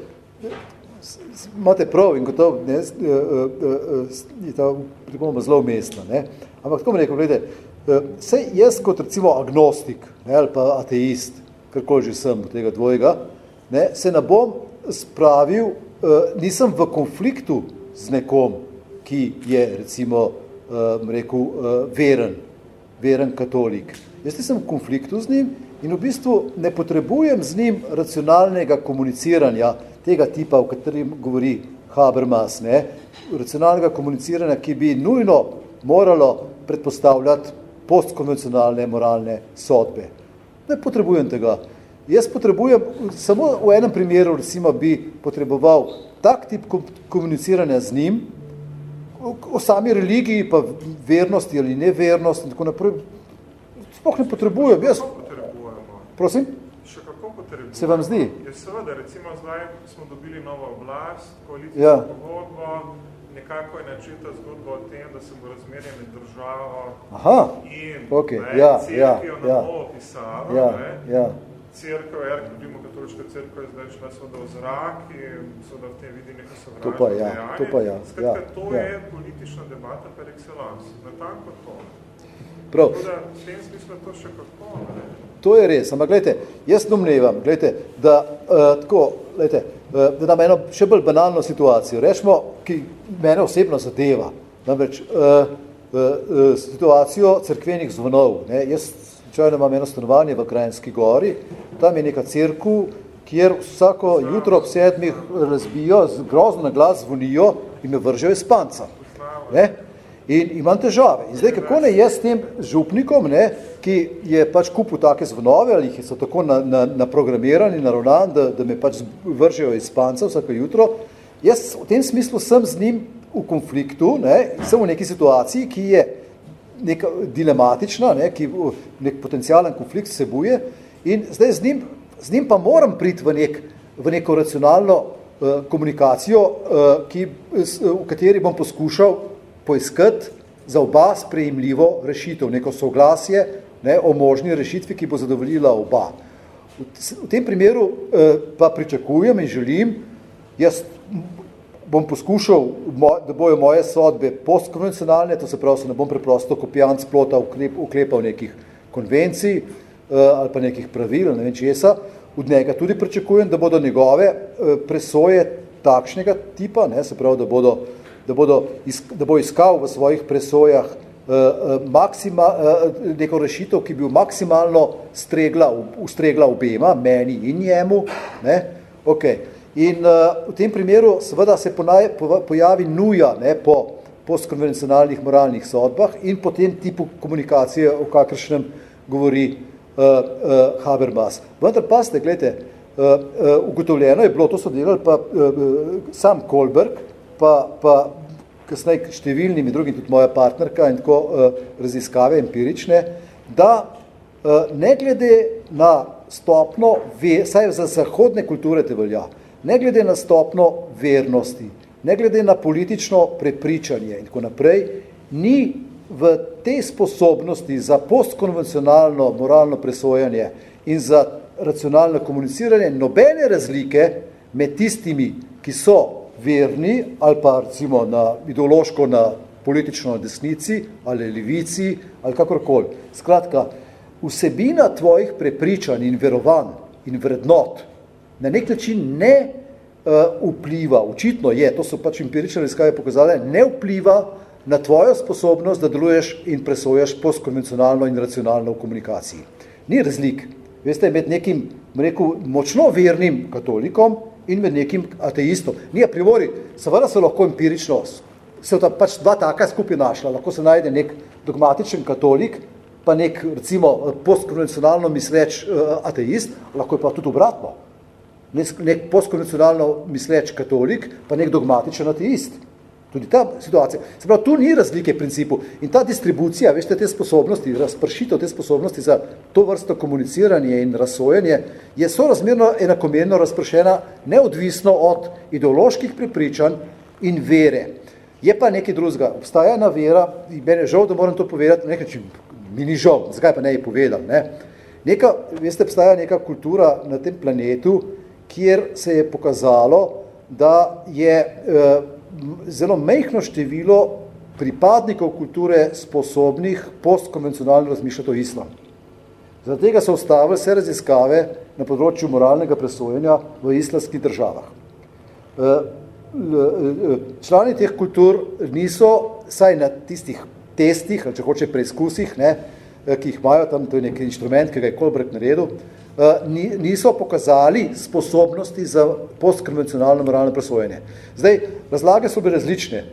imate prav in gotovo ne, uh, uh, uh, je ta pripomba zelo umestna, ne, ampak tako bom rekel, gledajte, uh, sej jaz kot recimo agnostik ne, ali pa ateist, karkoli že sem od tega dvojega, ne, se ne bom spravil, uh, nisem v konfliktu z nekom, ki je recimo, uh, rekel, uh, veren, veren katolik. Jaz nisem v konfliktu z njim in v bistvu ne potrebujem z njim racionalnega komuniciranja tega tipa, o katerem govori Habermas, ne? racionalnega komuniciranja, ki bi nujno moralo predpostavljati postkonvencionalne moralne sodbe. Ne potrebujem tega. Jaz potrebujem, samo v enem primeru recimo bi potreboval tak tip kom- komuniciranja z njim, o, o sami religiji, pa vernosti ali nevernosti in tako naprej, sploh ne potrebujem. Jaz, potrebujemo? prosim, Še kako potrebujemo? Se vam zdi? Je seveda, recimo zdaj smo dobili novo oblast, koalicijsko Ja. pogodbo, nekako je načeta zgodba o tem, da se bo razmerje med državo Aha, in okej, ne, ja, cerkvijo ja, na ja. novo pisalo. ja, ne. ja, Cerkev, er, rimokatoliška cerkev je zdaj šla seveda v zrak in seveda v tem vidi neko sovražno To pa ja, dejanje. to pa ja, Skratka, ja, to ja. je politična debata par excellence. Natanko to. prav. Tako da v tem smislu to še kako. Ne? To je res, ampak gledajte, jaz domnevam, gledajte, da uh, tako, gledajte, uh, da dam eno še bolj banalno situacijo, rečemo, ki mene osebno zadeva, namreč uh, uh, uh, situacijo cerkvenih zvonov. Ne? Jaz slučajno imam eno stanovanje v Krajinski gori, tam je neka cerkev, kjer vsako jutro ob sedmih razbijo, grozno na glas zvonijo in me vržejo iz spanca. Ne? In imam težave. In zdaj, kako ne jaz s tem župnikom, ne, ki je pač kupil take zvonove, ali jih so tako na, na, naprogramirani, naravnan, da, da me pač vržejo iz spanca vsako jutro, jaz v tem smislu sem z njim v konfliktu, ne, sem v neki situaciji, ki je neka dilematična, ne, ki nek potencijalen konflikt vsebuje in zdaj z njim, z njim pa moram priti v, nek, v neko racionalno uh, komunikacijo, uh, ki, s, v kateri bom poskušal poiskati za oba sprejemljivo rešitev, neko soglasje ne, o možni rešitvi, ki bo zadovoljila oba. V, v tem primeru uh, pa pričakujem in želim, jaz bom poskušal, da bojo moje sodbe postkonvencionalne, to se pravi, se ne bom preprosto kopijanc plota uklep, uklepal nekih konvencij uh, ali pa nekih pravil, ne vem česa, od njega tudi pričakujem, da bodo njegove uh, presoje takšnega tipa, ne, se pravi, da, bodo, da, bodo isk, da bo iskal v svojih presojah maksima, neko rešitev, ki bi maksimalno stregla, ustregla obema, meni in njemu. Ne? Okay. In uh, v tem primeru seveda se ponaj, po, pojavi nuja ne, po postkonvencionalnih moralnih sodbah in po tem tipu komunikacije, o kakršnem govori uh, uh, Habermas. Vendar pa ste, gledajte, uh, uh, ugotovljeno je bilo, to so delali pa uh, sam Kolberg, pa, pa kasneje številnimi drugim, tudi moja partnerka in tako uh, raziskave empirične, da uh, ne glede na stopno, ve, saj za zahodne kulture te velja, ne glede na stopno vernosti, ne glede na politično prepričanje in tako naprej, ni v tej sposobnosti za postkonvencionalno moralno presojanje in za racionalno komuniciranje nobene razlike med tistimi, ki so verni ali pa recimo na ideološko na politično desnici ali levici ali kakorkoli. Skratka, vsebina tvojih prepričanj in verovanj in vrednot na nek način ne uh, vpliva, očitno je, to so pač empirične raziskave pokazale, ne vpliva na tvojo sposobnost, da deluješ in presojaš postkonvencionalno in racionalno v komunikaciji. Ni razlik, veste, med nekim rekel, močno vernim katolikom in med nekim ateistom. Ni a priori, seveda se lahko empirično, se ta pač dva taka skupaj našla, lahko se najde nek dogmatičen katolik, pa nek, recimo, postkonvencionalno misleč uh, ateist, lahko je pa tudi obratno. Nek, postkonvencionalno misleč katolik, pa nek dogmatičen ateist. Tudi ta situacija. Se pravi, tu ni razlike principu. In ta distribucija, veste, te sposobnosti, razpršitev te sposobnosti za to vrsto komuniciranje in razsojanje je sorazmerno enakomerno razpršena neodvisno od ideoloških prepričanj in vere. Je pa nekaj drugega. Obstaja ena vera, in meni je žal, da moram to povedati, nekaj, če mi ni žal, zakaj pa ne je povedal. Ne? Neka, veste, obstaja neka kultura na tem planetu, kjer se je pokazalo, da je eh, zelo mehno število pripadnikov kulture sposobnih postkonvencionalno razmišljati o islam. Zaradi tega so ustavili vse raziskave na področju moralnega presojanja v islamskih državah. Eh, člani teh kultur niso, saj na tistih testih, ali če hoče preizkusih, ne, eh, ki jih imajo tam, to je nek inštrument, ki ga je Kolbrek naredil, niso pokazali sposobnosti za postkonvencionalno moralno presojanje. Zdaj, razlage so bile različne.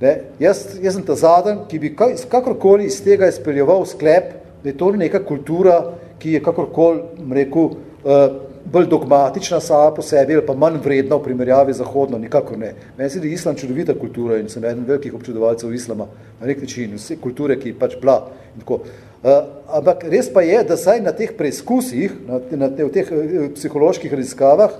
Ne? Jaz, jaz sem ta zaden, ki bi kakorkoli iz tega izpeljeval sklep, da je to neka kultura, ki je kakorkoli, rekel, uh, bolj dogmatična sama po sebi ali pa manj vredna v primerjavi zahodno, nikako ne. Meni se da islam čudovita kultura in sem eden velikih občudovalcev islama na nek način, vse kulture, ki pač bla in tako. Uh, ampak res pa je, da saj na teh preizkusih, na, na te, v teh uh, psiholoških raziskavah,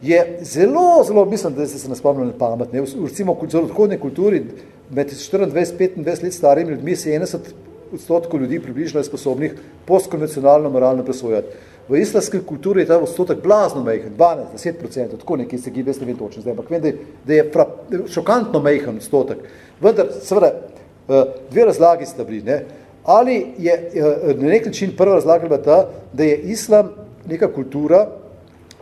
je zelo, zelo, mislim, da se ne spomnim na pamet, ne, recimo v zelo odhodni kulturi, med 24-25 let starimi ljudmi, 70 odstotkov ljudi približno je sposobnih postkonvencionalno moralno presojati. V islamski kulturi je ta odstotek blazno mejhen, 12-10%, tako nekaj se gibe, ne vem točno zdaj, ampak vem, da je, da je šokantno mejhen odstotek. Vendar, seveda, eh, dve razlagi sta bili. Ne? Ali je eh, na nek način prva razlaga bila ta, da je islam neka kultura,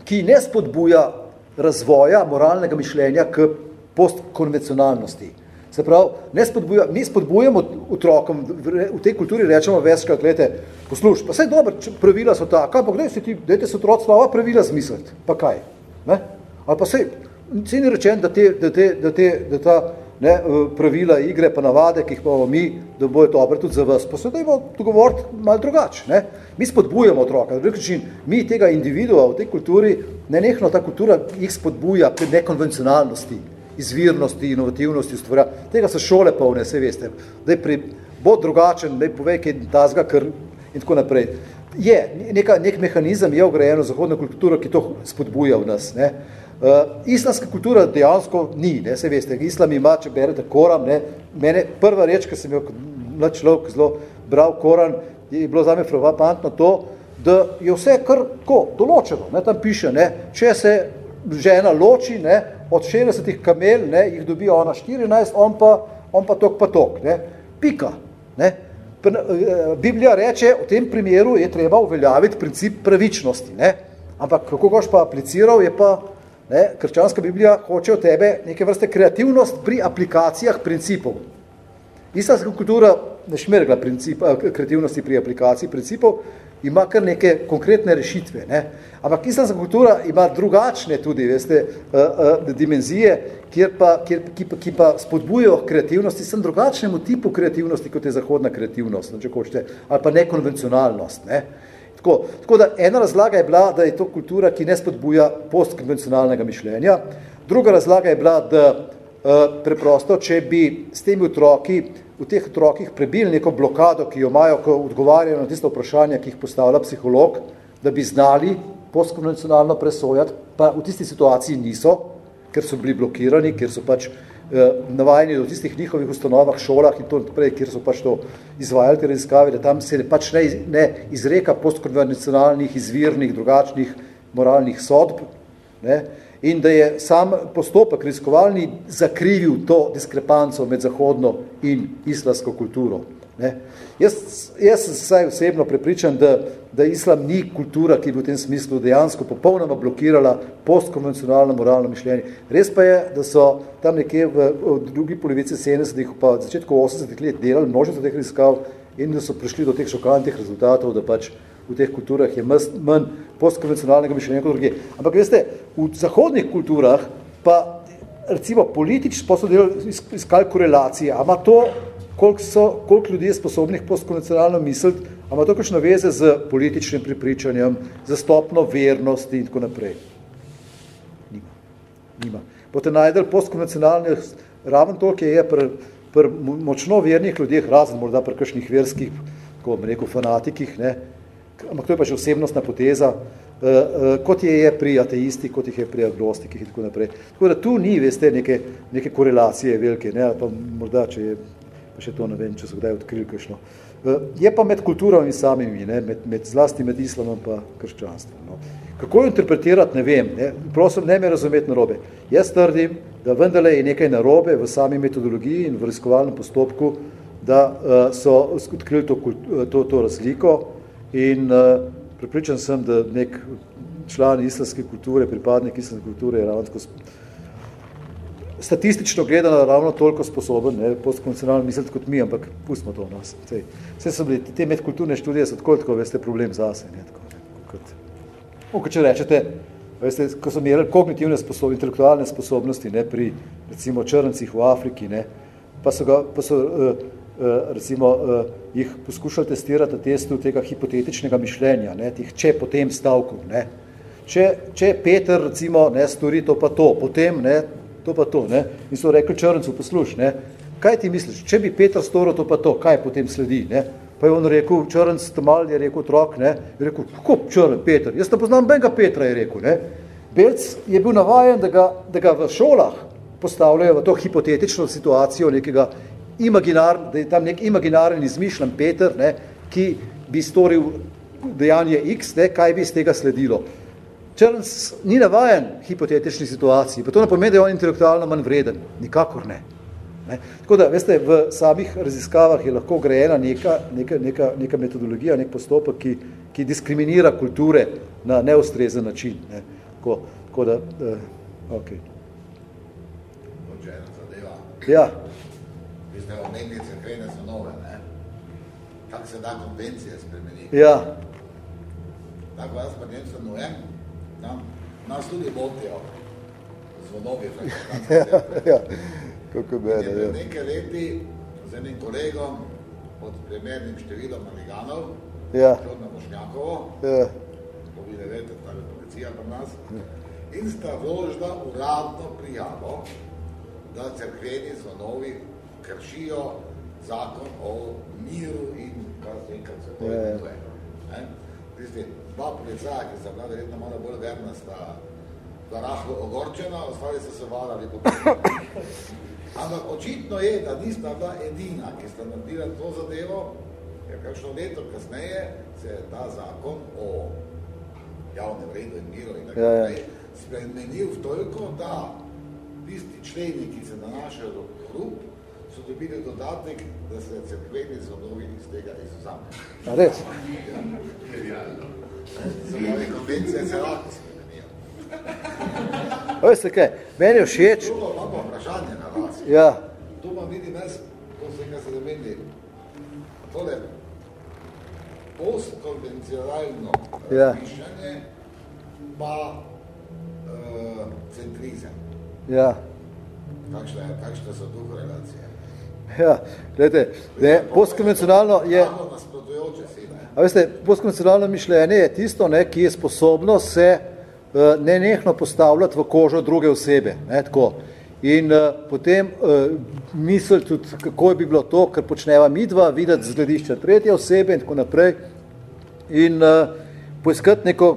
ki ne spodbuja razvoja moralnega mišljenja k postkonvencionalnosti. Se pravi, ne spodbuja, mi spodbujamo otrokom, v tej kulturi rečemo večkrat, gledajte, posluš, pa vse dobro, pravila so taka, ampak dajte, ti, dajte se otroci slova pravila zmisliti, pa kaj? Ne? Ali pa se, se ni rečen, da, te, da, te, da, te, da ta ne, eh, pravila igre pa navade, ki jih pa mi, da bojo dobre tudi za vas, pa se dajmo dogovoriti malo drugače. Ne? Mi spodbujamo otroka, na način, mi tega individua v tej kulturi, nenehno ta kultura jih spodbuja pred nekonvencionalnosti, izvirnosti, inovativnosti ustvarja. Tega so šole polne, vse veste. Da je pri, bo drugačen, da je povej, kaj tazga, ker in tako naprej. Je, neka, nek mehanizem je ugrajeno zahodna kultura, ki to spodbuja v nas. Ne. Uh, islamska kultura dejansko ni, ne, se veste, islam ima, če berete Koran, ne, mene prva reč, ki sem jo mlad človek zelo bral Koran, je bilo zame frapantno to, da je vse kar ko, določeno, ne, tam piše, ne, če se žena loči, ne, od 60 kamel, ne, jih dobi ona 14, on pa, on pa tok pa tok, ne, pika, ne. Eh, Biblija reče, v tem primeru je treba uveljaviti princip pravičnosti, ne, ampak kako goš pa apliciral, je pa, ne, krščanska Biblija hoče od tebe neke vrste kreativnost pri aplikacijah principov. Islamska kultura nešmergla principa, kreativnosti pri aplikaciji principov, ima kar neke konkretne rešitve. Ne? Ampak islamska kultura ima drugačne tudi, veste, uh, uh, dimenzije, kjer pa, kjer, ki, pa, ki pa spodbujo kreativnosti, sem drugačnemu tipu kreativnosti, kot je zahodna kreativnost, če hočete, ali pa nekonvencionalnost. Ne? Tako, tako da ena razlaga je bila, da je to kultura, ki ne spodbuja postkonvencionalnega mišljenja. Druga razlaga je bila, da uh, preprosto, če bi s temi otroki v teh otrokih prebili neko blokado, ki jo imajo, ko odgovarjajo na tiste vprašanja, ki jih postavlja psiholog, da bi znali postkonvencionalno presojati, pa v tisti situaciji niso, ker so bili blokirani, ker so pač eh, navajeni do tistih njihovih ustanovah, šolah in to naprej, kjer so pač to izvajali te raziskave, da tam se pač ne, ne izreka postkonvencionalnih, izvirnih, drugačnih moralnih sodb, ne, in da je sam postopek raziskovalni zakrivil to diskrepanco med zahodno in islamsko kulturo. Ne. Jaz, jaz sem saj osebno prepričan, da, da islam ni kultura, ki bi v tem smislu dejansko popolnoma blokirala postkonvencionalno moralno mišljenje. Res pa je, da so tam nekje v, v drugi polovici 70-ih pa začetku 80-ih let delali množico teh raziskav in da so prišli do teh šokantnih rezultatov, da pač v teh kulturah je manj postkonvencionalnega mišljenja kot druge. Ampak veste, v zahodnih kulturah pa recimo politič sposob iskali korelacije, ama to, koliko, koliko ljudi je sposobnih postkonvencionalno misliti, ama to kakšno veze z političnim pripričanjem, za stopno vernosti in tako naprej. Nima. Nima. Bote najdel postkonvencionalne, raven toliko je pri, pri močno vernih ljudeh, razen morda pri kakšnih verskih, tako bom rekel, fanatikih, ne, ampak to je pač osebnostna poteza, uh, uh, kot je, je pri ateistih, kot jih je pri agnostikih in tako naprej. Tako da tu ni, veste, neke, neke korelacije velike, ne, pa morda, če je, pa še to ne vem, če so kdaj odkrili kakšno. Uh, je pa med kulturami samimi, ne, med, med, zlasti med islamom pa krščanstvom. No. Kako jo interpretirati, ne vem, ne, prosim, ne me razumeti narobe. Jaz trdim, da vendarle je nekaj narobe v sami metodologiji in v raziskovalnem postopku, da uh, so odkrili to, to, to razliko, In uh, pripričan sem, da nek član islamske kulture, pripadnik islamske kulture je ravno statistično gledano ravno toliko sposoben, ne, postkonvencionalno misliti kot mi, ampak pustimo to v nas. Sej, vse so bili, te medkulturne študije so tako, tako veste, problem zase. Ne, tako, ne, kot, kot če rečete, veste, ko so merili kognitivne sposobnosti, intelektualne sposobnosti ne, pri recimo črncih v Afriki, ne, pa so, ga, pa so uh, Eh, recimo eh, jih poskušali testirati na testu tega hipotetičnega mišljenja, ne, tih če potem stavkov. Ne. Če, če Peter recimo ne, stori to pa to, potem ne, to pa to. Ne, in so rekli črncu, posluš, ne, kaj ti misliš, če bi Peter storil to pa to, kaj potem sledi? Ne? Pa je on rekel, črnc Tomal je rekel otrok, ne, je rekel, kako črn Peter, jaz ne poznam benga Petra, je rekel. Ne. Belc je bil navajen, da ga, da ga v šolah postavljajo v to hipotetično situacijo nekega imaginar, da je tam nek imaginaren izmišljen Peter, ne, ki bi storil dejanje X, ne, kaj bi iz tega sledilo. Črnc ni navajen hipotetični situaciji, pa to ne pomeni, da je on intelektualno manj vreden. Nikakor ne. ne. Tako da, veste, v samih raziskavah je lahko grejena neka, neka, neka, neka metodologija, nek postopek, ki, ki diskriminira kulture na neustrezen način. Ne. Tako, tako da, uh, ok. Ja ste omenili crkvene zanove, ne? Kako se da konvencije spremeniti? Ja. Tako jaz pa njem se nujem, nas tudi motijo zvonovi. ja, ja, kako bede, ja. Nekaj leti z enim kolegom pod primernim številom Maliganov, ja. na Mošnjakovo, ja. to vi ne vete, ta je policija pri nas, in sta vložila uradno prijavo, da crkveni zvonovi kršijo zakon o miru in kar se enkrat se to imenuje. Tisti dva policaja, ki sta bila verjetno malo bolj verna, sta bila rahlo ogorčena, ostali so se varali po Ampak očitno je, da nista bila edina, ki sta naredila to zadevo, ker kakšno leto kasneje se je ta zakon o javnem redu in miru in tako ja, ja. spremenil v toliko, da tisti členi, ki se nanašajo do hrup, so dobili dodatek, da se crkveni zvonovi iz tega izuzame. A res? Ja, Zamovi konvencije se lahko spremenijo. Veste kaj, meni všeč... Drugo, imamo vprašanje na vas. Ja. Tu pa vidim jaz, to se kaj se zameni, tole postkonvencionalno ja. mišljanje pa uh, centrizem. Ja. Kakšne, kakšne so tu relacije? Ja, gledajte, ne, postkonvencionalno je... A veste, postkonvencionalno mišljenje je tisto, ne, ki je sposobno se uh, nenehno postavljati v kožo druge osebe. Ne, tako. In uh, potem uh, misel tudi, kako bi bilo to, kar počneva midva, videti z gledišča tretje osebe in tako naprej. In uh, poiskati neko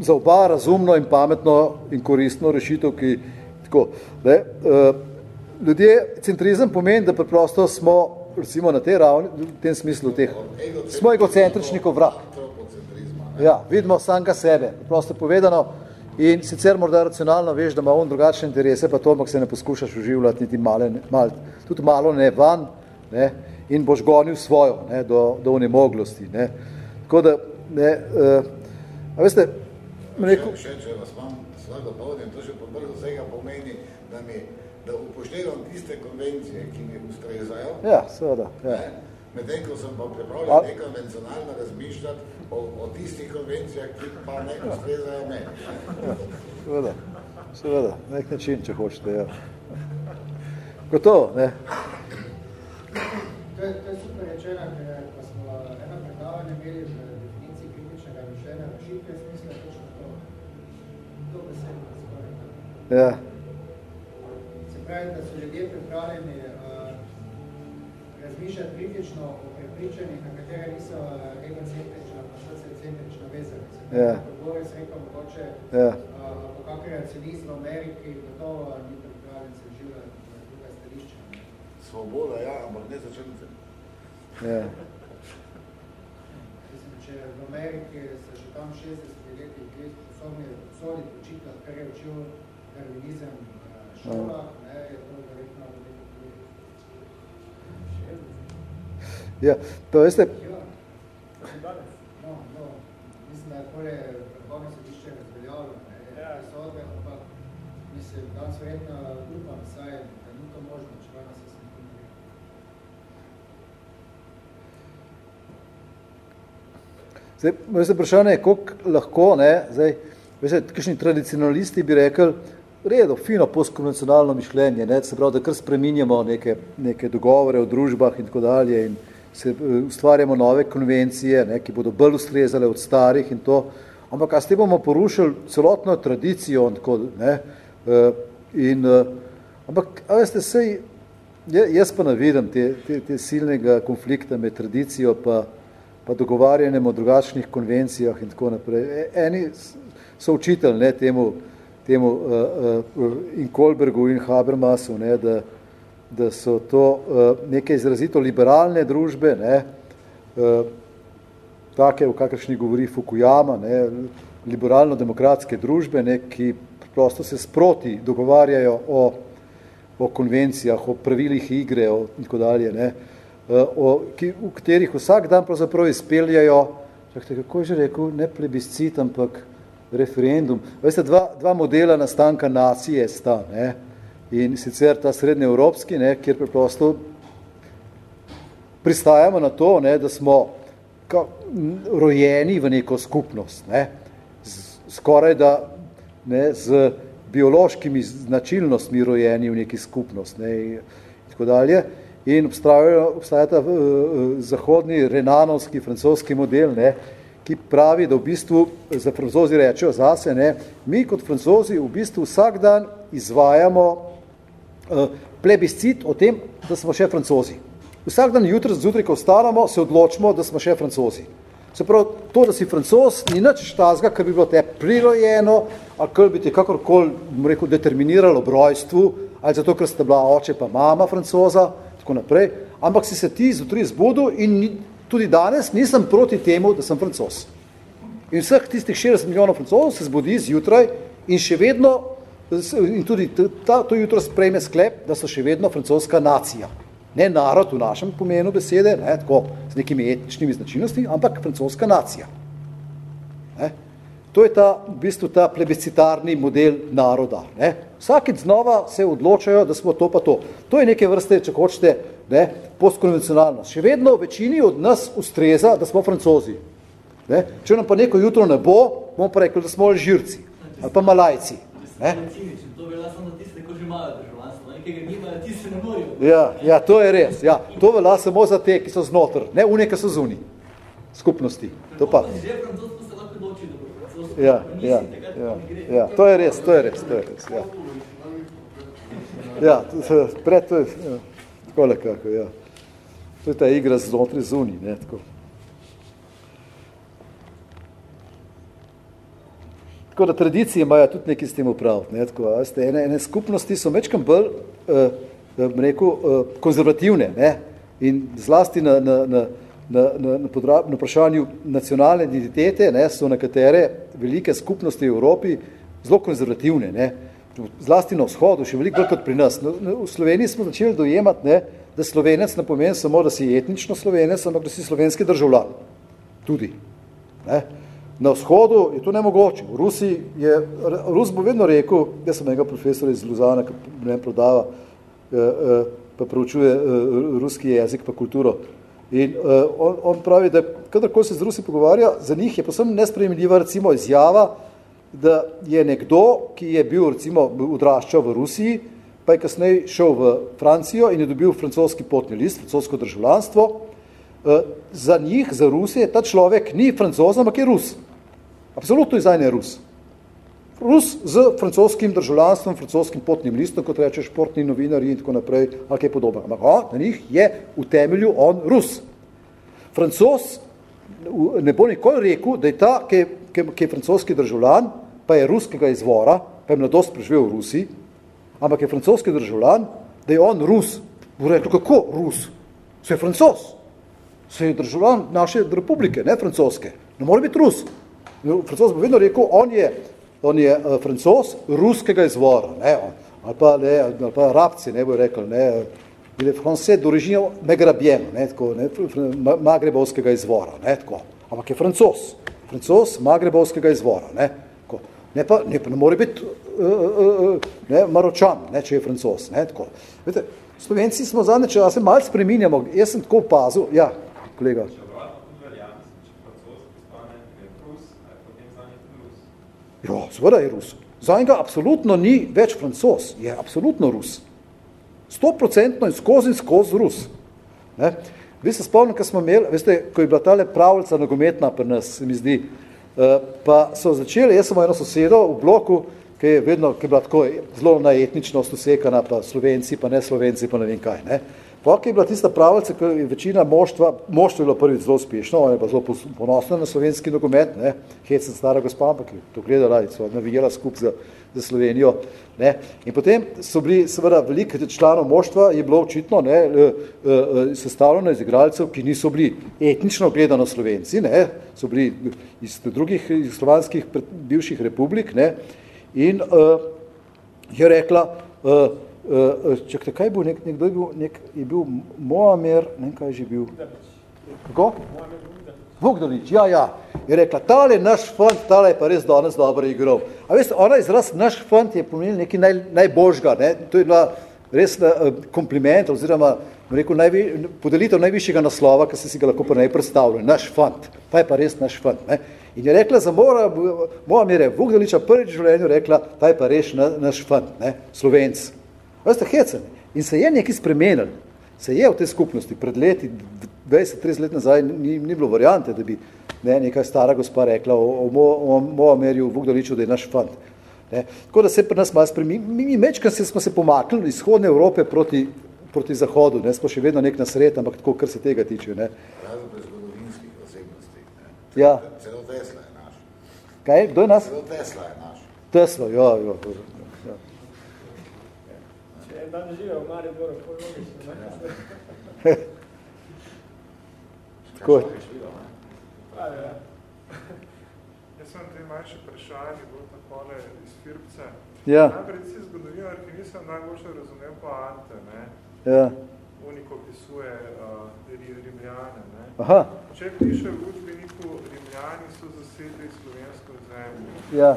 za oba razumno in pametno in koristno rešitev, ki tako, ne, uh, ljudje, centrizem pomeni, da preprosto smo, recimo na tej ravni, v tem smislu teh, smo egocentričnikov vrak. Ja, vidimo samega sebe, prosto povedano, in sicer morda racionalno veš, da ima on drugačne interese, pa to, ampak se ne poskušaš uživljati niti male, mal, tudi malo ne van, ne, in boš gonil svojo, ne, do, do unemoglosti, ne. Tako da, ne, uh, a veste, Rekel... Še, če vas imam svako povdem, to še podvrhu vsega pomeni, da, mi, da upoštevam tiste konvencije, ki mi ustrezajo. Ja, seveda. Ja. Medtem, ko sem pa pripravljen A... nekonvencionalno razmišljati o, o tistih konvencijah, ki pa ne ustrezajo me. Ja, seveda, seveda, nek način, če hočete, ja. Gotovo, ne? To je, to je super rečeno, ker ko smo eno predavanje imeli v definiciji kritičnega mišljenja v šitke, smisla točno to. To besedno skoraj. Ja. Se pravi, da so ljudje pripravljeni razmišljati kritično o prepričanjih, na katere niso eh, egocentrično, pa sociocentrično vezani. Ja. Boris rekel, mogoče ja. po kakr racionizm v Ameriki gotovo ni pripravljen se življati na druga stališča. Svoboda, ja, ampak ne začelnice. Ja. Mislim, če v Ameriki se še tam 60 leti dve sposobni soditi učitelj, kar je učil darwinizem v šolah, Ja, to veste... No, no, mislim, da je polje vrhovno sodišče razveljavljeno, ne, sodbe, ampak mislim, danes verjetno upam, saj, da ni to možno, če danes se sem Zdaj, moje se vprašanje je, koliko lahko, ne, zdaj, veste, kakšni tradicionalisti bi rekel, redo, fino postkonvencionalno mišljenje, ne, se pravi, da kar spreminjamo neke, neke dogovore v družbah in tako dalje in se eh, ustvarjamo nove konvencije, ne, ki bodo bolj ustrezale od starih in to, ampak a s tem bomo porušili celotno tradicijo in tako, ne, eh, in, eh, ampak, a veste, sej, jaz pa navidam te, te, te silnega konflikta med tradicijo pa, pa dogovarjanjem o drugačnih konvencijah in tako naprej. E, eni so učitelj, ne, temu, temu uh, uh, in Kolbergu in Habermasu, ne, da, da so to uh, neke izrazito liberalne družbe, ne, uh, take, v kakršni govori Fukuyama, ne, liberalno-demokratske družbe, ne, ki prosto se sproti dogovarjajo o, o konvencijah, o pravilih igre o, in tako dalje, ne, o, ki, v katerih vsak dan pravzaprav izpeljajo, čakajte, kako je že rekel, ne plebiscit, ampak referendum. Veste, dva, dva modela nastanka nacije sta, ne, in sicer ta srednjeevropski, ne, kjer preprosto pristajamo na to, ne, da smo ka, rojeni v neko skupnost, ne, z, skoraj da ne, z biološkimi značilnostmi rojeni v neki skupnost ne, in tako dalje. In obstaja ta uh, zahodni renanovski francoski model, ne, ki pravi, da v bistvu za francozi rečejo zase, ne, mi kot francozi v bistvu vsak dan izvajamo Eh, plebiscit o tem, da smo še francozi. Vsak dan jutri, zjutraj, ko vstanemo, se odločimo, da smo še francozi. Se pravi, to, da si francos, ni nič štazga, kar bi bilo te prirojeno, ali kar bi ti kakorkoli, rekel, determiniralo brojstvu, ali zato, ker sta bila oče pa mama francoza, tako naprej, ampak si se ti zjutraj zbudil in tudi danes nisem proti temu, da sem francos. In vseh tistih 60 milijonov francozov se zbudi zjutraj in še vedno in tudi ta, to jutro sprejme sklep, da so še vedno francoska nacija. Ne narod v našem pomenu besede, ne, tako z nekimi etničnimi značilnosti, ampak francoska nacija. Ne. To je ta, v bistvu ta plebiscitarni model naroda. Ne. Vsakeč znova se odločajo, da smo to pa to. To je neke vrste, če hočete, ne, postkonvencionalnost. Še vedno večini od nas ustreza, da smo francozi. Ne. Če nam pa neko jutro ne bo, bomo pa rekli, da smo alžirci ali pa malajci. Ne. To velja samo tiste, ko že imajo državljanstvo, nekega nimajo, ti se ne morijo. Ja, ja, to je res. Ja. To velja samo za te, ki so znotr, ne une, ki so zuni skupnosti. To pa. Ja, ja, ja, ja, to je res, to je res, to je res, ja. Ja, pred to je, ja, tako nekako, ja. To je ta igra znotraj zuni, ne, tako. Tako da tradicije imajo tudi nekaj s tem upraviti, ne, tako, ste, ene, ene skupnosti so mečkam bolj, eh, rekel, eh, konzervativne, ne, in zlasti na, na, na, na, na, na, podra, na vprašanju nacionalne identitete ne, so nekatere velike skupnosti v Evropi zelo konzervativne. Ne. Zlasti na vzhodu, še veliko bolj kot pri nas. No, v Sloveniji smo začeli dojemati, ne, da slovenec ne pomeni samo, da si etnično slovenec, ampak da si slovenski državljan. Tudi. Ne. Na vzhodu je to nemogoče. V Rusiji je, Rus bo vedno rekel, jaz sem enega profesora iz Luzana, ki ne prodava, eh, eh, pa preučuje eh, ruski jezik pa kulturo, In uh, on, on pravi, da kadarkoli se z Rusi pogovarja, za njih je posebno nesprejemljiva recimo izjava, da je nekdo, ki je bil recimo odraščal v Rusiji, pa je kasneje šel v Francijo in je dobil francoski potni list, francosko državljanstvo, uh, za njih, za Rusije, ta človek ni francoz, ampak je Rus. Absolutno je zdaj ne Rus. Rus z francoskim državljanstvom, francoskim potnim listom, kot reče športni novinari in tako naprej, ali kaj podobno. Ampak on, na njih je v temelju on Rus. Francos ne bo nikoli rekel, da je ta, ki, ki, ki je francoski državljan, pa je ruskega izvora, pa je mladost preživel v Rusiji, ampak je francoski državljan, da je on Rus. Bo rekel, kako Rus? Se je francos. Se je državljan naše republike, ne francoske. Ne more biti Rus. Francos bo vedno rekel, on je on je uh, francos ruskega izvora, ne, ali pa, ne, ali pa rabci, ne bo rekel, ne, il est français d'origine megrabienne, ne, tako, ne, magrebovskega izvora, ne, tako, ampak je francos, francos magrebovskega izvora, ne, tako, ne pa, ne, pa ne more biti uh, uh, ne, maročan, ne, če je francos, ne, tako. Vete, Slovenci smo zadnje čase malo spreminjamo, jaz sem tako opazil, ja, kolega. Ja, seveda je Rus. Za njega absolutno ni več francos, je absolutno Rus. Stoprocentno je skozi in skozi Rus. Ne? Vi se spomnim, ko smo imeli, veste, ko je bila tale pravljica nogometna pri nas, se mi zdi, uh, pa so začeli, jaz sem eno sosedo v bloku, ki je vedno, ki je bila tako zelo na etničnost usekana, pa slovenci, pa ne slovenci, pa ne vem kaj. Ne? Pokaj je bila tista pravica, ko je večina moštva, moštvo je bilo prvi zelo uspešno, on je pa zelo ponosno na slovenski nogomet, ne, hecen stara gospa, ampak je to gledala in so navijala skup za, za Slovenijo, ne. In potem so bili, seveda, veliko članov moštva je bilo očitno, ne, e, e, sestavljeno iz igralcev, ki niso bili etnično gledano Slovenci, ne, so bili iz drugih iz slovanskih bivših republik, ne, in uh, je rekla, uh, Uh, čakajte, kaj bo nek, nekdo je bil, nek, je bil Moamer, ne vem, kaj je že bil. Kako? Vogdolič, ja, ja. Je rekla, tale naš fant, tale je pa res danes dobro igral. A veste, ona izraz naš fant je pomenil nekaj naj, najbožga, ne? To je bila res uh, kompliment, oziroma rekel, najvi, podelitev najvišjega naslova, ki se si ga lahko pa naj predstavljal, naš fant. Pa je pa res naš fant, ne? In je rekla za mora, moja mere, Vogdoliča prvič v življenju rekla, ta je pa res na, naš fant, ne? Slovenc. Veste, hecen. In se je nekaj spremenil. Se je v tej skupnosti pred leti, 20-30 let nazaj, ni, ni bilo variante, da bi ne, neka stara gospa rekla o, o, o, o Moamerju Vugdoliču, da je naš fant. Ne. Tako da se pri nas malo spremenil. Mi, mi mečkrat smo se pomaknili iz vzhodne Evrope proti, proti zahodu. Ne. Smo še vedno nek nasred, ampak tako, kar se tega tiče. Ne. Razen pri zgodovinskih osebnosti. Ja. Celo Tesla je naš. Kaj? Kdo je nas? Celo Tesla je naš. Tesla, ja, ja. Danes žive v Mariboru, pol logično, ne? Tako je. Pravi, ja. Jaz sem te manjše vprašanje, bolj takole iz Firpce. Ja. Najprej si zgodovinar, ki nisem najboljše razumel pa Ante, ne? Ja. Uniko pisuje uh, Rimljane, ne? Aha. Če piše v učbeniku Rimljani so zasedli slovensko zemljo. Ja.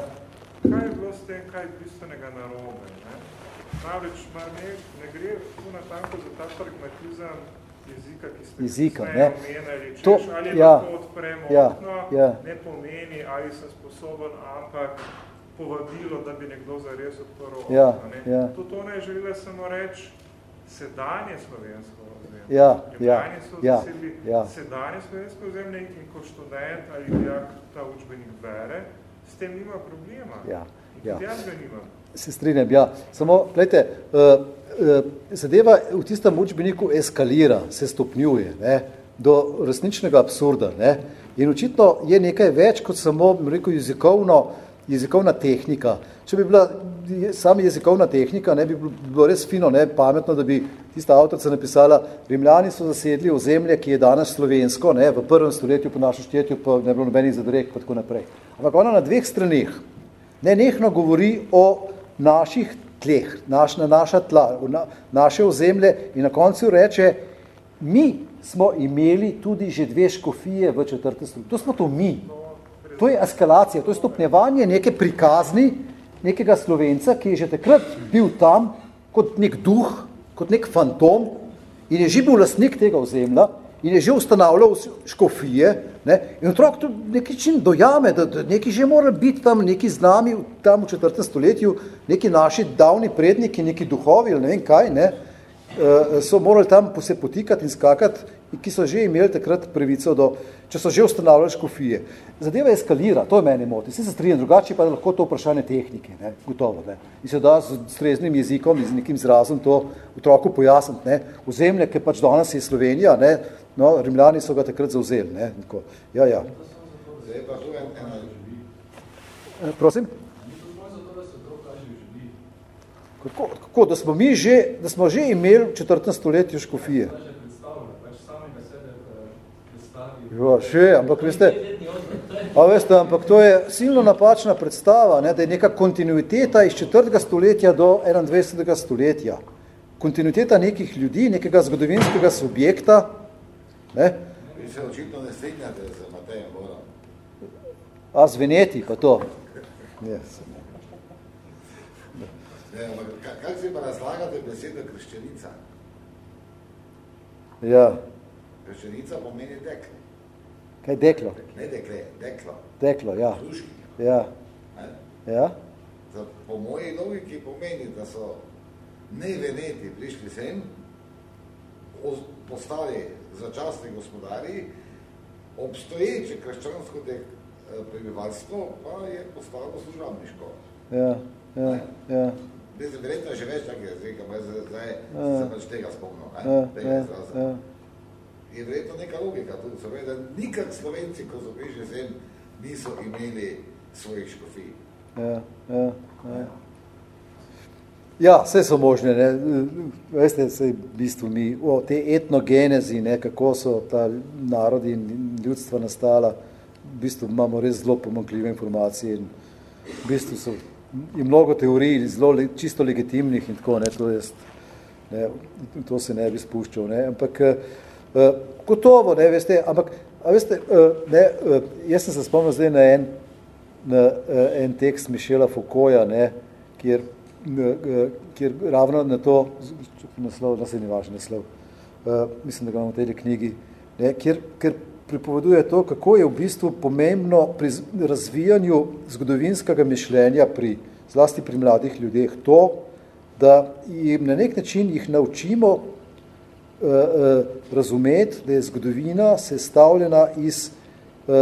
Kaj je bilo s tem, kaj je bistvenega narobe, ne? Namreč, mar ne, ne gre tu na tanko za ta pragmatizem jezika, ki ste jezika, ne omenjali, češ, to, ali ja, lahko odpremo ja, okno, ja. ne pomeni, ali sem sposoben, ampak povabilo, da bi nekdo zares odprl okno. Ja, ne. ja. To, to ne želela samo reči sedanje slovensko ozemlje. Ja, ja, so ja, zasedli ja. sedanje slovensko ozemlje in ko študent ali dijak ta učbenik bere, s tem nima problema. Ja, in ja. jaz ga nimam. Se strinjam, ja. Samo, gledajte, uh, uh, zadeva v tistem učbeniku eskalira, se stopnjuje ne, do resničnega absurda. Ne. In očitno je nekaj več kot samo, rekel, jezikovno, jezikovna tehnika. Če bi bila sama jezikovna tehnika, ne bi bilo res fino, ne, pametno, da bi tista avtorica napisala, Rimljani so zasedli ozemlje, ki je danes slovensko, ne, v prvem stoletju po našem štetju, pa ne bilo nobenih zadrek, pa tako naprej. Ampak ona na dveh straneh nenehno govori o naših tleh, naš, na naša tla, na, naše ozemlje in na koncu reče, mi smo imeli tudi že dve škofije v četrte stoletje. To smo to mi. To je eskalacija, to je stopnjevanje neke prikazni, nekega slovenca, ki je že takrat bil tam kot nek duh, kot nek fantom in je že bil lastnik tega ozemlja in je že ustanavljal škofije ne? in otrok to neki čin dojame, da, da neki že mora biti tam neki z nami tam v četrtem stoletju, neki naši davni predniki, neki duhovi ali ne vem kaj, ne? Uh, so morali tam se potikati in skakati, ki so že imeli takrat pravico do, če so že ustanavljali škofije. Zadeva eskalira, to je meni moti. Se strinjam, drugače pa je lahko to vprašanje tehnike, ne? gotovo. Ne? In se da z streznim jezikom in z nekim zrazom to otroku pojasniti. Ne? Ozemlje, ki pač danes je Slovenija, ne? No, rimljani so ga takrat zauzeli. Ne? Tako. Ja, ja. Zdaj pa tu en, ena Eh, Prosim? Kako, kako, da smo mi že, da smo že imeli v četrtem stoletju škofije? Jo, še, ampak veste, a veste, ampak to je silno napačna predstava, ne, da je neka kontinuiteta iz četrtega stoletja do 21. stoletja. Kontinuiteta nekih ljudi, nekega zgodovinskega subjekta. Ne, Vi se očitno ne strinjate z Matejem Borom. a zveneti pa to. Yes. Ne, ampak ka- kako si pa razlagate besedo krščenica? Ja, Krščenica pomeni deklo. kaj deklo? Ne dekle, deklo. Deklo, ja. Ja, Ne? ja, Za, po moji logiki pomeni, da so ne veneti prišli sem, postali začasni gospodari, obstoječe krščansko eh, prebivalstvo pa je postalo služabniško. ja, ja, ja. Zdaj, verjetno je že več takih razlik, ampak zdaj, Ja. sem pač tega spomnil. Ne? Ja, tega ja, izraza. ja. Je verjetno neka logika tudi, se da nikak Slovenci, ko so prišli sem, niso imeli svojih škofij. Ja, ja, ja. Ja, vse so možne, ne. Veste, v bistvu mi, o te etnogenezi, ne, kako so ta narodi in ljudstva nastala, v bistvu imamo res zelo pomankljive informacije in v bistvu so je mnogo teorij, zelo le, čisto legitimnih in tako, ne, to jaz, ne, to se ne bi spuščal, ne, ampak uh, gotovo, ne, veste, ampak, a veste, uh, ne, uh, jaz sem se spomnil zdaj na en, na uh, en tekst Mišela Foucaulta, ne, kjer, kjer ravno na to, naslov, da se ni važen naslov, uh, mislim, da ga imamo v tej knjigi, ne, kjer, kjer pripoveduje to, kako je v bistvu pomembno pri razvijanju zgodovinskega mišljenja pri, zlasti pri mladih ljudeh, to, da jim na nek način jih naučimo uh, uh, razumeti, da je zgodovina sestavljena iz uh,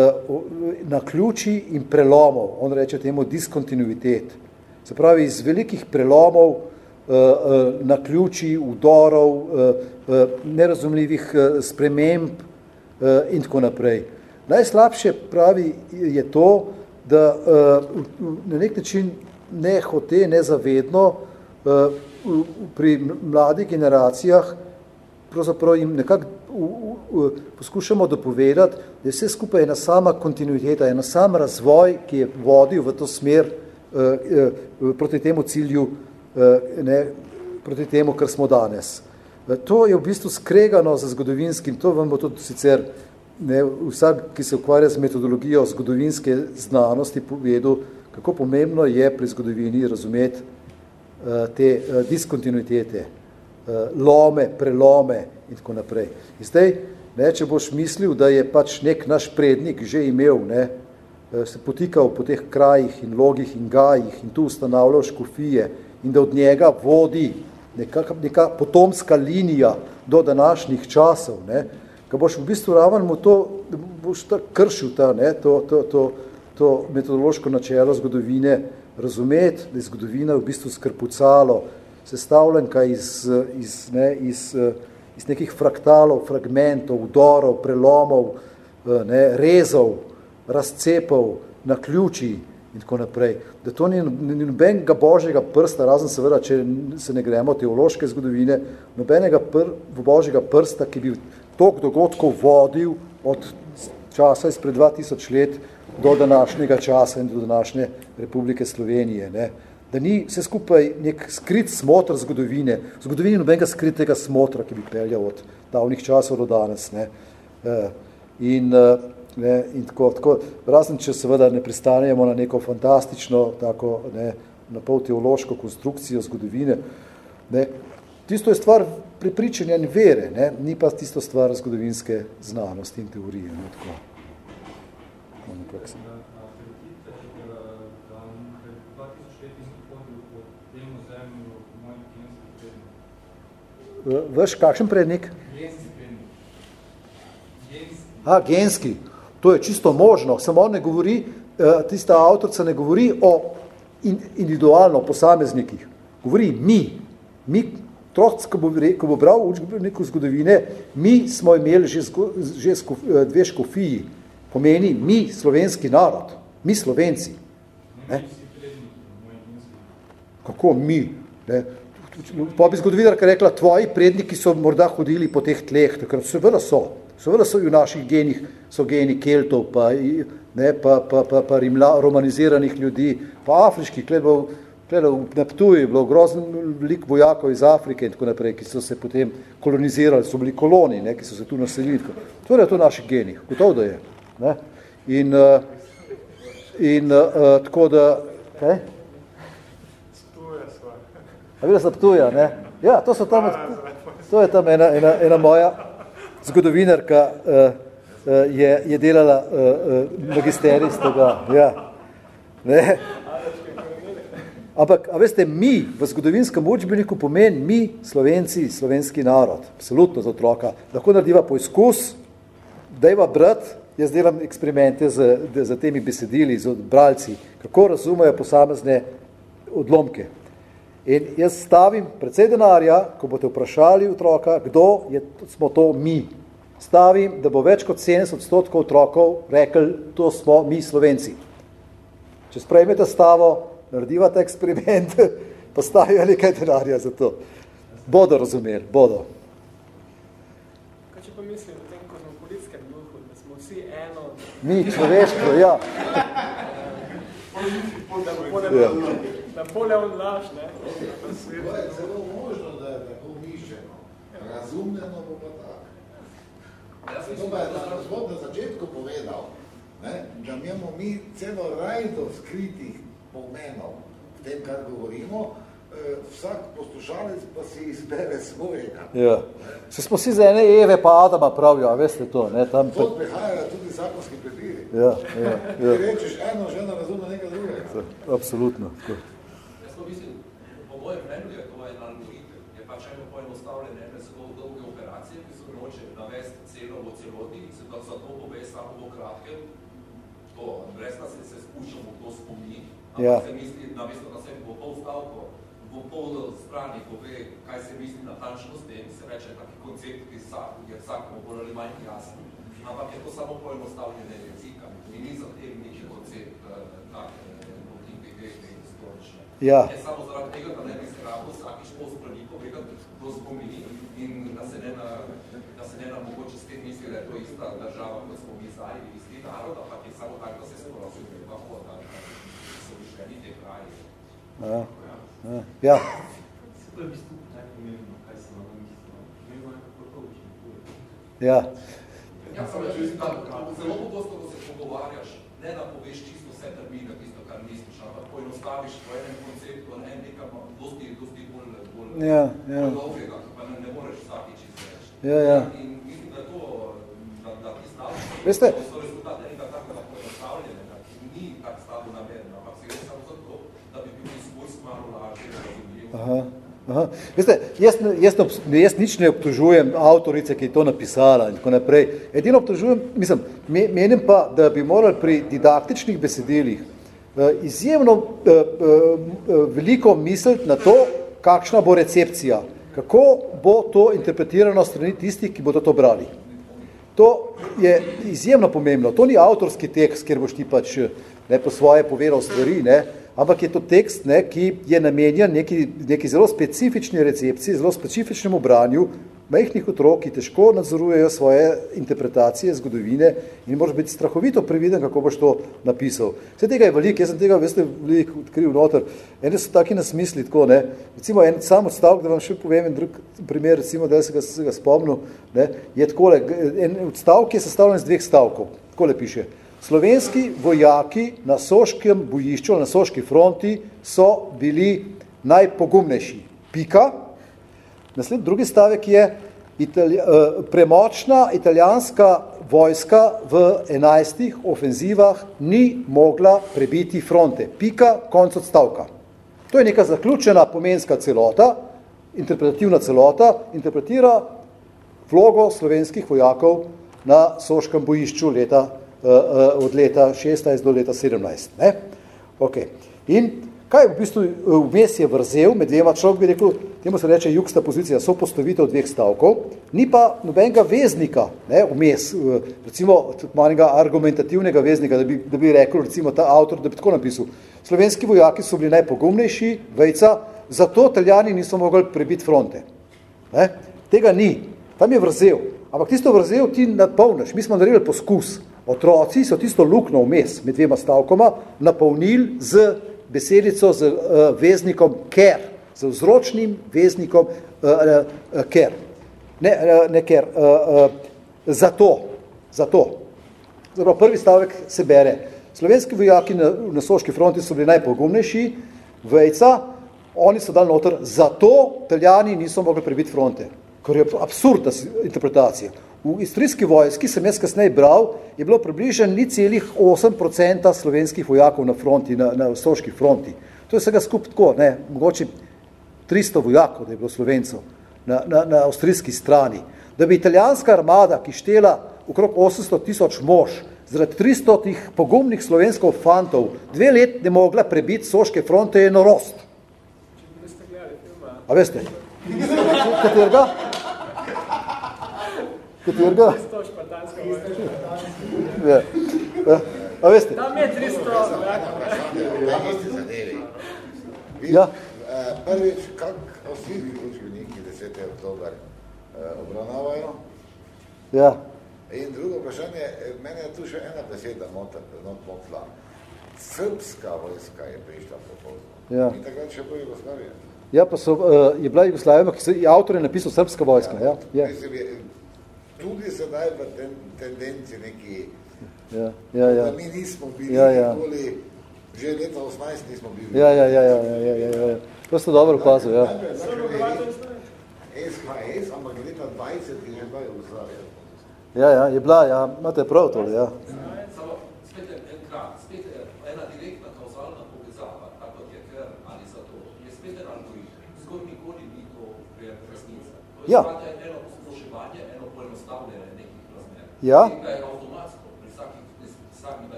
naključi in prelomov, on reče temu diskontinuitet. Se pravi, iz velikih prelomov, uh, uh, naključi, udorov, uh, uh, nerazumljivih sprememb in tako naprej. Najslabše pravi je to, da na nek način ne hote, nezavedno pri mladih generacijah pravzaprav jim nekako poskušamo dopovedati, da je vse skupaj ena sama kontinuiteta, ena sam razvoj, ki je vodil v to smer proti temu cilju, uh, ne, proti temu, kar smo danes. To je v bistvu skregano za zgodovinskim, to vam bo tudi sicer ne, vsak, ki se ukvarja z metodologijo zgodovinske znanosti, povedal, kako pomembno je pri zgodovini razumeti te diskontinuitete, lome, prelome in tako naprej. In zdaj, ne, če boš mislil, da je pač nek naš prednik že imel, ne, se potikal po teh krajih in logih in gajih in tu ustanavljal škofije in da od njega vodi neka, neka potomska linija do današnjih časov, ne, ko boš v bistvu raven mu to, boš ta kršil ta, ne, to, to, to, to metodološko načelo zgodovine razumeti, da je zgodovina v bistvu skrpucalo, sestavljenka iz, iz, ne, iz, iz nekih fraktalov, fragmentov, udorov, prelomov, ne, rezov, razcepov, na ključi in tako naprej. Da to ni, nobenega božjega prsta, razen seveda, če se ne gremo teološke zgodovine, nobenega pr, božjega prsta, ki bi tok dogodkov vodil od časa izpred 2000 let do današnjega časa in do današnje Republike Slovenije. Ne. Da ni vse skupaj nek skrit smotr zgodovine, zgodovini nobenega skritega smotra, ki bi peljal od davnih časov do danes. Ne. Eh, in eh, Ne, in tako, tako, razen če seveda ne pristanemo na neko fantastično, tako, ne, na pol teološko konstrukcijo zgodovine, ne, tisto je stvar prepričanja in vere, ne, ni pa tisto stvar zgodovinske znanosti in teorije. Ne, tako. Veš, kakšen prednik? Genski prednik. Genski. A, genski. To je čisto možno, samo on ne govori, eh, tista avtorca ne govori o individualno posameznikih. Govori mi, mi, trohc, ko bo, ko bo bral učbeniko zgodovine, mi smo imeli že, že skof, eh, dve škofiji, pomeni mi, slovenski narod, mi slovenci. Ne? Kako mi? Ne? Pa bi zgodovinarka rekla, tvoji predniki so morda hodili po teh tleh, takrat seveda so, seveda so v naših genih so geni keltov, pa, ne, pa, pa, pa, pa rimla, romaniziranih ljudi, pa afriških, gledal, na Ptuju je bilo grozno veliko vojakov iz Afrike in tako naprej, ki so se potem kolonizirali, so bili koloni, ne, ki so se tu naselili. To je to naših genih, gotov da je. Ne. In, uh, in uh, tako da, kaj? A videla se Ptuja, ne? Ja, to so tam, to je tam ena, ena, ena moja zgodovinarka, uh, uh, je, je delala uh, uh, magisterij z tega. Ja. Ne? Ampak, a veste, mi v zgodovinskem učbeniku pomeni mi, slovenci, slovenski narod, absolutno za otroka, lahko narediva poizkus, dajva brat, jaz delam eksperimente z, z temi besedili, z bralci, kako razumejo posamezne odlomke. In jaz stavim predvsej denarja, ko boste vprašali otroka, kdo je, smo to mi, stavim, da bo več kot 70 odstotkov otrokov rekel, to smo mi slovenci. Če sprejmete stavo, narediva ta eksperiment, postavijo nekaj denarja za to. Bodo razumeli, bodo. Kaj če pa mislim o tem kozmopolitskem duhu, da smo vsi eno... Mi, človeško, ja. ja. Da pole on laž, ne? To je celo možno, da je tako mišljeno. Razumljeno bo pa tako. To pa je na gospod na začetku povedal, ne, da imamo mi celo rajdo skritih pomenov v tem, kar govorimo, eh, vsak poslušalec pa si izbere svojega. Ja. Se smo si za ene Eve pa Adama pravijo, a veste to, ne? Tam pa... prihajajo tudi zakonski prepiri. Ja, ja, ja. Ti rečeš eno, žena razume nekaj drugega. Absolutno. Jaz to mislim, po mojem mnenju je to en algoritem. Je pač eno poenostavljene ene zelo dolge operacije, ki so noče navesti celo v celoti in se da zato pove samo v kratkem. To, brez da se, se spuščamo v to spomin, ampak ja. se misli, namesto da se po pol stavko v pol strani pove, kaj se misli natančno s tem, se reče taki koncept, ki vsak, je vsakomu bolj ali manj jasen. Ampak je to samo poenostavljene jezika in ni zahtev neki koncept eh, take eh, Ja. Je samo zaradi tega, da ne bi se rabo vsakiš pol strani povedati, to spomini in da se ne na da se ne nam mogoče spet misli, da je to ista država, kot smo mi zdaj, isti narod, ampak je samo tako, da se sporosil, da je pa hoda, da so višljeni te kraji. Ja. Ja. ja. To je v bistvu najpomembno, kaj se vam misli. Pomembno je, kako to učinkuje. Ja. Ja, samo zelo pogosto, ko se pogovarjaš, ne da poveš čisto vse termine, postaviš v enem konceptu, ne, nekam dosti, dosti bolj, bolj, ja, ja. dolgega, pa ne, ne moreš vsakič izreči. Ja, ja. In mislim, da to, da, da ti stavljaš, Veste, so rezultate nekaj takega poenostavljenega, ki ni tak stavil namerno, ampak si gre samo zato, da bi bil diskurs malo lažje razumljiv. Aha. Aha. Veste, jaz, jaz, jaz nič ne obtožujem avtorice, ki je to napisala in tako naprej. Edino obtožujem, mislim, menim pa, da bi morali pri didaktičnih besedilih izjemno eh, eh, veliko misliti na to, kakšna bo recepcija, kako bo to interpretirano strani tistih, ki bodo to brali. To je izjemno pomembno. To ni avtorski tekst, kjer boš ti pač ne, po svoje povedal stvari, ne, ampak je to tekst, ne, ki je namenjen neki, neki zelo specifični recepciji, zelo specifičnemu branju majhnih otrok, ki težko nadzorujejo svoje interpretacije zgodovine in moraš biti strahovito previden, kako boš to napisal. Vse tega je veliko, jaz sem tega, veste, veliko odkril noter. Ene so taki nasmisli, tako, ne, recimo en sam odstavek, da vam še povem en drug primer, recimo, da se ga, se ga spomnil, ne, je takole, en odstavek je sestavljen z dveh stavkov, takole piše, Slovenski vojaki na soškem bojišču, na soški fronti so bili najpogumnejši. Pika. Nasled drugi stavek je Italija, eh, premočna italijanska vojska v enajstih ofenzivah ni mogla prebiti fronte. Pika, konc odstavka. To je neka zaključena pomenska celota, interpretativna celota, interpretira vlogo slovenskih vojakov na soškem bojišču leta uh, uh, od leta 16 do leta 17. Ne? Okay. In kaj v bistvu vmes je vrzel med dvema človek, bi rekel, temu se reče jugsta pozicija, so postavitev dveh stavkov, ni pa nobenega veznika ne, vmes, recimo manjega argumentativnega veznika, da bi, da bi rekel recimo ta avtor, da bi tako napisal, slovenski vojaki so bili najpogumnejši, vejca, zato italijani niso mogli prebiti fronte. Ne? Tega ni, tam je vrzel, ampak tisto vrzel ti napolniš, mi smo naredili poskus, Otroci so tisto lukno vmes med dvema stavkoma napolnili z besedico, z uh, veznikom ker, z vzročnim veznikom uh, uh, ker. Ne, uh, ne ker, uh, uh, zato, zato. Zdaj, prvi stavek se bere. Slovenski vojaki na, na soški fronti so bili najpogumnejši, vejca, oni so dali noter, zato italijani niso mogli prebiti fronte. Kar je absurdna interpretacija. V istrijski vojski, sem jaz kasneje bral, je bilo približno ni celih 8% slovenskih vojakov na fronti, na, na soški fronti. To je vsega skup tako, ne, mogoče 300 vojakov, da je bilo slovencev na, na, na avstrijski strani. Da bi italijanska armada, ki štela okrog 800 tisoč mož, zaradi 300 tih pogumnih slovenskov fantov, dve let ne mogla prebiti soške fronte, je norost. A veste? Katerega? Katerega? Ja. ja. A veste? Tam je 300. Ja. Prvič, kak vsi učbeniki 10. oktober obravnavajo? Ja. In drugo vprašanje, mene je tu še ena beseda motla. Srpska vojska je prišla popozno. Ja. In takrat še bo Jugoslavija. Ja, pa so, uh, je bila Jugoslavija, ki se, avtor je napisal srpska vojska. Ja. Ja. Mislim, je, tudi sedaj v ten, tendenci neki, ja, ja, ja. da mi nismo bili ja, ja. nikoli, že leta 18 nismo bili. Ja, ja, ja, ja, ja, ja, ja, ja. To ste dobro opazil, ja. SHS, ampak leta 20 je že bila Jugoslavija. Ja, ja, je bila, ja, imate prav to, ja. Samo spet enkrat, spet ena direktna kauzalna povezava, tako je ker ali zato, je spet en algoritm. Skor nikoli ni to resnica. To je Ja.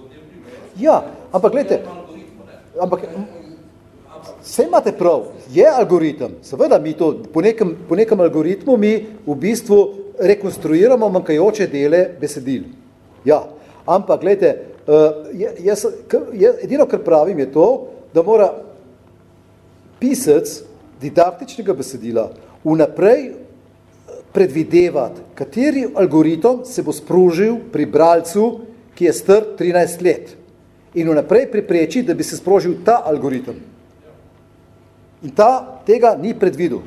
V tem primeru. Ja, ampak glejte, ampak Vse imate prav, je algoritem, seveda mi to, po nekem, po nekem algoritmu mi v bistvu rekonstruiramo manjkajoče dele besedil. Ja, ampak gledajte, uh, jaz, jaz, edino, kar pravim je to, da mora pisec didaktičnega besedila vnaprej predvidevati, kateri algoritem se bo sprožil pri bralcu, ki je star 13 let. In vnaprej prepreči, da bi se sprožil ta algoritem. In ta tega ni predvidel.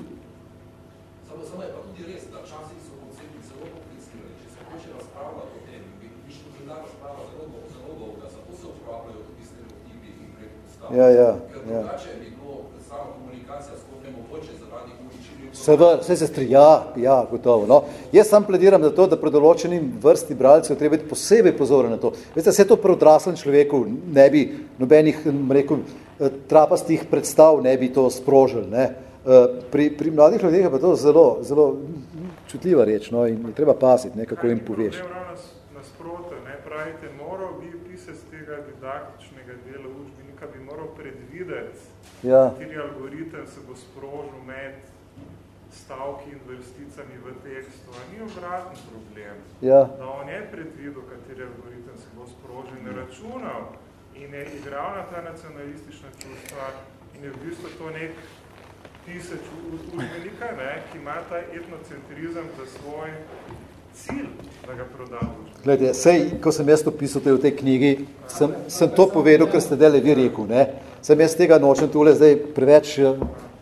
Ja, ja, ja. drugače bi bilo sama komunikacija sploh nemogoče zaradi količine Seveda, vse se stri, ja, ja, gotovo. No. Jaz sam plediram na to, da pred določenim vrsti bralcev treba biti posebej pozoren na to. Veste, vse to pri odraslem človeku ne bi nobenih, rekel, eh, trapastih predstav ne bi to sprožil. Ne. Eh, Pri, pri mladih ljudeh je pa to zelo, zelo čutljiva reč no, in je treba pasiti, ne, kako jim poveš. Problem ravno nas, nasprotno, ne, pravite, moral bi z tega didaktičnega dela učbenika, bi moral predvideti, Ja. kateri algoritem se bo sprožil med stavki in vrsticami v tekstu. A ni obraten problem, Ja. da on je predvidel, kateri algoritem se bo sprožil in je računal in je igral na ta nacionalistična čustva in je v bistvu to nek tiseč učbenika, ne, ki ima ta etnocentrizem za svoj cilj, da ga proda v učbenik. Glede, sej, ko sem jaz to pisal v tej knjigi, sem, sem to povedal, kar ste dele vi rekel. Ne? Sem jaz tega nočem tole zdaj preveč, eh,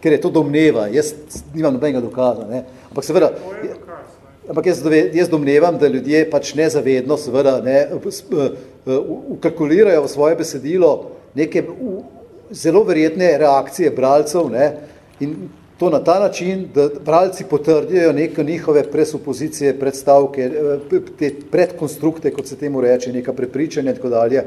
ker je to domneva, jaz nimam nobenega dokaza. Ne? Ampak seveda, ampak jaz, jaz domnevam, da ljudje pač nezavedno seveda ne, eh, ukalkulirajo v svoje besedilo neke zelo verjetne reakcije bralcev ne, in to na ta način, da bralci potrdijo neke njihove presupozicije, predstavke, p- te predkonstrukte, kot se temu reče, neka prepričanja in tako dalje,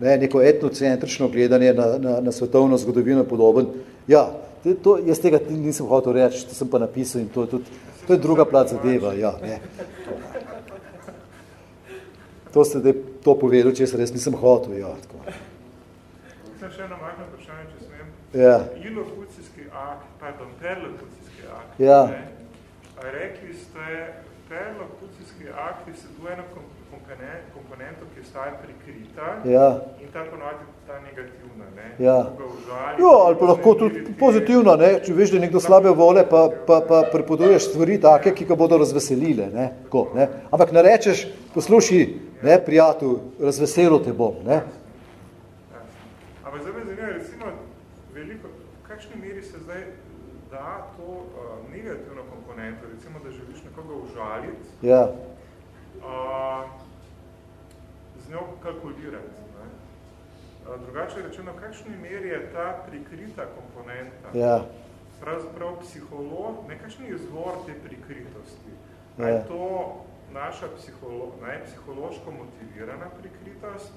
ne, neko etnocentrično gledanje na, na, na svetovno zgodovino in podoben. Ja, to, to, jaz tega nisem hotel reči, to sem pa napisal in to je tudi, to je druga plat zadeva, ja, ne. To ste zdaj to povedal, če res nisem hotel, ja, tako. Sem še eno majhno vprašanje, če smem. Ja. Ilokucijski akt, pardon, perlokucijski akt. Ja. Ne? Rekli ste, perlokucijski akt vsebuje eno kom- kompone- komponento, ki ostaja prikrita Ja. in ta ponovati ta negativna, ne? Ja. Užali, Jo, ali pa lahko tudi pozitivna, ne? če veš, da je nekdo slabe vole, pa, pa, pa prepoduješ stvari take, ki ga bodo razveselile. Ne? Tako, ne? Ampak ne rečeš, posluši, ne, prijatelj, razveselil te bom. Ne? Ampak zdaj me zanima, recimo, veliko, v kakšni meri se zdaj da to uh, negativno komponento, recimo, da želiš nekoga užaliti, Ja, uh, z njo kalkulirati. Drugače rečeno, kakšni meri je ta prikrita komponenta, ja, pravzaprav psiholo, nekakšni izvor te prikritosti. Ja. Je to naša psiholo, ne, psihološko motivirana prikritost,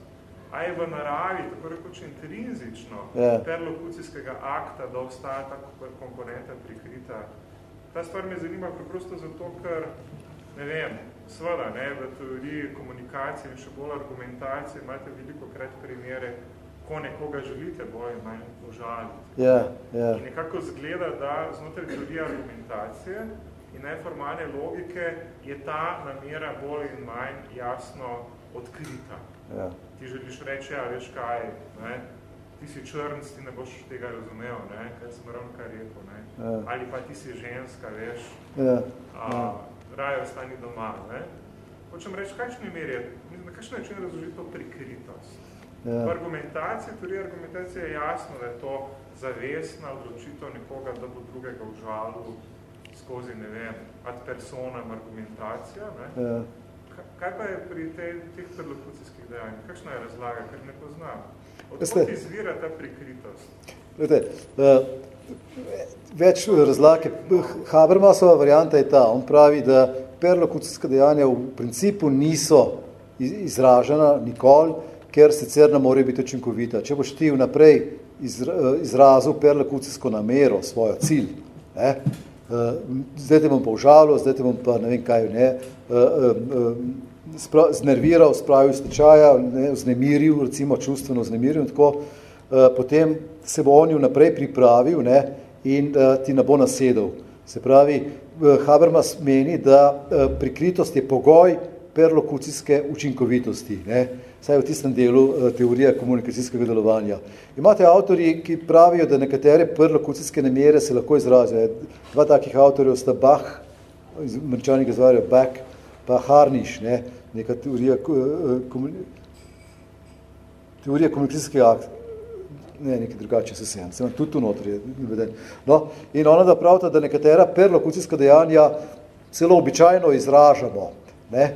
a je v naravi, tako rekoč intrinzično, Ja. perlokucijskega akta, da obstaja ta komponenta prikrita. Ta stvar me zanima preprosto zato, ker, ne vem, seveda, ne, v teoriji komunikacije in še bolj argumentacije imate veliko krat primere, ko nekoga želite bolj manj užaliti. ja, ja, In nekako zgleda, da znotraj teorije argumentacije in neformalne logike je ta namera bolj in manj jasno odkrita. ja. Ti želiš reči, a veš kaj, ne? ti si črnc, ti ne boš tega razumel, ne? kaj sem ravno kar rekel. Ne? Ja. Ali pa ti si ženska, veš, Ja, a, raje ostani doma. Ne? Hočem reči, kakšni meri je, na kakšen način razložiti to prikritost? Ja. V argumentaciji, teorija argumentacije je jasno, da je to zavestna odločitev nekoga, da bo drugega užalil skozi, ne vem, ad personam argumentacija. Ne? ja. Ka- Kaj pa je pri te, teh perlokucijskih dejanjih? Kakšna je razlaga, ker ne poznam? Odkot izvira ta prikritost? Glede, uh, več razlake. Habermasova varianta je ta, on pravi, da perlokucijska dejanja v principu niso iz- izražena nikoli, ker sicer ne more biti učinkovita. Če boš ti vnaprej eh, izrazil perlokucijsko namero, svojo cilj, ne, eh, zdaj te bom pa užalil, zdaj te bom pa ne vem kaj, ne, eh, spra- znerviral, spravil stečaja, ne, vznemiril, recimo čustveno vznemiril in tako, potem se bo on vnaprej pripravil ne, in uh, ti ne bo nasedel. Se pravi, Habermas meni, da prikritost je pogoj perlokucijske učinkovitosti, ne, saj v tistem delu eh, teorije komunikacijskega delovanja. Imate avtorji, ki pravijo, da nekatere perlokucijske namere se lahko izrazijo. Dva takih avtorjev sta Bach, američani ga zvarjajo Bach, pa Harniš, ne, neka teorija, eh, komuni- teorija komunikacijskega akta. Ne, nekaj drugače se sem, sem tudi tu notri. No, in ona da pravita, da nekatera perlokucijska dejanja celo običajno izražamo. Ne?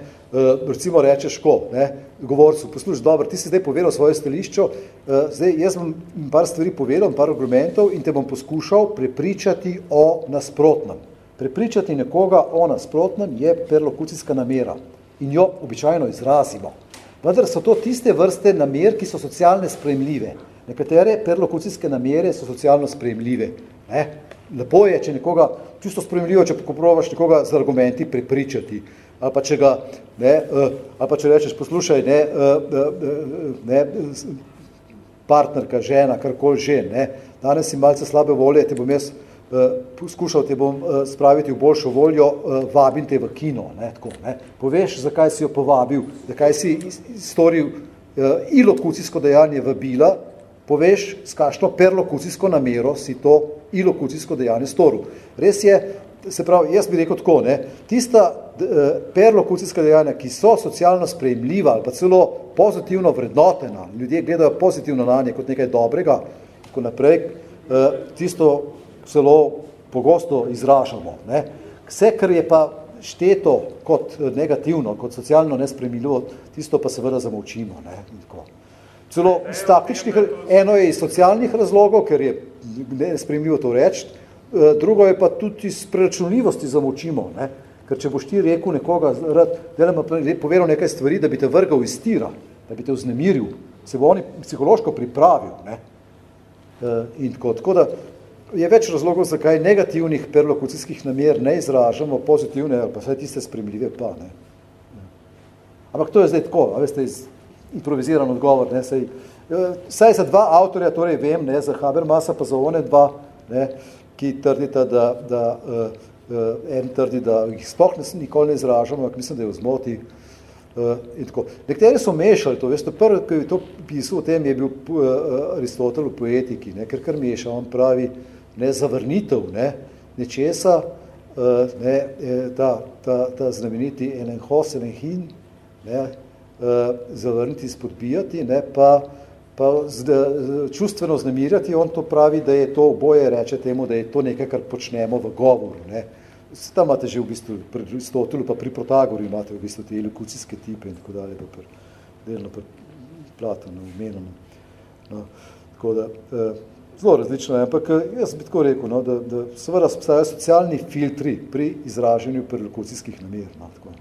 Recimo rečeš ko, ne, govorcu, posluš, dobro, ti si zdaj povedal svoje stališčo, zdaj jaz bom par stvari povedal, par argumentov in te bom poskušal prepričati o nasprotnem. Prepričati nekoga o nasprotnem je perlokucijska namera in jo običajno izrazimo. Vendar so to tiste vrste namer, ki so socialne sprejemljive. Nekatere perlokucijske namere so socialno sprejemljive. Ne? Lepo je, če nekoga, čisto sprejemljivo, če poprobaš nekoga z argumenti prepričati. Ali pa če ga, ne, ali pa če rečeš, poslušaj, ne, ne, partnerka, žena, karkoli že, ne, danes si malce slabe volje, te bom jaz poskušal, te bom spraviti v boljšo voljo, vabim te v kino, ne, tako, ne. Poveš, zakaj si jo povabil, zakaj si storil ilokucijsko dejanje v bila, poveš, s kakšno perlokucijsko namero si to ilokucijsko dejanje storil. Res je, se pravi, jaz bi rekel tako, ne, tista perlokucijska dejanja, ki so socialno sprejemljiva ali pa celo pozitivno vrednotena, ljudje gledajo pozitivno na nje kot nekaj dobrega, tako naprej, tisto celo pogosto izražamo. Ne. Vse, kar je pa šteto kot negativno, kot socialno nespremljivo, tisto pa seveda zamolčimo. Ne, tako. Celo iz taktičnih, eno je iz socialnih razlogov, ker je nespremljivo to reči, drugo je pa tudi iz preračunljivosti zamočimo, ne? ker če boš ti rekel nekoga, rad, povedal nekaj stvari, da bi te vrgal iz tira, da bi te vznemiril, se bo on psihološko pripravil. Ne? In tako, tako da je več razlogov, zakaj negativnih perlokucijskih namer ne izražamo, pozitivne ali pa vse tiste spremljive pa. Ne? Ampak to je zdaj tako, a veste, iz improviziran odgovor. Ne, sej, eh, saj za dva avtorja, torej vem, ne, za Habermasa pa za one dva, ne, ki trdita, da, da uh, en trdi, da jih sploh ne, nikoli ne izražamo, ampak mislim, da je v zmoti. Uh, in tako. Nekateri so mešali to, veste, prvi, ki je to pisal o tem, je bil uh, Aristotel v poetiki, ne, ker kar meša, on pravi, ne, zavrnitev, ne, nečesa, uh, ne, ta, ta, ta znameniti enenhos, enenhin, ne, uh, zavrniti, spodbijati, ne, pa, pa z, z, čustveno znamirjati, on to pravi, da je to oboje, reče temu, da je to nekaj, kar počnemo v govoru. Ne. Tam imate že v bistvu pri Aristotelu, pa pri Protagoru imate v bistvu te elokucijske tipe in tako dalje, pa pri, delno pri Platonu, imenom. No, tako da, uh, zelo različno je, ampak jaz bi tako rekel, no, da, da seveda obstajajo socialni filtri pri izraženju prelokucijskih namer. No, tako.